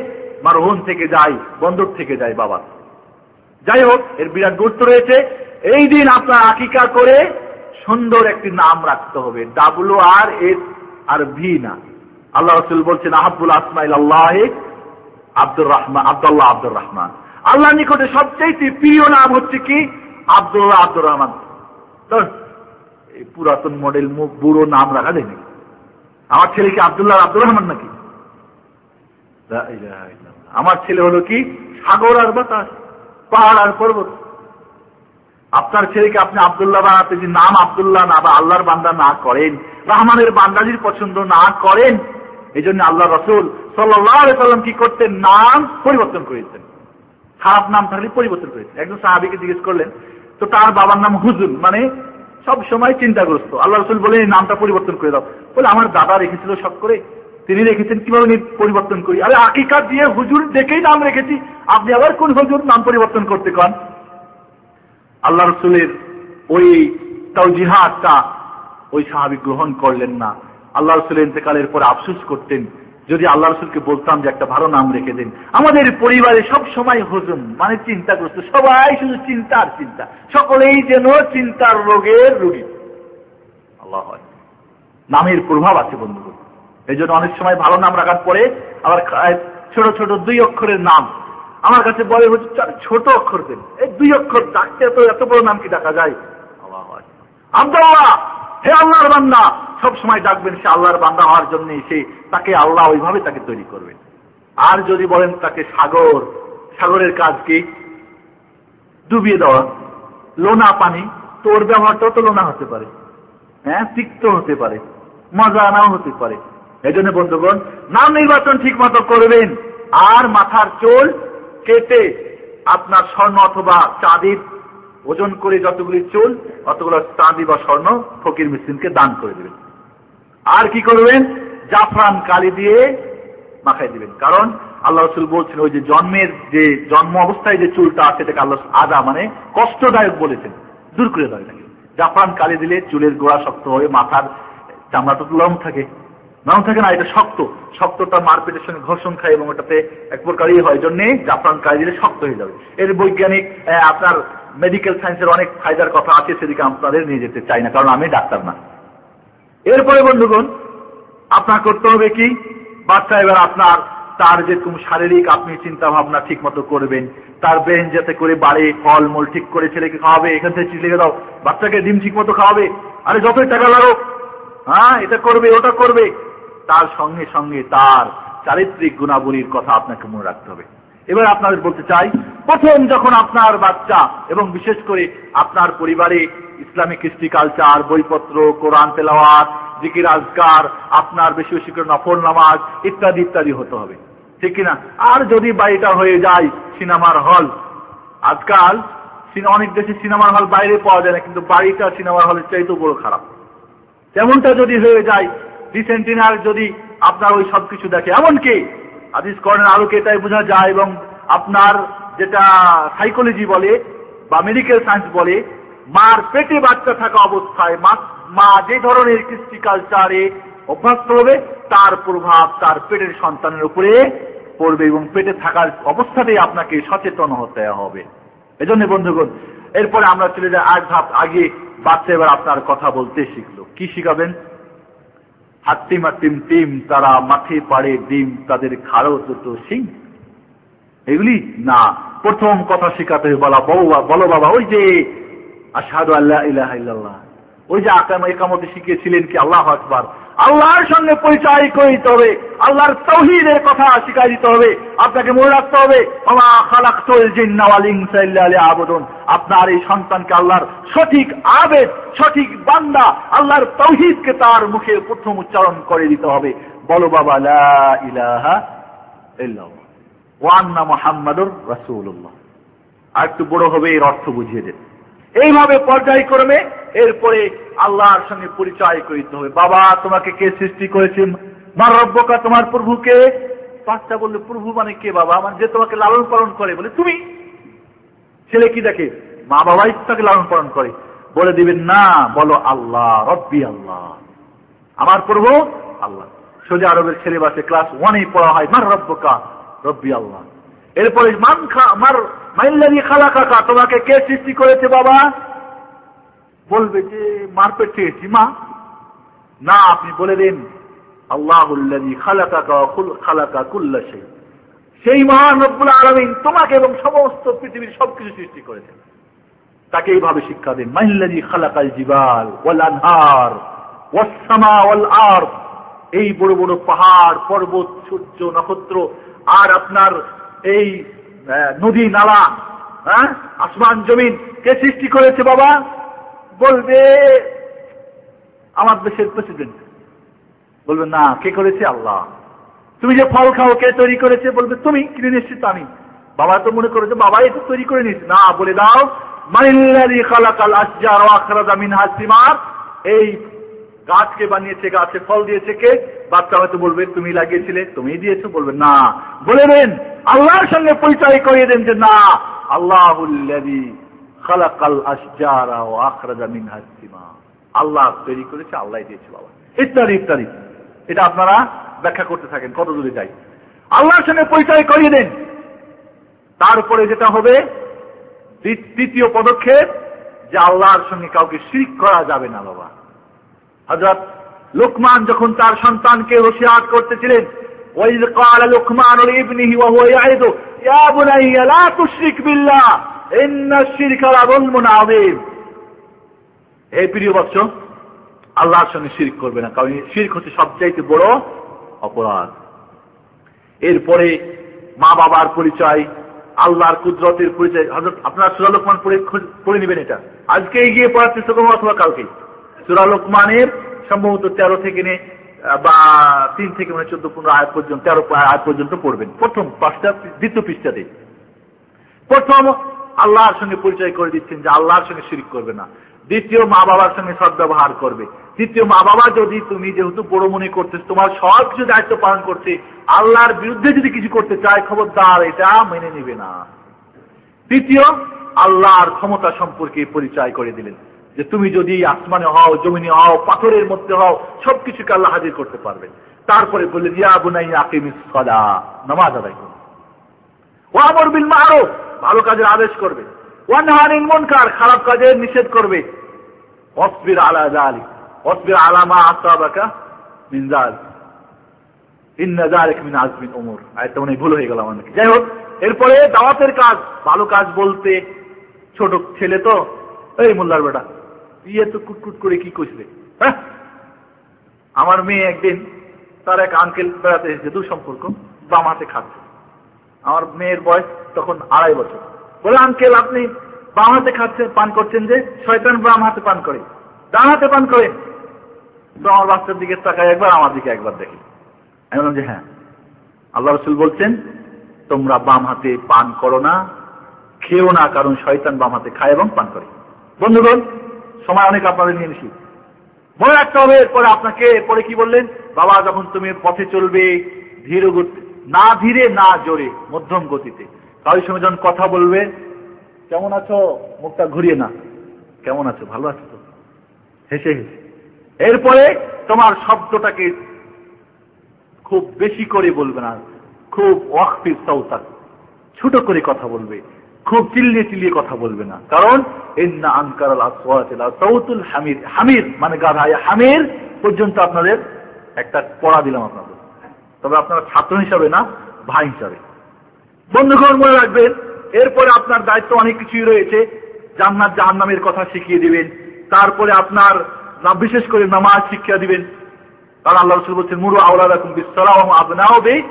মারহুন থেকে যায় বন্দর থেকে যায় বাবা। যাই হোক, এর বিরাট গুরুত্ব রয়েছে। এই দিন আপনার আকিকা করে সুন্দর একটি নাম রাখতে হবে। W R S R V না। আল্লাহ রসুল বলছেন আহাবুল আসমাইল আল্লাহ আব্দুর রহমান, আব্দুল্লাহ আব্দুর রহমান। আল্লাহ নিকটে সবচেয়ে প্রিয় নাম হচ্ছে কি? আব্দুল্লাহ আব্দুর রহমান। এই পুরাতন মডেল মুখ, বুড়ো নাম রাখা দেয়নি। আমার ছেলে কি আবদুল্লাহ আব্দুর রহমান নাকি? আমার ছেলে হলো কি? সাগর আর বাতাস। পাহাড় আর পর্বত আপনার ছেলেকে আপনি আবদুল্লাহ বানাতে যে নাম আবদুল্লাহ না বা আল্লাহর বান্দা না করেন, রহমানের বান্দাজির পছন্দ না করেন এই জন্য আল্লাহ রসুল সাল্লাম কি করতেন? নাম পরিবর্তন করেছেন। খারাপ নাম থাকলে পরিবর্তন করেছেন। একজন সাহাবিকে জিজ্ঞেস করলেন, তো তার বাবার নাম হুজুর? মানে সব সময় চিন্তাগ্রস্ত। আল্লাহ রসুল বলে নামটা পরিবর্তন করে দাও। বলে, আমার দাদা রেখেছিল সব করে। তিনি রেখেছেন, কীভাবে পরিবর্তন করি? আরে আকিকা দিয়ে হুজুর দেখেই নাম রেখেছি, আপনি আবার কোন হুজুর নাম পরিবর্তন করতে কন? আল্লাহ রসুলের ওই তাও জিহাদটা ওই সাহাবি গ্রহণ করলেন না। আল্লাহ রসুলের ইন্তেকালের পরে আফসুস করতেন। যদি আল্লাহ রসুলকে বলতাম যে একটা ভালো নাম রেখে দিন। আমাদের পরিবারে সব সময় হজম মানে চিন্তাগ্রস্ত, সবাই শুধু চিন্তার চিন্তা। সকলেই যেন চিন্তার রোগের রোগী। আল্লাহ নামের প্রভাব আছে বন্ধুগণ। এই জন্য অনেক সময় ভালো নাম রাখার পরে আবার ছোট ছোট দুই অক্ষরের নাম। আমার কাছে বলে হচ্ছে ছোট অক্ষর দেন। এই দুই অক্ষর ডাকতে তো এত বড় নাম কি ডাকা যায়? আব্দুল্লাহ, হে আল্লাহর বান্দা! সব সময় ডাকবেন সে আল্লাহর বান্দা হওয়ার জন্য সে তাকে আল্লাহ ওইভাবে তাকে তৈরি করবেন। আর যদি বলেন তাকে সাগর, সাগরের কাজ কি? ডুবিয়ে দেওয়া, লোনা পানি, তোর ব্যবহারটাও তো লোনা হতে পারে। হ্যাঁ তিক্ত হতে পারে, মজা নাও হতে পারে। এই জন্য বন্ধুগণ, নাম নির্বাচন ঠিক মতো করবেন, আর মাথার চোল কেটে আপনার স্বর্ণ অথবা চাঁদির ওজন করে যতগুলি চুল, অতগুলো চাঁদি বা স্বর্ণ ফকির মিসিনকে দান করে দেবেন। আর কি করবেন? জাফরান কালি দিয়ে মাখাই দিবেন। কারণ আল্লাহ রসুল বলছেন, ওই যে জন্মের যে জন্ম অবস্থায় যে চুলটা আছে সেটাকে আল্লাহ আদা মানে কষ্টদায়ক বলেছেন, দূর করে দেয় জাফরান কালি দিলে চুলের গোড়া শক্ত হয়ে মাথার চামড়াটা লং থাকে। নরম থাকে না, এটা শক্ত। শক্তটা মারপিটের সঙ্গে ঘর্ষণ খায় এবং ওটাতে এক প্রকারই হয়। জন্যে জাফরান কালি দিলে শক্ত হয়ে যাবে। এর বৈজ্ঞানিক আপনার মেডিকেল সায়েন্সের অনেক ফায়দার কথা আছে, সেদিকে আপনাদের নিয়ে যেতে চাই না, কারণ আমি ডাক্তার না। এরপরে বন্ধুগণ, আপনার করতে হবে কি? বাচ্চা এবার আপনার, তার যেরকম শারীরিক আপনি চিন্তা ভাবনা ঠিক মতো করবেন, তার ব্রেন যাতে করে বাড়ে ফল ঠিক করে ছেলেকে খাওয়াবে, এখান থেকে লিখে দাও, বাচ্চাকে ডিম ঠিক মতো খাওয়াবে, আরে যতই টাকা লাগো হ্যাঁ এটা করবে, ওটা করবে তার সঙ্গে সঙ্গে তার চারিত্রিক গুণাবলীর কথা আপনাকে মনে রাখতে হবে। এবার আপনাদের বলতে চাই, প্রথম যখন আপনার বাচ্চা এবং বিশেষ করে আপনার পরিবারে ইসলামিক হিস্ট্রি, কালচার, বইপত্র, কোরআন, তেলাওয়াত, জিকির, আজকার, আপনার বেশি বেশি করে নফল নামাজ ইত্যাদি ইত্যাদি হতে হবে। ঠিক কিনা? আর যদি বাড়িটা হয়ে যায় সিনেমার হল, আজকাল অনেক দেশে সিনেমার হল বাইরে পাওয়া যায় না, কিন্তু বাড়িটা সিনেমার হলের চাইতেও বড় খারাপ। তেমনটা যদি হয়ে যায় ডিসেন্টিনার যদি আপনার ওই সব কিছু দেখে। এমনকি আদিস করেন আলোকে এটাই বোঝা যায় এবং আপনার যেটা সাইকোলজি বলে বা মেডিকেল সায়েন্স বলে, মার পেটে বাচ্চা থাকা অবস্থায় মা মা যে ধরনের কৃষ্টি কালচারে অভ্যস্ত হবে তার প্রভাব তার পেটের সন্তানের উপরে পড়বে এবং পেটে থাকার অবস্থাতেই আপনাকে সচেতন হতে হবে। এজন্য বন্ধুগণ, এরপরে আমরা চলে যাই এক ধাপ আগে, বাচ্চা এবার আপনার কথা বলতে শিখলো। কি শিখাবেন? হাত্তিমা টিম টিম তারা মাঠে পাড়ে ডিম, তাদের খাড়ো দুটো সিং এগুলি না, প্রথম কথা শেখাতে বলা বউ, বলো বাবা, ওই যে আসাদু আল্লাহ ইলাহ ওই যে আকাম একামতে শিখিয়েছিলেন কি আল্লাহ আকবার আল্লাহর সঙ্গে পরিচয় করে দিতে হবে। আল্লাহর তৌহিদের কথা শিখাই দিতে হবে। আপনাকে মনে রাখতে হবে আবেদন আপনার এই সন্তানকে আল্লাহর সঠিক আবেদ, সঠিক বান্দা, আল্লাহর তৌহিদকে তার মুখে প্রথম উচ্চারণ করে দিতে হবে। বলো, বাবা ইলাহা ওয়ান্না মোহাম্মদুর রাসুল্লাহ আর একটু বড় হবে, এর অর্থ বুঝিয়ে দেবে এইভাবে পর্যায়ক্রমে এরপরে আল্লাহর সঙ্গে পরিচয় করিতে হবে। বাবা, তোমাকে কে সৃষ্টি করেছে? মার রব্বকা তোমার প্রভুকে। বাচ্চা বললে, প্রভু মানে কে বাবা? মানে যে তোমাকে লালন পালন করে। বলে, তুমি। ছেলে কি দেখে? মা বাবাই তাকে লালন পালন করে। বলে দিবেন না, বলো আল্লাহ, রব্বি আল্লাহ। আমার প্রভু আল্লাহ। সৌদি আরবের ছেলে বাসে ক্লাস ওয়ানে পড়া হয়, মার রব্বকা, রব্বি আল্লাহ। এরপরে, মান খা, মার মাইল্লানি খালা কাকা তোমাকে কে সৃষ্টি করেছে বাবা? বলবে যে, মারপেট চেয়েছি মা। না, আপনি বলে দিন আল্লাহুল্লাদি খালাকা খালাকা কুল্লা সেই সেই মহান রব্বুল আলমিন তোমাকে এবং সমস্ত পৃথিবীর সবকিছু সৃষ্টি করেছেন তাকে এইভাবে শিক্ষা দিন মাইল্লাদি খালাকাল জিবাল ওয়াল আনহার ওয়াসামা ওয়াল আর এই বড় বড় পাহাড়, পর্বত, সূর্য, নক্ষত্র, আর আপনার এই নদী, নালা হ্যাঁ আসমান, জমিন, কে সৃষ্টি করেছে বাবা? বলবে আমার দেশের প্রেসিডেন্ট বলবে, না, কে করেছে? আল্লাহ। তুমি যে ফল খাও, কে তৈরি করেছে? বলবে, তুমি। কিনে নিশ্চিত আমি। বাবা তো মনে করেছে বাবা এটা তৈরি করে নিস না, বলে দাও। এই গাছকে বানিয়েছে, গাছে ফল দিয়েছে কে? বাচ্চা হয়তো বলবে, তুমি লাগিয়েছিলে তুমি দিয়েছ। বলবে, না। বলে দেন। আল্লাহর সঙ্গে পরিচয় করিয়ে দেন যে, না হাসিমা আল্লাহ তৈরি করেছে, আল্লাহ দিয়েছে বাবা। ইত্যাদি ইত্যাদি। এটা আপনারা ব্যাখ্যা করতে থাকেন, কত দূরে যাই। আল্লাহর সঙ্গে পরিচয় করিয়ে দেন। তারপরে যেটা হবে তৃতীয় পদক্ষেপ, যে আল্লাহর সঙ্গে কাউকে শিরিক করা যাবে না বাবা। হজরত লোকমান যখন তার সন্তানকে হুশিয়ার করতেছিলেন وإذ قال لقمان لابنه وهو يعظه يا بني لا تشرك بالله إن الشرك لظلم عظيم হে প্রিয় বৎস আল্লাহর সঙ্গে শিরিক করবে না কারণ শিরিক হচ্ছে সবচাইতে বড় অপরাধ এরপরে মা বাবার পরিচয় আল্লাহর কুদরতের পরিচয় হজরত আপনারা সুরা লোকমান পড়ে পড়ে নেবেন এটা আজকে গিয়ে পড়ার চেষ্টা করবো অথবা কালকে সুরা লোকমানের সম্ভবত তেরো থেকে নে বা তিন থেকে মানে চোদ্দ, পনেরো আয় পর্যন্ত, তেরো আয় পর্যন্ত পড়বেন। প্রথম পাঁচটা, দ্বিতীয় পৃষ্ঠাতে প্রথম আল্লাহর সঙ্গে পরিচয় করে দিচ্ছেন যে আল্লাহর সঙ্গে শিরিক করবে না। দ্বিতীয় মা বাবার সঙ্গে সদ্ব্যবহার করবে। তৃতীয় মা বাবা যদি তুমি যেহেতু বড় মনে করতে তোমার সব কিছু দায়িত্ব পালন করছে, আল্লাহর বিরুদ্ধে যদি কিছু করতে চায়, খবরদার, এটা মেনে নিবে না। তৃতীয়, আল্লাহর ক্ষমতা সম্পর্কে পরিচয় করে দিলেন। যে তুমি যদি আসমানে হও, জমিনে হও, পাথরের মধ্যে হও, সবকিছুকে আল্লাহ হাজির করতে পারবেন। তারপরে বললেন, ইয়া বুনাই আকিমিস সদা নামাজ আদায় করবে ও আমর বিল মারো ভালো কাজের আদেশ করবে। ওয়ানহানিন মুনকার খারাপ কাজের নিষেধ করবে। অসবির আলা জালি অসবির আলামা আসাবাকা মিনজাল মনে ভুল হয়ে যাই হোক, এরপরে দাওয়াতের কাজ, ভালো কাজ বলতে ছোট ছেলে তো, এই মোল্লার বেটা। ইয়ে তো কুটকুট করে কি কইসলে হ্যাঁ? আমার মেয়ে একদিন তার এক আঙ্কেল বেড়াতে এসেছে দু সম্পর্ক, বাম হাতে খাচ্ছে আমার মেয়ের বয়স তখন আড়াই বছর। বলে আঙ্কেল আপনি বাম হাতে খাচ্ছেন পান করছেন যে, শয়তান বাম হাতে পান করে, ডান হাতে পান করেন তো আমার বাচ্চার দিকে তাকায় একবার, আমার দিকে একবার দেখি। আমি বললাম যে হ্যাঁ। আল্লাহ রসুল বলছেন, তোমরা বাম হাতে পান করো না, খেও না, কারণ শয়তান বাম হাতে খায় এবং পান করে। বন্ধুগণ সময় অনেক আপনাদের নিয়ে নিছি মনে রাখতে হবে, এরপরে আপনাকে, এরপরে কি বললেন? বাবা, যখন তুমি পথে চলবে, ধীর না ধীরে, না জোরে, মধ্যম গতিতে। তাই সময় যখন কথা বলবে, কেমন আছো? মুখটা ঘুরিয়ে না। কেমন আছো? ভালো আছো তো? হেসে হেসে। এরপরে তোমার শব্দটাকে খুব বেশি করে বলবে না, খুব ওয়াকফির সৌতাক ছোট করে কথা বলবে। খুব চিল্লিয়ে চিল্লিয়ে কথা বলবে না। কারণ, ইন্না আনকার সৌতুল হামির হামির মানে গাধা। হামির পর্যন্ত আপনাদের একটা পড়া দিলাম আপনাদের। তবে আপনারা ছাত্র হিসাবে না, ভাই হিসাবে। বন্ধুগণ, মনে রাখবেন, এরপরে আপনার দায়িত্ব অনেক কিছুই রয়েছে। জান্নাত জাহান্নামের কথা শিখিয়ে দিবেন। তারপরে আপনার বিশেষ করে নামাজ শিক্ষা দিবেন। কারণ আল্লাহ রসুল বলছেন, মুরু আওলা রাখুন বিশ্বরাম আপনাও বে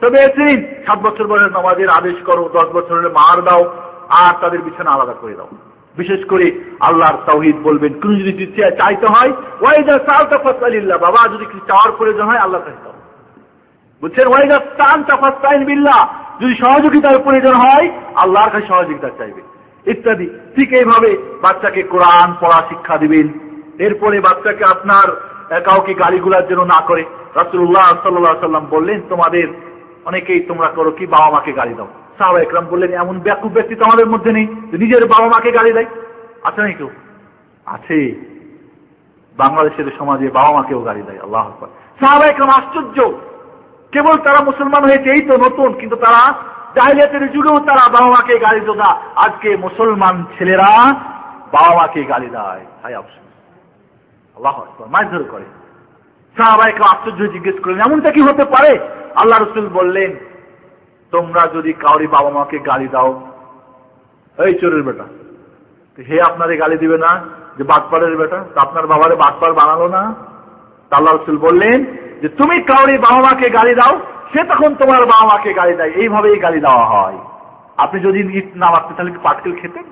তবে এসিন সাত বছর বয়সের নামাজের আদেশ করো, দশ বছরের মার দাও, আর তাদের বিছানা আলাদা করে দাও। বিশেষ করে আল্লাহর তাওহিদ বলবেন কোন যদি চাইতে হয় ওয়াইদা সালতা ফাসালিল্লাহ বাবা, যদি কিছু চাওয়ার প্রয়োজন হয়, আল্লাহ কাছে দাও। বুঝছেন ওয়াইদা স্তান তাফাস্তাইন বিল্লাহ, যদি সহযোগিতার প্রয়োজন হয়, আল্লাহর কাছে সহযোগিতা চাইবে। ইত্যাদি। ঠিক এইভাবে বাচ্চাকে কোরআন পড়া শিক্ষা দিবেন। এরপরে বাচ্চাকে আপনার, কাউকে গালিগুলার জন্য না করে রাসুল্লাহ সাল্লাহ সাল্লাম বললেন, তোমাদের অনেকেই তোমরা করো কি, বাবা মাকে গালি দাও। সাহবা একরাম বললেন, এমন ব্যাকুব ব্যক্তি তো আমাদের মধ্যে নেই নিজের বাবা মাকে গালি দেয়। আছে নাকি কেউ? আছে। বাংলাদেশের সমাজে বাবা মাকেও গালি দেয়, আল্লাহ সাহবা একরাম আশ্চর্য। কেবল তারা মুসলমান হয়েছে, এই তো নতুন, কিন্তু তারা জাহিলিয়াতের যুগেও তারা বাবা মাকে গালি দিত না। আজকে মুসলমান ছেলেরা বাবা মাকে গালি দেয়। হাই আফসোস। আল্লাহ মারধর করে। সাহাবাইকে আশ্চর্য জিজ্ঞেস করলেন, এমনটা কি হতে পারে? আল্লাহ রসুল বললেন, তোমরা যদি কাউরি বাবা মাকে গালি দাও। এই চোরের বেটা হে আপনারে গালি দিবে না যে বাটপাড়ের বেটা আপনার বাবারে বাটপার বানালো না? আল্লাহ রসুল বললেন যে, তুমি কাউরি বাবা মাকে গালি দাও, সে তখন তোমার বাবা মাকে গালি দেয়। এইভাবেই গালি দেওয়া হয়। আপনি যদি ইট না মারতে, তাহলে কি পাটকেল খেতেন?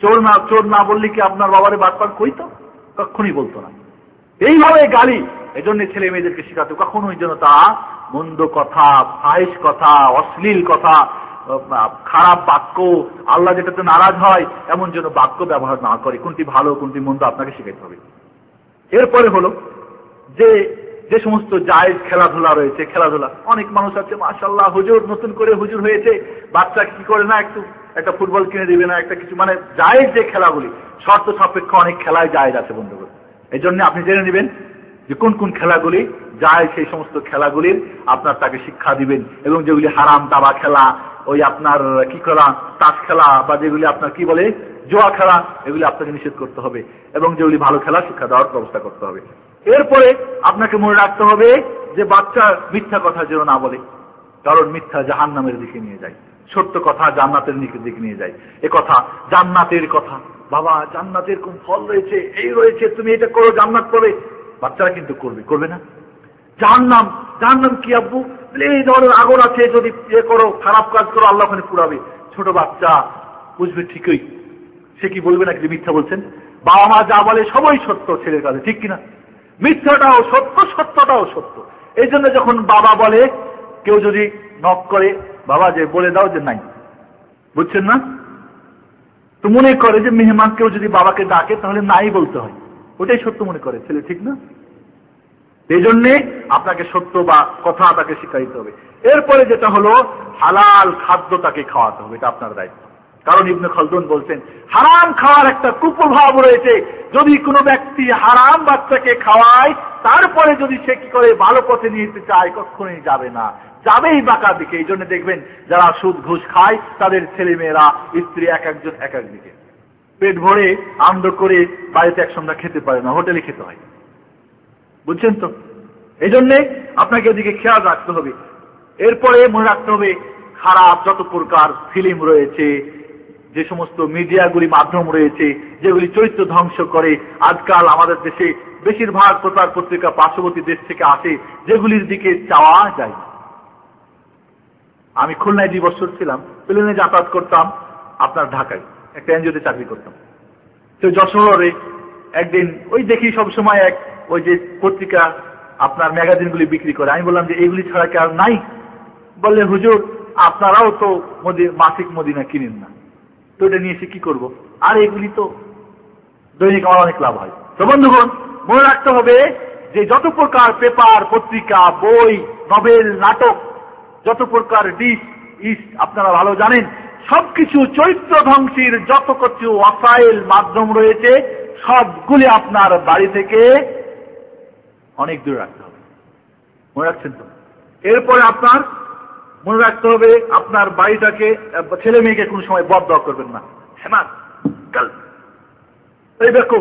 চোর না চোর না বললে কি আপনার বাবারে বাটপার কইতো? কখনই বলতো না। এইভাবে গালি। এই এজন্য ছেলে মেয়েদেরকে শেখাতো, কখনোই যেন তা মন্দ কথা ফাইস কথা, অশ্লীল কথা, খারাপ বাক্য, আল্লাহ যেটাতে নারাজ হয়, এমন যেন বাক্য ব্যবহার না করে। কোনটি ভালো, কোনটি মন্দ আপনাকে শিখাইতে হবে। এরপরে হলো যে যে সমস্ত জায়েজ খেলাধুলা রয়েছে, খেলাধুলা। অনেক মানুষ আছে মাসাল্লাহ হুজুর, নতুন করে হুজুর হয়েছে, বাচ্চা কি করে না একটু, একটা ফুটবল কিনে দিবে না, একটা কিছু। মানে জায়েজ যে খেলাগুলি, শর্ত সাপেক্ষ অনেক খেলায় জায়েজ আছে বন্ধুগণ। এই জন্য আপনি জেনে নেবেন যে কোন কোন খেলাগুলি যায় সেই সমস্ত খেলাগুলির আপনার তাকে শিক্ষা দিবেন এবং যেগুলি হারাম দাবা খেলা, ওই আপনার কি খেলা, তাস খেলা বা যেগুলি আপনার কি বলে, জোয়া খেলা, এগুলি আপনাকে নিষেধ করতে হবে এবং যেগুলি ভালো খেলা শিক্ষা দেওয়ার ব্যবস্থা করতে হবে। এরপরে আপনাকে মনে রাখতে হবে যে বাচ্চা মিথ্যা কথা যেন না বলে, কারণ মিথ্যা জাহান নামের দিকে নিয়ে যায়, সত্য কথা জান্নাতের দিকে নিয়ে যায়। এ কথা জান্নাতের কথা। বাবা, জান্নাতের কোন ফল রয়েছে, এই রয়েছে, তুমি এটা করো, জান্নাত করবে বাচ্চারা কিন্তু করবে করবে না। জাহান্নাম জাহান্নাম কি আব্বু? এই ধরনের আগুন আছে, যদি ইয়ে করো, খারাপ কাজ করো, আল্লাহ ওখানে পুরাবে। ছোট বাচ্চা, বুঝবে ঠিকই। সে কি বলবে না মিথ্যা বলছেন? বাবা মা যা বলে, সবই সত্য ছেলের কাছে, ঠিক কিনা? মিথ্যাটাও সত্য, সত্যটাও সত্য। এই জন্য যখন বাবা বলে, কেউ যদি নক করে, বাবা যে বলে দাও যে নাই। বুঝছেন না? তো মনে করে যে মেহমান কেউ যদি বাবাকে ডাকে, তাহলে নাই বলতে হয়। ওটাই সত্য মনে করে, ছেলে, ঠিক না? এই জন্যে আপনাকে সত্য বা কথা তাকে শিখাইতে হবে। এরপরে যেটা হলো, হালাল খাদ্য তাকে খাওয়াতে হবে, এটা আপনার দায়িত্ব। কারণ ইবনে খালদুন বলছেন, হারাম খাওয়ার একটা কুপ্রভাব রয়েছে। যদি কোনো ব্যক্তি হারাম বাচ্চাকে খাওয়ায়, তারপরে যদি সে কি করে ভালো পথে নিয়ে যেতে চায়, কখনোই যাবে না। যাবেই বাঁকার দিকে। এই জন্য দেখবেন, যারা সুদ ঘুষ খায়, তাদের ছেলে মেয়েরা স্ত্রী এক একজন, এক এক দিকে। পেট ভরে আনন্দ করে বাড়িতে এক সন্ধ্যা খেতে পারে না, হোটেলে খেতে হয়। বুঝছেন তো? এই জন্যে আপনাকে এদিকে খেয়াল রাখতে হবে। এরপরে মনে রাখতে হবে, খারাপ যত প্রকার ফিল্ম রয়েছে, যে সমস্ত মিডিয়াগুলি মাধ্যম রয়েছে, যেগুলি চরিত্র ধ্বংস করে, আজকাল আমাদের দেশে বেশিরভাগ প্রচার পত্রিকা পার্শ্ববর্তী দেশ থেকে আসে, যেগুলির দিকে চাওয়া যায় আমি খুলনায় দুই বছর ছিলাম, প্লেনে যাতায়াত করতাম, আপনার ঢাকায়, একটা এনজিওতে চাকরি করতাম। তো যশোরে একদিন, ওই দেখি সবসময় এক, ওই যে পত্রিকা, আপনার ম্যাগাজিনগুলি বিক্রি করে। আমি বললাম যে এইগুলি ছাড়া কি আর নাই? বললে, হুজুর, আপনারাও তো মাসিক মদিনা কিনেন না। তো এটা নিয়ে এসে কি করব? আর এগুলি তো দৈনিক আমার অনেক লাভ হয়। তো বন্ধুগণ, মনে রাখতে হবে যে, যত প্রকার পেপার, পত্রিকা, বই, নভেল, নাটক যত প্রকার ডিস ইস আপনারা ভালো জানেন, সবকিছু চরিত্র ধ্বংসীর যত কিছু অসাইল মাধ্যম রয়েছে, সবগুলি আপনার বাড়ি থেকে অনেক দূরে রাখতে হবে। মনে রাখছেন তো? এরপরে আপনার, মনে রাখতে হবে আপনার বাড়িটাকে, ছেলে মেয়েকে কোনো সময় বদ করবেন না। কাল এই দেখো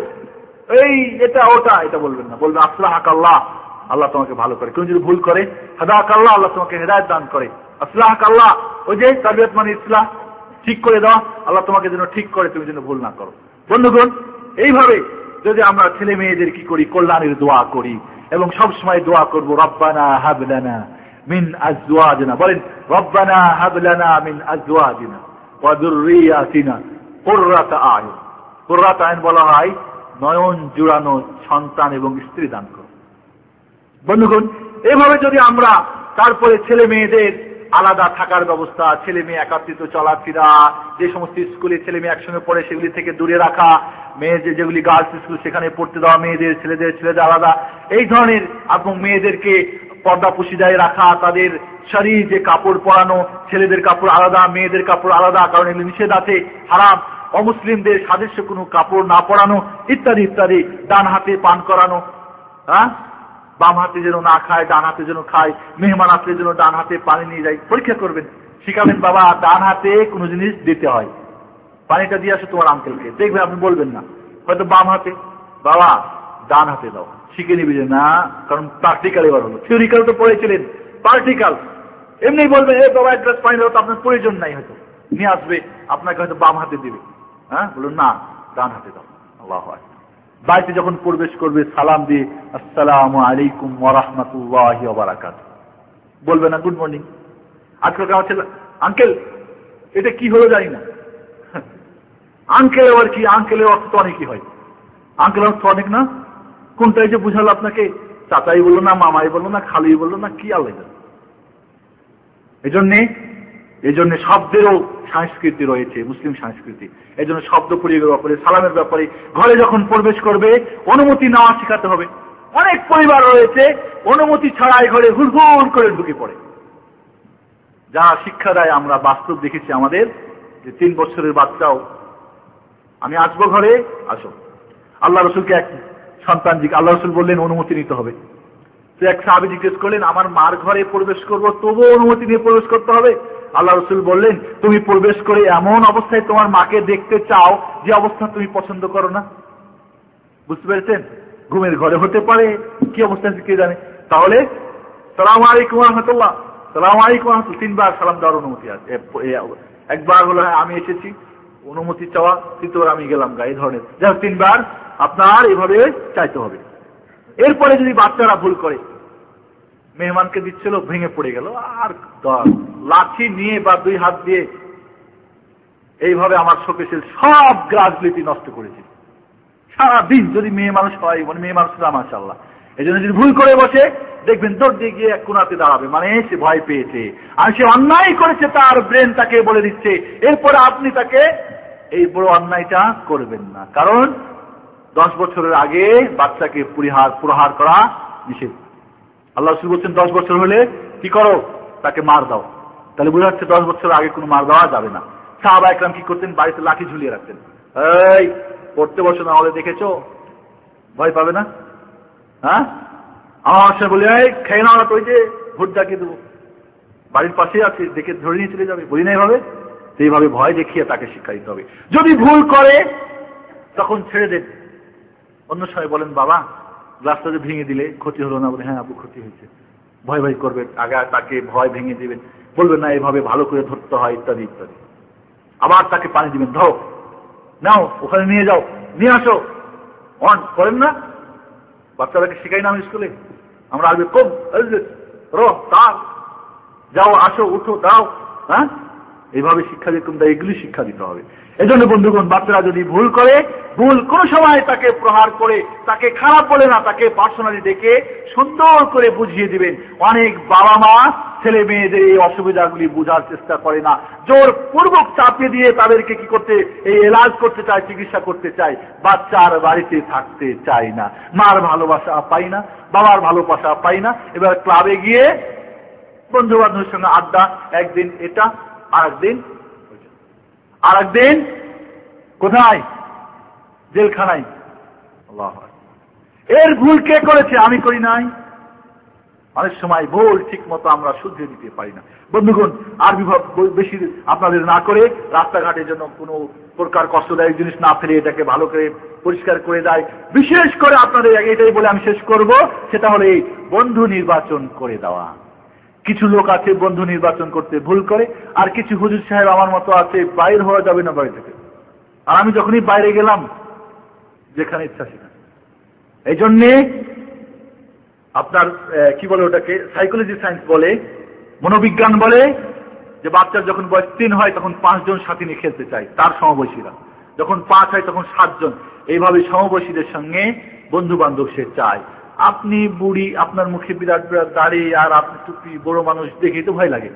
এই এটা ওটা, এটা বলবেন না। বলবেন আসলাহ আল্লাহ আল্লাহ তোমাকে ভালো করে। কেউ যদি ভুল করে হাদাক আল্লাহ আল্লাহ তোমাকে হেদায়ত দান করে। আসলাহ আল্লাহ ওই যে তাবিয়ত মানে ইসলাম ঠিক করে দেওয়া আল্লাহ তোমাকে যেন ঠিক করে, তুমি যেন ভুল না করো। বন্ধুগণ, এইভাবে যদি আমরা ছেলে মেয়েদের কি করি, কল্যাণের দোয়া করি, এবং সব সময় দোয়া করব, রব্বানা হাবলানা মিন আজওয়াজিনা। বলেন, রব্বানা হাবলানা মিন আজওয়াজিনা ওয়া যুররিয়াতিনা কুররাতা আয়ুন। বলা হয় নয়ন জুড়ানো সন্তান এবং স্ত্রী দান করো। বন্ধুগণ, এভাবে যদি আমরা তারপরে ছেলে মেয়েদের আলাদা থাকার ব্যবস্থা, ছেলে মেয়ে একাত্রিত চলাফেরা, যে সমস্ত স্কুলে ছেলে মেয়ে একসঙ্গে পড়ে সেগুলি থেকে দূরে রাখা মেয়েদের যেগুলি গার্লস স্কুল সেখানে পড়তে দেওয়া, মেয়েদের, ছেলেদের ছেলেদের আলাদা, এই ধরনের এবং মেয়েদেরকে পর্দা পুশিদায় রাখা, তাদের শরীর যে কাপড় পরানো, ছেলেদের কাপড় আলাদা, মেয়েদের কাপড় আলাদা, কারণ এগুলি নিষেধ আছে, হারাম, অমুসলিমদের সাদৃশ্য কোনো কাপড় না পরানো, ইত্যাদি ইত্যাদি, ডান হাতে পান করানো হ্যাঁ? বাম হাতে যেন না খায়, ডান হাতে যেন খায়, মেহমান আসলে যেন ডান হাতে পানি নিয়ে যায়, পরীক্ষা করবেন। শিখাবেন, বাবা, ডান হাতে কোনো জিনিস দিতে হয়। পানিটা দিয়ে আসো তোমার আঙ্কেলকে দেখবে আপনি বলবেন না। হয়তো বাম হাতে, বাবা, ডান হাতে দাও। শিখে নিবি যে, না, কারণ প্র্যাকটিক্যাল এবার হলো। থিওরিক্যাল তো পড়েছিলেন প্র্যাকটিক্যাল এমনি বলবেন, এই বাবা এক গ্লাস পানি দাও তো আপনার প্রয়োজন নাই হয়তো। নিয়ে আসবে, আপনাকে হয়তো বাম হাতে দিবে। হ্যাঁ? বলুন, না, ডান হাতে দাও। আল্লাহ বাড়িতে যখন প্রবেশ করবে, সালাম দিয়ে, আসসালাম আলাইকুম ওরহমতুল্লাহ বারাকাত বলবে না, গুড মর্নিং। আজকাল আমার ছেলে, আঙ্কেল, এটা কি হলো জানি না। আঙ্কেল আবার কি, আঙ্কেলের অর্থ তো অনেকই হয়। আঙ্কেল অর্থ অনেক না? কোনটাই যে বুঝালো আপনাকে? চাচাই বলল না, মামাই বলল না খালি বলল না, কি আলাদা এই জন্যে এই জন্য শব্দেরও সংস্কৃতি রয়েছে, মুসলিম সংস্কৃতি। এই জন্য শব্দ প্রয়োগের ব্যাপারে, সালামের ব্যাপারে, ঘরে যখন প্রবেশ করবে, অনুমতি নেওয়া শেখাতে হবে। অনেক পরিবার রয়েছে, অনুমতি ছাড়াই ঘরে হুড় করে ঢুকে পড়ে। যা শিক্ষা দেয়, আমরা বাস্তব দেখেছি আমাদের, যে তিন বছরের বাচ্চাও, আমি আসব ঘরে, আসো। আল্লাহ রসুলকে এক সন্তান আল্লাহ রসুল বললেন, অনুমতি নিতে হবে। তো এক সাহাবি জিজ্ঞেস করলেন, আমার মার ঘরে প্রবেশ করব, তবুও অনুমতি নিয়ে প্রবেশ করতে হবে? আল্লাহ রসুল বললেন, তুমি প্রবেশ করে এমন অবস্থায় তোমার মাকে দেখতে চাও যে অবস্থা তুমি পছন্দ করো না। বুঝতে পেরেছেন? ঘুমের ঘরে হতে পারে, কি অবস্থা কে জানে? তাহলে, সালাম আলাইকুম রহমতুল্লাহ। সালাম আলাইকুম রহমতুল তিনবার সালাম দেওয়ার অনুমতি আছে। একবার হলো হ্যাঁ আমি এসেছি। অনুমতি চাওয়া, তৃতীয়বার আমি গেলাম গা, এই ধরনের। যাই তিনবার আপনার এভাবে চাইতে হবে। এরপরে যদি বাচ্চারা ভুল করে, মেহমানকে দিচ্ছিল, ভেঙে পড়ে গেল, আর লাঠি নিয়ে বা দুই হাত দিয়ে এইভাবে আমার শোকেশের সব গ্লাসগুলিটি নষ্ট করেছে সারাদিন যদি মেয়ে মানুষ হয় মানে মেয়ে মানুষ মাসাল্লাহ এই জন্য যদি ভুল করে বসে, দেখবেন দৌড় দিয়ে গিয়ে এক কোনাতে দাঁড়াবে। মানে সে ভয় পেয়েছে। আর সে অন্যায় করেছে, তার ব্রেন তাকে বলে দিচ্ছে। এরপরে আপনি তাকে এই বড় অন্যায়টা করবেন না। কারণ দশ বছরের আগে বাচ্চাকে পরিহার, প্রহার করা নিষেধ। আল্লাহ রসুল বলছেন, দশ বছর হলে কি করো? তাকে মার দাও। তাহলে বোঝা যাচ্ছে দশ বছর আগে কোনো মার দেওয়া যাবে না। সাহাবা একরাম কি করতেন? বাড়িতে লাঠি ঝুলিয়ে রাখতেন। এই, পড়তে বসো না, হলে দেখেছ? ভয় পাবে না? হ্যাঁ? আমার সে বলি, এই, খেয়ে না তো, ওই যে ভোট ডাকিয়ে দেবো। বাড়ির পাশে আছে, দেখে ধরে নিয়ে চলে যাবে। বলি না এইভাবে সেইভাবে ভয় দেখিয়ে তাকে শিক্ষা দিতে হবে। যদি ভুল করে, তখন ছেড়ে দেন। অন্য সময় বলেন, বাবা গ্লাসটা যে ভেঙে দিলে ক্ষতি হলো না। বলে হ্যাঁ আপু, ক্ষতি হয়েছে। ভয় ভয় করবেন, আগে তাকে ভয় ভেঙে দিবেন। বলবেন না, এভাবে ভালো করে ধরতে হয়, ইত্যাদি ইত্যাদি। আবার তাকে পানি দিবেন, ধরো, নাও, ওখানে নিয়ে যাও, নিয়ে আসো। অন, করেন না? বাচ্চারাকে শিখাই না আমি স্কুলে। আমরা আসবে, কম রো, তার, যাও, আসো, উঠো, দাও হ্যাঁ? এইভাবে শিক্ষা দিতে এগুলি শিক্ষা দিতে হবে। এই জন্য বন্ধুগণ, বাচ্চারা যদি ভুল করে, ভুল কোন সময় তাকে প্রহার করে, তাকে খারাপ বলে না, তাকে পার্সোনালি ডেকে সুন্দর করে বুঝিয়ে দিবেন। অনেক বাবা মা ছেলে মেয়েদের এই অসুবিধাগুলি বোঝার চেষ্টা করে না। জোর পূর্বক চাপিয়ে দিয়ে তাদেরকে কি করতে, এই এলাজ করতে চায়, চিকিৎসা করতে চায়, বাচ্চার বাড়িতে থাকতে চায় না। মার ভালোবাসা পাই না, বাবার ভালোবাসা পাই না। এবার ক্লাবে গিয়ে বন্ধু বান্ধবের সঙ্গে আড্ডা, একদিন এটা আর একদিন আর একদিন কোথায় জেলখানায় এর ভুল কে করেছে? আমি করি নাই। অনেক সময় ভুল ঠিক মতো আমরা শুধরে দিতে পারি না। বন্ধুগণ, আর বিভাগ বেশি আপনাদের না করে রাস্তাঘাটের জন্য কোনো প্রকার কষ্টদায়ক জিনিস না ফেলে এটাকে ভালো করে পরিষ্কার করে দেয়। বিশেষ করে আপনাদের এটাই বলে আমি শেষ করব, সেটা হলে বন্ধু নির্বাচন করে দেওয়া। কিছু লোক আছে বন্ধু নির্বাচন করতে ভুল করে, আর কিছু হুজুর সাহেব আমার মতো আছে বাইর হওয়া যাবে না বাড়ি থেকে। আর আমি যখনই বাইরে গেলাম, যেখানে ইচ্ছা সেখানে। এই জন্যে আপনার কি বলে ওটাকে? সাইকোলজি সায়েন্স বলে, মনোবিজ্ঞান বলে, যে বাচ্চার যখন বয়স তিন হয়, তখন পাঁচজন সাথী নিয়ে খেলতে চায়, তার সমবয়সীরা। যখন পাঁচ হয়, তখন সাতজন। এইভাবে সমবয়সীদের সঙ্গে বন্ধু বান্ধব সে চায়। আপনি বুড়ি, আপনার মুখে বিরাট বিরাট দাড়ি, আর আপনি টুপি, বড় মানুষ দেখে তো ভয় লাগে।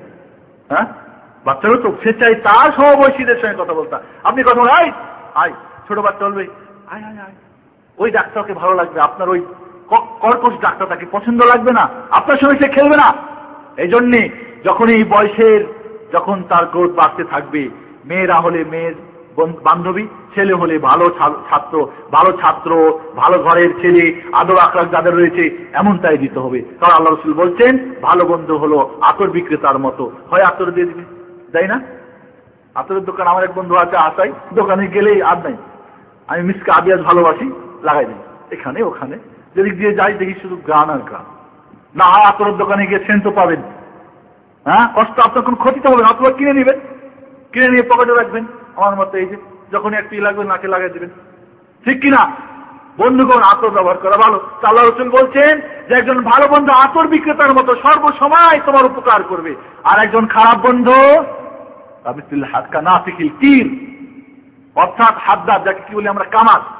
হ্যাঁ? বাচ্চারও তো, সে চাই তার সমবয়সীদের সঙ্গে কথা বলতা। আপনি কথা বলে আয় আয়, ছোট বাচ্চা বলবে, আয় আয় আয়, ওই ডাক্তারকে ভালো লাগবে, আপনার ওই কর্কশ ডাক্তার তাকে পছন্দ লাগবে না, আপনার সঙ্গে সে খেলবে না। এই জন্যে যখন এই বয়সের যখন তার গ্রোথ বাড়তে থাকবে, মেয়েরা হলে মেয়ের বান্ধবী, ছেলে হলে ভালো ছাত্র ভালো ছাত্র, ভালো ঘরের ছেলে, আদর আখরাক যাদের রয়েছে, এমনটাই দিতে হবে। কারণ আল্লাহ রসুল বলছেন, ভালো বন্ধু হলো আতর বিক্রেতার মতো। হয় আতর দিয়ে দিবে তাই না? আতরের দোকান আমার এক বন্ধু আছে আসাই, দোকানে গেলেই আর নাই। আমি মিসকে আবিয়াজ ভালোবাসি, লাগাই দিই। এখানে, ওখানে। যেদিক দিয়ে যাই দেখি শুধু গান আর গান না আতরের দোকানে গিয়ে সেন্ট পাবেন। হ্যাঁ? কষ্ট আপনার কোনো ক্ষতি তো হবে না, অথবা কিনে নেবেন। কিনে নিয়ে পকেটে রাখবেন। আমার মতো এই যে যখন একটু লাগবে, নাকে লাগাই দেবেন। ঠিক কিনা? বন্ধুগণ, আতর ব্যবহার করা ভালো। আল্লাহ রসুল বলছেন যে, একজন ভালো বন্ধু আতর বিক্রেতার মতো সর্বসময় তোমার উপকার করবে। আর একজন খারাপ বন্ধু হাতকা না শিখিল তীর অর্থাৎ হাতদার যাকে কি বলি আমরা কামাত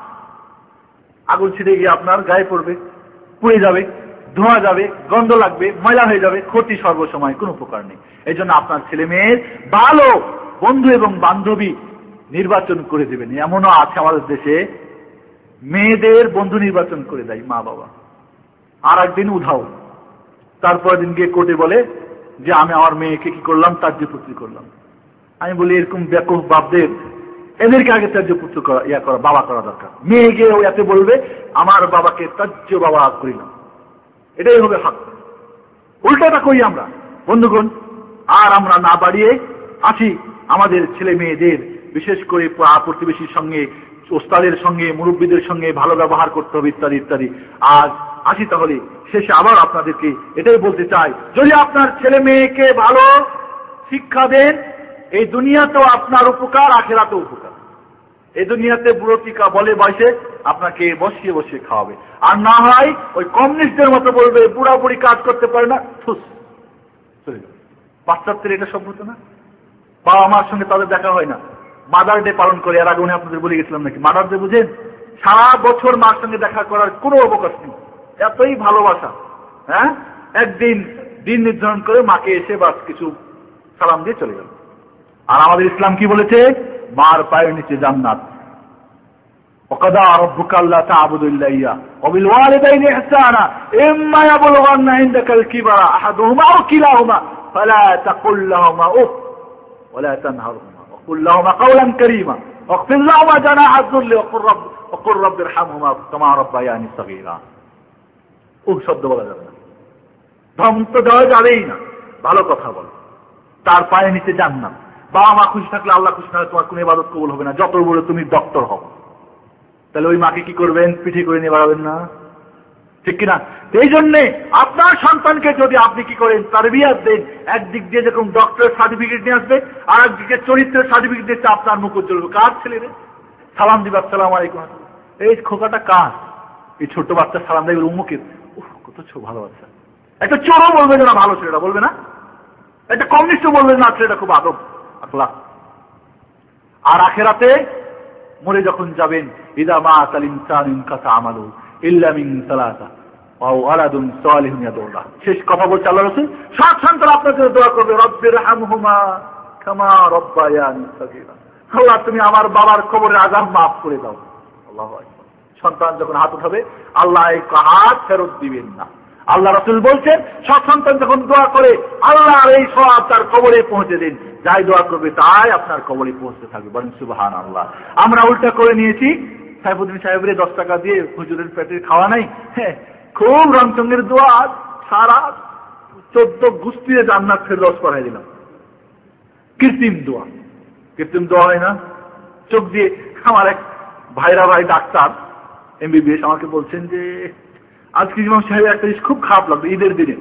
আগুন ছিঁড়ে গিয়ে আপনার গায়ে পড়বে, পুড়ে যাবে, ধোঁয়া যাবে, গন্ধ লাগবে, ময়লা হয়ে যাবে, ক্ষতি সর্বসময়, কোনো উপকার নেই। এই জন্য আপনার ছেলে মেয়ের ভালো বন্ধু এবং বান্ধবী নির্বাচন করে দেবেন। এমনও আছে আমাদের দেশে, মেয়েদের বন্ধু নির্বাচন করে দেয় মা বাবা। আর একদিন উধাও। তারপর দিন গিয়ে কোর্টে বলে যে, আমি আমার মেয়েকে কি করলাম? তার পুত্রী করলাম। আমি বলি, এরকম ব্যাপক বাপদের এদেরকে আগে পুত্র করা, ইয়া করা, বাবা করা দরকার। মেয়ে গিয়ে ও এতে বলবে, আমার বাবাকে তাজ্য বাবা করিলাম এটাই হবে হাত। উল্টাটা করি আমরা। বন্ধুগণ, আর আমরা না বাড়িয়ে আছি আমাদের ছেলে মেয়েদের বিশেষ করে প্রতিবেশীর সঙ্গে, ওস্তাদের সঙ্গে, মুরব্বীদের সঙ্গে ভালো ব্যবহার করতে হবে, ইত্যাদি ইত্যাদি। আজ আসি তাহলে, শেষে আবার আপনাদেরকে এটাই বলতে চাই, যদি আপনার ছেলে মেয়েকে ভালো শিক্ষা দেন, এই দুনিয়াতেও আপনার উপকার, আখেরাতেও উপকার। এই দুনিয়াতে বুড়ো টিকা বলে বয়সে আপনাকে বসিয়ে বসিয়ে খাওয়াবে। আর না হয় ওই কমিউনিস্টদের মতো বলবে বুড়া বুড়ি কাজ করতে পারে না, ঠুস পাশ্চাত্যের এটা সভ্যতা না? বাবা মার সঙ্গে তাদের দেখা হয় না। মাদার ডে পালন করে, এর আগে উনি আপনাদের বলে গেছিলাম নাকি? মাদার ডে বুঝেন? সারা বছর মার সঙ্গে দেখা করার কোনো অবকাশ নেই। এতই ভালোবাসা হ্যাঁ? একদিন দিন নির্ধারণ করে মাকে এসে বাস কিছু সালাম দিয়ে চলে গেল। আর আমাদের ইসলাম কি বলেছে? মার পায়ের নিচে জান্নাত وقضى ربك الا تعبدوا الا اياه وبالوالدين احسانا اما يبلغن عندك الكبر احدهما او كلاهما فلا تقل لهما اف ولا تنهرهما وقل لهما قولا كريما واغفر لهما جناح الذل وقل رب وقل رب ارحمهما كما ربياني صغيرا উহ শব্দ বলা যাবে না ধম তো দেওয়া যাবেই না ভালো কথা বল তার পায়ে নিচে যান না বাবা মা খুশি থাকলে আল্লাহ খুশি থাকলে তোমার কোন ইবাদত কবুল হবে না। যত বলে তুমি ডক্টর হও। তাহলে ওই মাকে কি করবেন? পিঠে করে নিয়ে বাড়াবেন না? ঠিক কিনা? এই জন্যে আপনার সন্তানকে যদি আপনি কি করেন তার তারবিয়াত দেন, একদিক দিয়ে যেরকম ডক্টরের সার্টিফিকেট নিয়ে আসবে আর একদিকে চরিত্রের সার্টিফিকেট দিচ্ছে আপনার মুখ উজ্জ্বল কার ছেলে রে? সালাম দিবে, আসসালাম আলাইকুম। এই খোকাটা কার? এই ছোট্ট বাচ্চা সালাম দেবে উমুকের। কত ভালো বাচ্চা। একটা চোরও বলবে না, ভালো ছেলেটা। বলবে না? একটা কমিউনিস্টও বলবে না, ছেলেটা খুব আদব। আকলা আর আখেরাতে মরে যখন যাবেন, ইদা মা তালিম ইনসান কাসা আমালু ইল্লামিন সালাতা শেষ কথা বলছে আল্লাহ রাসূল, সাত সন্তান আপনার জন্য দোয়া করবে রব্বির হামহুমা কামা রব্বায়ানি সাগীরা। আল্লাহ, তুমি আমার বাবার কবরের আযাব মাফ করে দাও। আল্লাহু সন্তান যখন হাত উঠাবে, আল্লাহ হাত ফেরত দিবেন না। আল্লাহ রসুল বলছেন সব সন্তান যখন দোয়া করে আল্লাহ এই সব তার কবরে পৌঁছে দিন। যাই দোয়া করবে তাই আপনার কবরে পৌঁছতে থাকবে। বলেন সুবাহান আল্লাহ আমরা উল্টা করে নিয়েছি। সাইফুদ্দিন সাহেবের দশ টাকা দিয়ে হুজুরের পেটের খাওয়া নাই। হ্যাঁ খুব রংচঙ্গের দোয়া, সারা চোদ্দ গুস্তিরে জান্নাত ফেরদস করাই দিলাম। কৃত্রিম দোয়া। কৃত্রিম দোয়া হয় না। চোখ দিয়ে আমার এক ভাইরা ভাই ডাক্তার, এমবিবিএস, আমাকে বলছেন যে আজকে ইমাম সাহেব একটা জিনিস খুব খারাপ লাগল ঈদের দিনে।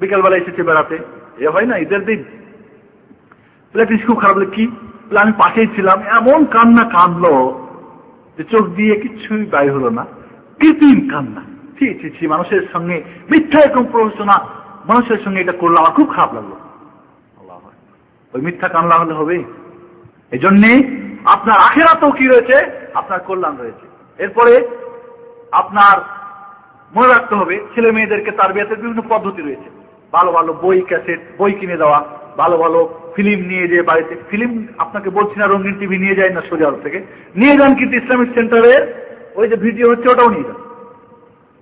বিকালবেলা এসেছে বেড়াতে। এ হয় না ঈদের দিন। একটা জিনিস খুব খারাপ লাগল কি? আমি পাশেই ছিলাম এমন কান্না কান্দলো যে চোখ দিয়ে কিছুই বাই হলো না। কৃত্রিম কান্না। ছি ছি ছি মানুষের সঙ্গে মিথ্যা এরকম প্ররোচনা মানুষের সঙ্গে এটা করল আমার খুব খারাপ লাগল। ওই মিথ্যা কান্না হলে হবে। এই জন্যে আপনার আখেরাতেও কি রয়েছে? আপনার কল্যাণ রয়েছে। এরপরে আপনার মনে রাখতে হবে, ছেলে মেয়েদেরকে তার বিয়েতে বিভিন্ন পদ্ধতি রয়েছে। ভালো ভালো বই, ক্যাসেট, বই কিনে দেওয়া, ভালো ভালো ফিল্ম নিয়ে যেয়ে বাড়িতে, ফিল্ম আপনাকে বলছি না, রঙিন টিভি নিয়ে যায় না সোজা থেকে। নিয়ে যান কিন্তু ইসলামিক সেন্টারের, ওই যে ভিডিও হচ্ছে ওটাও নিয়ে যান।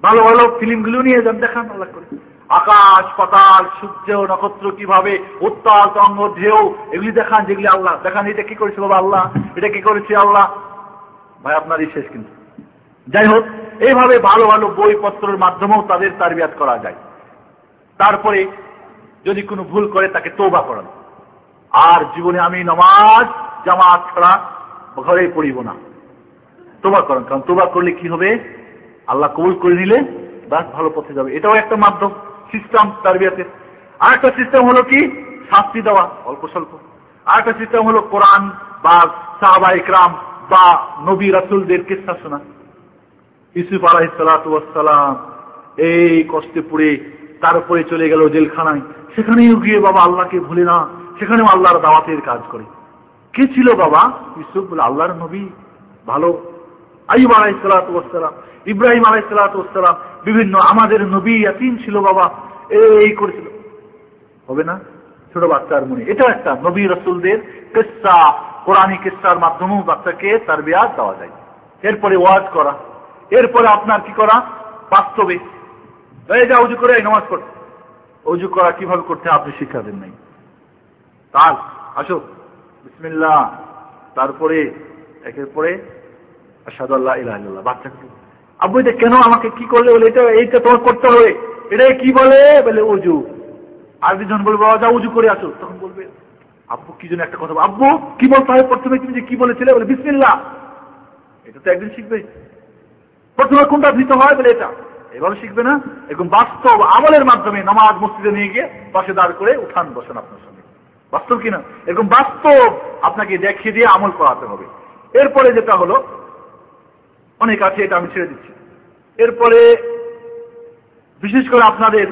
ভালো ভালো ফিল্মগুলো নিয়ে যান, দেখান আল্লাহ করে। আকাশ, পাতাল, সূর্য, নক্ষত্র কীভাবে উত্তাল, তঙ্গ, ঢেউ, এগুলি দেখান, যেগুলি আল্লাহ। দেখান, এটা কি করেছে বাবা আল্লাহ? এটা কি করেছে আল্লাহ? ভাই, আপনারই শেষ কিন্তু। যাই হোক এইভাবে ভালো ভালো বইপত্রের মাধ্যমেও তাদের তারবিয়াত করা যায়। তারপরে যদি কোনো ভুল করে, তাকে তোবা করানো। আর জীবনে আমি নমাজ, জামাত ছাড়া ঘরে পড়িব না। তোবা করেন, কারণ তোবা করলে কি হবে? আল্লাহ কবুল করে নিলে বাস ভালো পথে যাবে। এটাও একটা মাধ্যম সিস্টেম তারবিয়াতে আর একটা সিস্টেম হলো কি? শাস্তি দেওয়া, অল্প স্বল্প। আর একটা সিস্টেম হলো কোরআন বা সাহাবা ইকরাম বা নবী রাসুলদের কিসা শোনা। ইসুফ আলাহিসাল্লাম এই কষ্টে পড়ে তারপরে চলে গেল জেলখানায়। সেখানেও গিয়ে বাবা আল্লাহকে ভুলে না, সেখানেও আল্লাহর দাওয়াতের কাজ করে। কে ছিল বাবা? ইসুফ বলে, আল্লাহর নবী। ভালো। আইব আলাইসালাম ইব্রাহিম আলাইসালাম বিভিন্ন আমাদের নবী ইয়াতিন ছিল বাবা, এই করেছিল। হবে না? ছোট বাচ্চার মনে। এটা একটা নবী রসুলদের কেসা কোরআনী কেসার মাধ্যমেও বাচ্চাকে তার বিয়াজ দেওয়া যায়। এরপরে ওয়াজ করা। এরপরে আপনার কি করা? বাস্তবে। যা উজু করে, এই নামাজ পড়তে উজু করা কীভাবে করতে আপনি শিক্ষা দেন নাই। তার, আসো। বিসমিল্লা তারপরে, একের পরে আসাদুল্লাহ ইলাহ বাচ্চাকে আব্বু, এটা কেন আমাকে কি করলে বলে, এটা, এইটা তোমার করতে হবে। এটা কি বলে? বলে, উজু। আর দুজন বলবে যা উজু করে আসো। তখন বলবে, আব্বু, কি জন্য একটা কথা আব্বু, কি বলতে হবে প্রথমে তুমি যে কি বলেছিলে? বলে, বিসমিল্লাহ। এটা তো একদিন শিখবে। প্রথমে কোনটা দিতে হয় বলে এটা? এভাবে শিখবে না? এরকম বাস্তব আমলের মাধ্যমে নামাজ মসজিদে নিয়ে গিয়ে পাশে দাঁড় করে উঠান বসেন আপনার সঙ্গে। বাস্তব কিনা এরকম বাস্তব আপনাকে দেখিয়ে দিয়ে আমল করাতে হবে। এরপরে যেটা হলো, অনেক আছে, এটা আমি ছেড়ে দিচ্ছি। এরপরে বিশেষ করে আপনাদের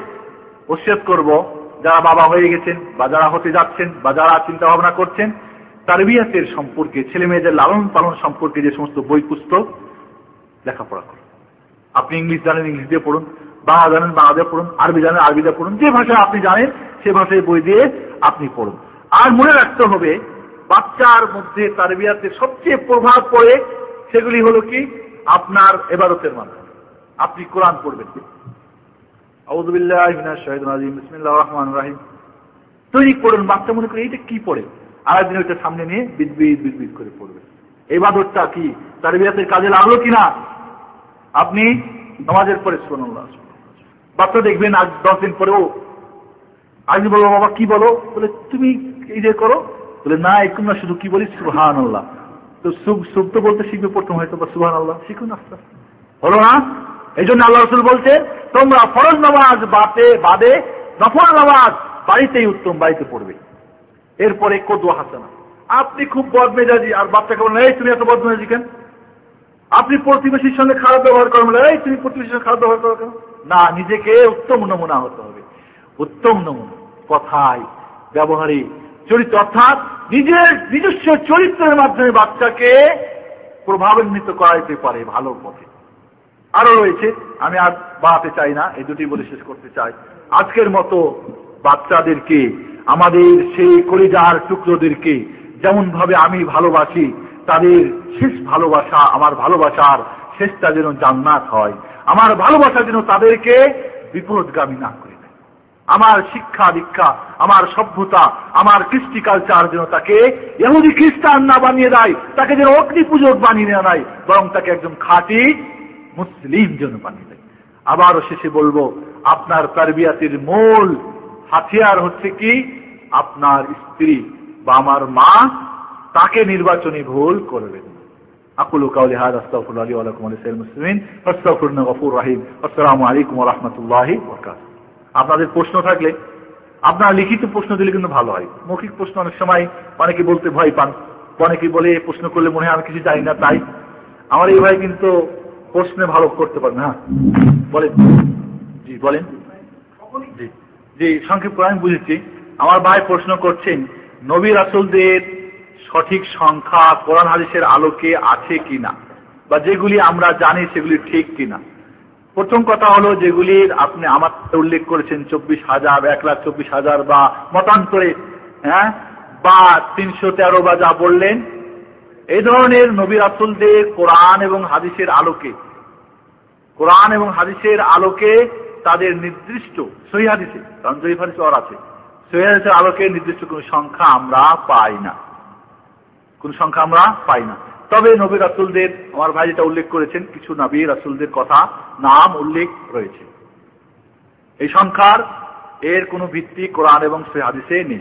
ওসিয়ত করব, যারা বাবা হয়ে গেছেন বা যারা হতে যাচ্ছেন বা যারা চিন্তা ভাবনা করছেন, তারবিয়াতের সম্পর্কে ছেলে মেয়েদের লালন পালন সম্পর্কে যে সমস্ত বই পুস্তক লেখাপড়া করুন। আপনি ইংলিশ জানেন, ইংলিশ দিয়ে পড়ুন, বাংলা জানেন, বাংলা দিয়ে পড়ুন, আরবি জানেন, আরবি দিয়ে পড়ুন, যে ভাষা আপনি জানেন, সে ভাষায় বই দিয়ে আপনি পড়ুন। আর মনে রাখতে হবে, বাচ্চার মধ্যে তারবিয়াতে সবচেয়ে প্রভাব পড়ে সেগুলি হলো কি? আপনার এবারতের মাধ্যমে। আপনি কোরআন পড়বেন। রাহিম। তৈরি করুন, বাচ্চা মনে করে এইটা কি পড়ে? আর একদিন ওইটা সামনে নিয়ে বিদবিদ বিদবিদ করে পড়বে। এবাদতটা কি? তারবিয়াতের কাজে লাগল কিনা? আপনি নামাজের পরে সোনাল্লাহ বাচ্চা দেখবেন আজ দশ দিন পরেও আজ বলো বাবা, কি বলো? বলে, তুমি এই যে করো? বলে, না, এরকম না, শুধু কি বলি? সুহান আল্লাহ তো সুখ সুখ তো বলতে শিখবে প্রথম হয়তো, বা সুহান আল্লাহ শিখুন আস্তে হলো না? এই জন্য আল্লাহ রসুল বলছে তোমরা ফরজ নামাজ বাদে বাদে নফল নামাজ বাড়িতেই উত্তম, বাড়িতে পড়বে। এরপরে কদু হাসানা। আপনি খুব বদমেজাজি, আর বাচ্চাকে বলেন, এই, তুমি এত বদমেজাজি কেন? আপনি প্রতিবেশীর সঙ্গে খারাপ ব্যবহার করেন এই, তুমি প্রতিবেশীর সঙ্গে খারাপ ব্যবহার করো না, নিজেকে উত্তম নমুনা হতে হবে। উত্তম নমুনা, কথায়, ব্যবহারে চরিত্র অর্থাৎ নিজের নিজস্ব চরিত্রের মাধ্যমে বাচ্চাকে প্রভাবান্বিত করাইতে পারে ভালো পথে। আরও রয়েছে, আমি আর বাড়াতে চাই না, এই দুটি বলে শেষ করতে চাই। আজকের মতো বাচ্চাদেরকে, আমাদের সেই কলিজার টুকরোদেরকে যেমন ভাবে আমি ভালোবাসি তাদের শেষ ভালোবাসা, আমার ভালোবাসার শেষটা যেন জান্নাত হয়। আমার ভালোবাসা যেন তাদেরকে বিপদগামী না করে দেয়। আমার শিক্ষা, দীক্ষা, আমার সভ্যতা, আমার কৃষ্টি কালচার যেন তাকে এহুদি খ্রিস্টান না বানিয়ে দেয়, তাকে যেন অগ্নি পূজক বানিয়ে নেওয়া নাই বরং তাকে একজন খাঁটি মুসলিম যেন বানিয়ে দেয়। আবারও শেষে বলব, আপনার তারবিয়াতির মূল হাতিয়ার হচ্ছে কি? আপনার স্ত্রী বা আমার মা তাকে নির্বাচনী ভুল করবেন আকুলু কাউলি লাকুম আলিসাইল মুসলিমিন। ফাস্তাগফিরুনা গফুর রহিম। আসসালামু আলাইকুম ওয়া রাহমাতুল্লাহি ওয়া বারাকাতুহু। আপনাদের প্রশ্ন থাকলে, আপনারা লিখিত প্রশ্ন দিলে কিন্তু ভালো হয়। মৌখিক প্রশ্ন অনেক সময় অনেকে বলতে ভয় পান। অনেকে বলে প্রশ্ন করলে মনে হয় আমি কিছু জানি না, তাই? আমার এই ভাই কিন্তু প্রশ্নে ভালো করতে পারেন হ্যাঁ বলেন। জি বলেন। জি। জি সংক্ষেপ করে আমি বুঝেছি। আমার ভাই প্রশ্ন করছেন, নবী রাসুলদের সঠিক সংখ্যা কোরআন হাদিসের আলোকে আছে কিনা? বা যেগুলি আমরা জানি সেগুলি ঠিক কিনা? প্রথম কথা হলো যেগুলির আপনি আমার উল্লেখ করেছেন চব্বিশ হাজার, এক লাখ চব্বিশ হাজার বা মতান্তরে হ্যাঁ? বা তিনশো তেরো বা যা বললেন, এই ধরনের নবী রাসুলদের কোরআন এবং হাদিসের আলোকে, কোরআন এবং হাদিসের আলোকে তাদের নির্দিষ্ট সহি হাদিসে, কারণ জয়ীফ হাদিস আছে, সহি হাদিসের আলোকে নির্দিষ্ট কোন সংখ্যা আমরা পাই না। কোন সংখ্যা আমরা পাই না। তবে নবী রাসুলদের, আমার ভাই যেটা উল্লেখ করেছেন, কিছু নবী রাসুলদের কথা, নাম উল্লেখ রয়েছে। এই সংখ্যার এর কোনো ভিত্তি কোরআন এবং সে হাদিসে নেই।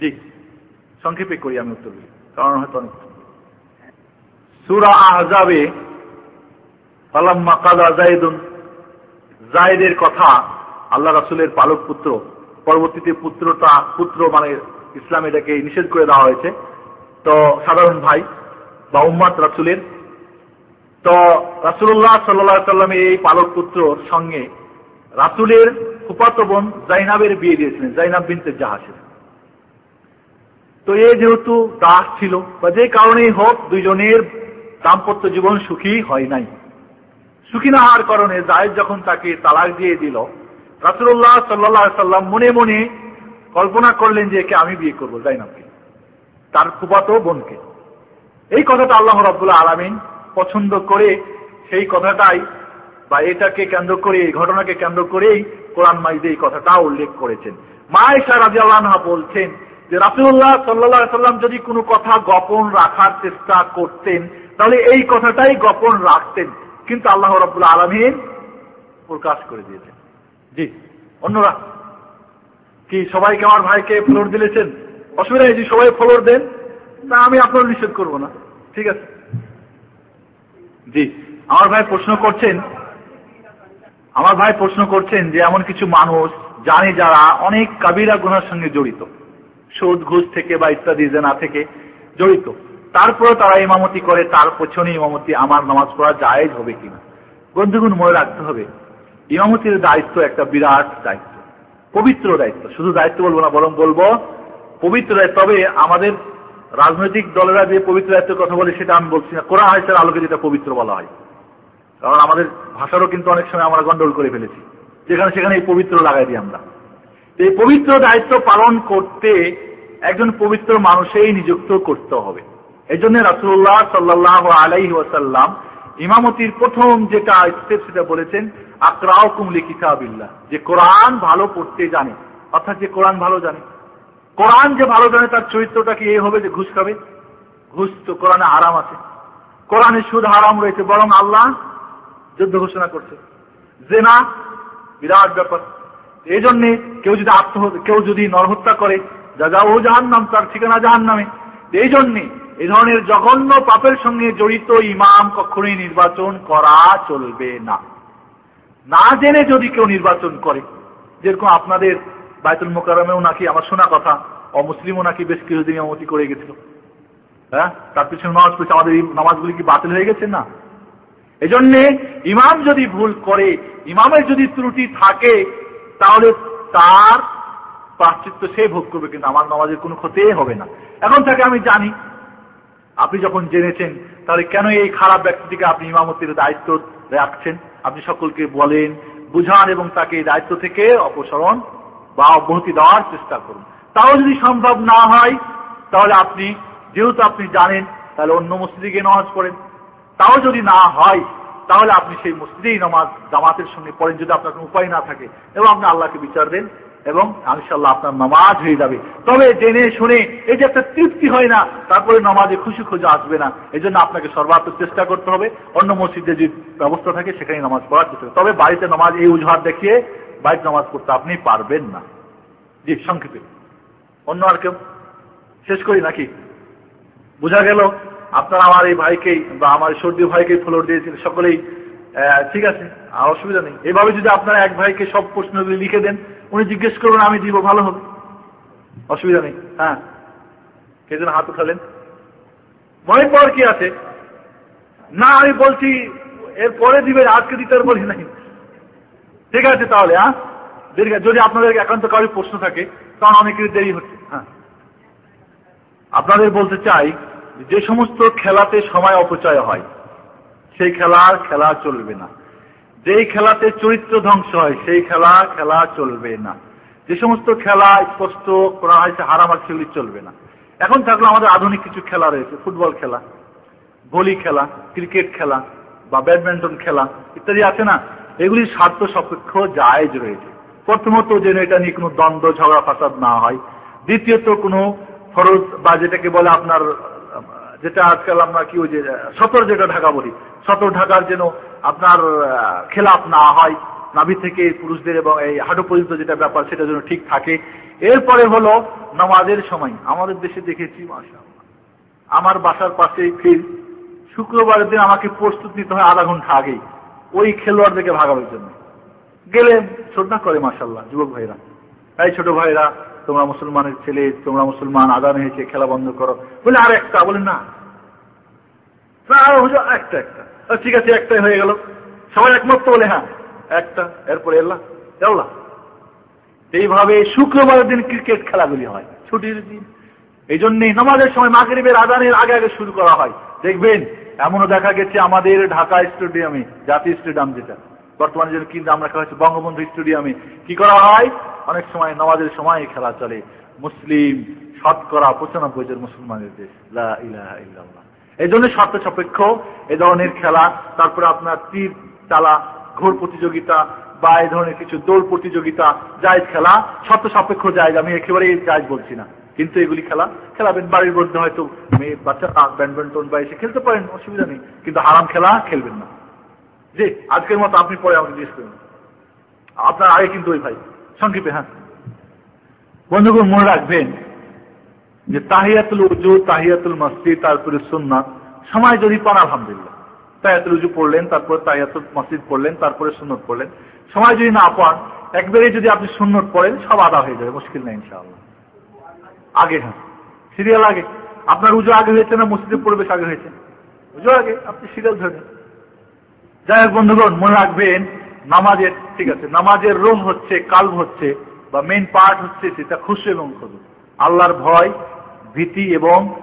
জি, সংক্ষেপে করি আমি উত্তর কারণ হয়তো অনেক সুরা আহজাবে, ফালাম্মা কাদা জাইদুন জায়দের কথা আল্লাহ রাসুলের পালক পুত্র পরবর্তীতে পুত্রটা, পুত্র মানে ইসলাম এটাকে নিষেধ করে দেওয়া হয়েছে। তো সাধারণ ভাই বা উম্মাদ রাসুলের। তো রাসুল্লাহ সাল্লা সাল্লামের এই পালক পুত্রর সঙ্গে রাসুলের ফুপাত বোন জাইনাবের বিয়ে দিয়েছিলেন, জাইনাব বিনতে জাহাসের তো এ যেহেতু দাস ছিল, বা যে কারণেই হোক দুইজনের দাম্পত্য জীবন সুখী হয় নাই। সুখী না হওয়ার কারণে জায়েদ যখন তাকে তালাক দিয়ে দিল রাসুল্লাহ সাল্লাহ সাল্লাম মনে মনে কল্পনা করলেন যে একে আমি বিয়ে করব জাইনাবকে। তার ফুপাতো বোনকে। এই কথাটা আল্লাহ রব্বুল্লাহ আলমিন পছন্দ করে সেই কথাটাই বা এটাকে কেন্দ্র করে, এই ঘটনাকে কেন্দ্র করেই কোরআন মাইজে এই কথাটা উল্লেখ করেছেন। মায়েশা রাজি আল্লাহ বলছেন যে রাসুল্লাহ সাল্লাহ সাল্লাম যদি কোনো কথা গোপন রাখার চেষ্টা করতেন, তাহলে এই কথাটাই গোপন রাখতেন। কিন্তু আল্লাহ রব্বুল্লাহ আলমিন প্রকাশ করে দিয়েছেন। জি, অন্যরা, কি সবাইকে আমার ভাইকে ফ্লোর দিলেছেন? অসুবিধা নেই সবাই ফলোর দেন না আমি আপনার নিষেধ করব না। ঠিক আছে? জি, আমার ভাই প্রশ্ন করছেন, আমার ভাই প্রশ্ন করছেন যে এমন কিছু মানুষ জানে যারা অনেক কাবিরা গুনার সঙ্গে জড়িত, সুদ, ঘুষ থেকে বা ইত্যাদি, জেনা থেকে জড়িত। তারপরে তারা ইমামতি করে, তার পেছনে ইমামতি, আমার নামাজ পড়া জায়েজ হবে কিনা? বন্ধুগুণ, মনে রাখতে হবে, ইমামতির দায়িত্ব একটা বিরাট দায়িত্ব, পবিত্র দায়িত্ব। শুধু দায়িত্ব বলব না, বরং বলব পবিত্র তবে আমাদের রাজনৈতিক দলেরা যে পবিত্র দায়িত্বের কথা বলে সেটা আমি বলছি না। কোরআন হাইসের আলোকে যেটা পবিত্র বলা হয়। কারণ আমাদের ভাষারও কিন্তু অনেক সময় আমরা গন্ডল করে ফেলেছি। যেখানে সেখানে এই পবিত্র লাগাই দিই আমরা। এই পবিত্র দায়িত্ব পালন করতে একজন পবিত্র মানুষেই নিযুক্ত করতে হবে। এই জন্য রাসুল্লাহ সাল্লাহ আলাই ওয়াসাল্লাম ইমামতির প্রথম যেটা স্টেপ সেটা বলেছেন আকরাও কুমলি কিতাবিল্লাহ। যে কোরআন ভালো পড়তে জানে, অর্থাৎ যে কোরআন ভালো জানে। কোরআন যে ভালো জানে, তার চরিত্রটা কি এই হবে যে ঘুষ খাবে ঘুষ তো কোরআনে হারাম আছে। কোরআনে সুদ হারাম রয়েছে, বরং আল্লাহ যুদ্ধ ঘোষণা করছে। জেনা বিরাট ব্যাপার। এই জন্যে কেউ যদি আত্মহত্যা, কেউ যদি নরহত্যা করে যা যা ও জাহান নাম তার ঠিকানা জাহান নামে এই জন্যে এই ধরনের জঘন্য পাপের সঙ্গে জড়িত ইমাম কখনোই নির্বাচন করা চলবে না। না জেনে যদি কেউ নির্বাচন করে, যেরকম আপনাদের বায়তুল মোকারমেও নাকি আমার শোনা কথা। অমুসলিমও নাকি বেশ কিছুদিন অমতি করে গেছিল। হ্যাঁ? তার পিছনে নামাজ পড়ছে। আমাদের এই নামাজগুলি কি বাতিল হয়ে গেছে না? এজন্যে ইমাম যদি ভুল করে, ইমামের যদি ত্রুটি থাকে, তাহলে তার প্রাশ্চিত্য সে ভোগ করবে, কিন্তু আমার নামাজের কোনো ক্ষতি হবে না। এখন থেকে আমি জানি। আপনি যখন জেনেছেন, তাহলে কেন এই খারাপ ব্যক্তিটিকে আপনি ইমামতির দায়িত্ব রাখছেন? আপনি সকলকে বলেন, বুঝান এবং তাকে এই দায়িত্ব থেকে অপসরণ বা অব্যাহতি দেওয়ার চেষ্টা করুন। তাও যদি সম্ভব না হয়, তাহলে আপনি, যেহেতু আপনি জানেন, তাহলে অন্য মসজিদে গিয়ে নামাজ পড়েন। তাও যদি না হয়, তাহলে আপনি সেই মসজিদেই নামাজ, জামাতের সঙ্গে পড়েন, যদি আপনার কোনো উপায় না থাকে। এবং আপনি আল্লাহকে বিচার দেন, এবং ইনশাল্লাহ আপনার নামাজ হয়ে যাবে। তবে জেনে শুনে, এই যে একটা তৃপ্তি হয় না, তারপরে নামাজে খুশি খুঁজে আসবে না। এই জন্য আপনাকে সর্বাত্মক চেষ্টা করতে হবে। অন্য মসজিদে যে ব্যবস্থা থাকে সেখানে নামাজ পড়ার চেষ্টা তবে বাড়িতে নামাজ এই উজহার দেখিয়ে বাড়িতে নামাজ পড়তে আপনি পারবেন না। জি, সংক্ষেপে। অন্য আর কেউ? শেষ করি নাকি? বোঝা গেল, আপনারা আমার এই ভাইকেই বা আমার সর্দি ভাইকেই ফ্লোর দিয়েছেন, সকলেই ঠিক আছে, আর অসুবিধা নেই। এভাবে যদি আপনারা এক ভাইকে সব প্রশ্নগুলি লিখে দেন, উনি জিজ্ঞেস করবেন, আমি দিব, ভালো হবে। অসুবিধা নেই হ্যাঁ। কে যেন হাত উঠালেন। মনে পর কি আছে? না, আমি বলছি এর পরে দিবেন, আজকে দিতে বলি নাই। ঠিক আছে তাহলে হ্যাঁ? দেরি যদি আপনাদের একান্ত কারোর প্রশ্ন থাকে তখন অনেকের দেরি হচ্ছে হ্যাঁ? আপনাদের বলতে চাই, যে সমস্ত খেলাতে সময় অপচয় হয়, সেই খেলার খেলা চলবে না। যেই খেলাতে চরিত্র ধ্বংস হয়, সেই খেলা খেলা চলবে না। যে সমস্ত খেলা স্পষ্ট করা হয়েছে হারামার সেগুলি চলবে না। এখন থাকলে আমাদের আধুনিক কিছু খেলা রয়েছে, ফুটবল খেলা, ভলি খেলা, ক্রিকেট খেলা বা ব্যাডমিন্টন খেলা, ইত্যাদি আছে না? এগুলি স্বার্থ সাপেক্ষ জায়জ রয়েছে। প্রথমত যেন এটা নিয়ে কোনো দ্বন্দ্ব, ঝগড়া, ফাসাদ না হয়। দ্বিতীয়ত কোনো ফরজ বা যেটাকে বলে আপনার, যেটা আজকাল আমরা কি ওই যে, সতর যেটা ঢাকা বলি, সতর ঢাকার যেন আপনার খেলাপ না হয়, নাভি থেকে পুরুষদের এবং এই হাঁটু পর্যন্ত যেটা ব্যাপার সেটা যেন ঠিক থাকে। এরপরে হলো নামাজের সময়। আমাদের দেশে দেখেছি আমার বাসার পাশে ফিল্ড শুক্রবারের দিন আমাকে প্রস্তুত নিতে হয় আধা ঘণ্টা আগেই। ওই খেলোয়াড়দেরকে ভাগাবার জন্য। গেলে শ্রদ্ধা করে মাসাল্লাহ যুবক ভাইরা। এই ছোট ভাইরা, তোমরা মুসলমানের ছেলে, তোমরা মুসলমান আদান হয়েছে, খেলা বন্ধ করো। বলে আর একটা বলে না। একটা একটা। ঠিক আছে, একটাই হয়ে গেল। সবাই একমত বলে হ্যাঁ একটা, এরপরে এল্লা এইভাবে শুক্রবারের দিন ক্রিকেট খেলাগুলি হয়, ছুটির দিন। এই জন্যই নামাজের সময় মাগরীবের আদানের আগে আগে শুরু করা হয়। দেখবেন এমনও দেখা গেছে আমাদের ঢাকা স্টেডিয়ামে, জাতীয় স্টেডিয়াম যেটা। বর্তমানে যেন কিন্তু আমরা খেলা হচ্ছে বঙ্গবন্ধু স্টেডিয়ামে। কি করা হয়? অনেক সময় নামাজের সময় খেলা চলে। মুসলিম শতকরা পঁচানব্বই জন মুসলমানের দেশ। এই জন্য শর্ত সাপেক্ষ এ ধরনের খেলা। তারপরে আপনার তীর চালা ঘোর প্রতিযোগিতা বা এই ধরনের কিছু দৌড় প্রতিযোগিতা, জায়জ খেলা। শর্ত সাপেক্ষ জায়জ। আমি একেবারেই জায়জ বলছি না। কিন্তু এগুলি খেলা খেলাবেন, বাড়ির মধ্যে হয়তো মেয়ে, বাচ্চা ব্যাডমিন্টন বা এসে খেলতে পারেন, অসুবিধা নেই। কিন্তু হারাম খেলা খেলবেন না। যে আজকের মতো আপনি পরে আমাকে জিজ্ঞেস করবেন আপনার আগে কিন্তু ওই ভাই, সংক্ষেপে হ্যাঁ। বন্ধুগণ, মনে রাখবেন যে তাহিয়াতুল উজু, তাহিয়াতুল মসজিদ, তারপরে সুন্নাত, সময় যদি পান, আলহামদুলিল্লাহ। তাহিয়াতুল উজু পড়লেন, তারপর তাহিয়াতুল মসজিদ পড়লেন, তারপরে সুন্নত পড়লেন। সময় যদি না পান একবারে যদি আপনি সুন্নত পড়েন, সব আদা হয়ে যাবে, মুশকিল নেই, ইনশাআল্লাহ। আগে হ্যাঁ সিরিয়াল আগে। আপনার উজু আগে হয়েছে না মসজিদের পরিবেশ আগে হয়েছে? উজু আগে, আপনি সিরিয়াল ধরেন। যাই হোক বন্ধুগণ, মনে রাখবেন, নামাজের, ঠিক আছে, নামাজের রোম হচ্ছে, কাল্ভ হচ্ছে, বা মেন পার্ট হচ্ছে সেটা খুশি এবং খুশি আল্লাহর ভয়, ভীতি এবং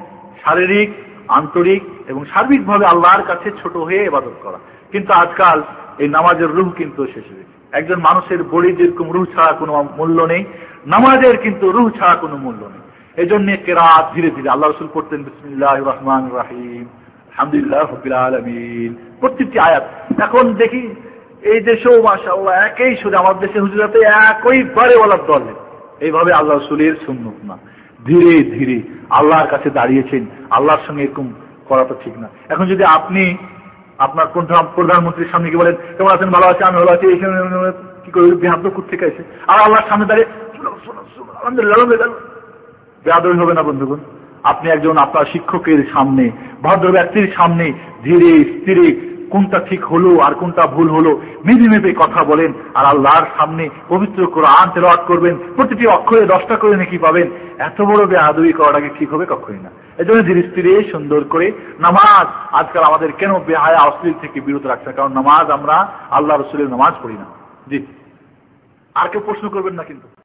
শারীরিক, আন্তরিক এবং সার্বিকভাবে আল্লাহর কাছে ছোট হয়ে এবাদত করা। কিন্তু আজকাল এই নামাজের রুহ কিন্তু শেষ হয়েছে একজন মানুষের বড়ি যেরকম রুহ ছাড়া কোনো মূল্য নেই, নামাজের কিন্তু রুহ ছাড়া কোনো মূল্য নেই। এই জন্য কেরাত ধীরে ধীরে আল্লাহ রসুল পড়তেন বিসমুল্লাহ রহমান রাহিম, আলহামদুলিল্লাহ হবিল আলমিন। প্রত্যেকটি আয়াত। এখন দেখি, এই দেশেও মাসাল্লাহ একই শুধু আমার দেশে হুজুরাতে একই বারে বলার দল। এইভাবে আল্লাহ রসুলের সুন্নত না। ধীরে ধীরে আল্লাহর কাছে দাঁড়িয়েছেন। আল্লাহর সঙ্গে এরকম করা তো ঠিক না। এখন যদি আপনি আপনার কোন প্রধানমন্ত্রীর সামনে কি বলেন, কেমন আছেন? ভালো আছে? আমি ভালো আছি। এই কি করে বিহাদ্দ থেকে আছে আর আল্লাহর সামনে দাঁড়িয়ে আলহামদুলিল্লাহ। বেআদবি হবে না, বন্ধুগণ? আপনি একজন আপনার শিক্ষকের সামনে ভদ্র ব্যক্তির সামনে ধীরে স্থিরে কোনটা ঠিক হলো আর কোনটা ভুল হলো মেপে মেপে কথা বলেন আর আল্লাহর সামনে পবিত্র করে কোরআন তেলাওয়াত করবেন। প্রতিটি অক্ষরে দশটা করে নাকি পাবেন। এত বড় বেআবি করাটাকে ঠিক হবে? কখনই না। এই জন্য ধীরে স্থিরে, সুন্দর করে নামাজ আজকাল আমাদের কেন বেহায়া, অশ্লীল থেকে বিরত রাখছে? কারণ নামাজ আমরা আল্লাহ রসুলের নামাজ পড়ি না। জি। আর কেউ প্রশ্ন করবেন না কিন্তু।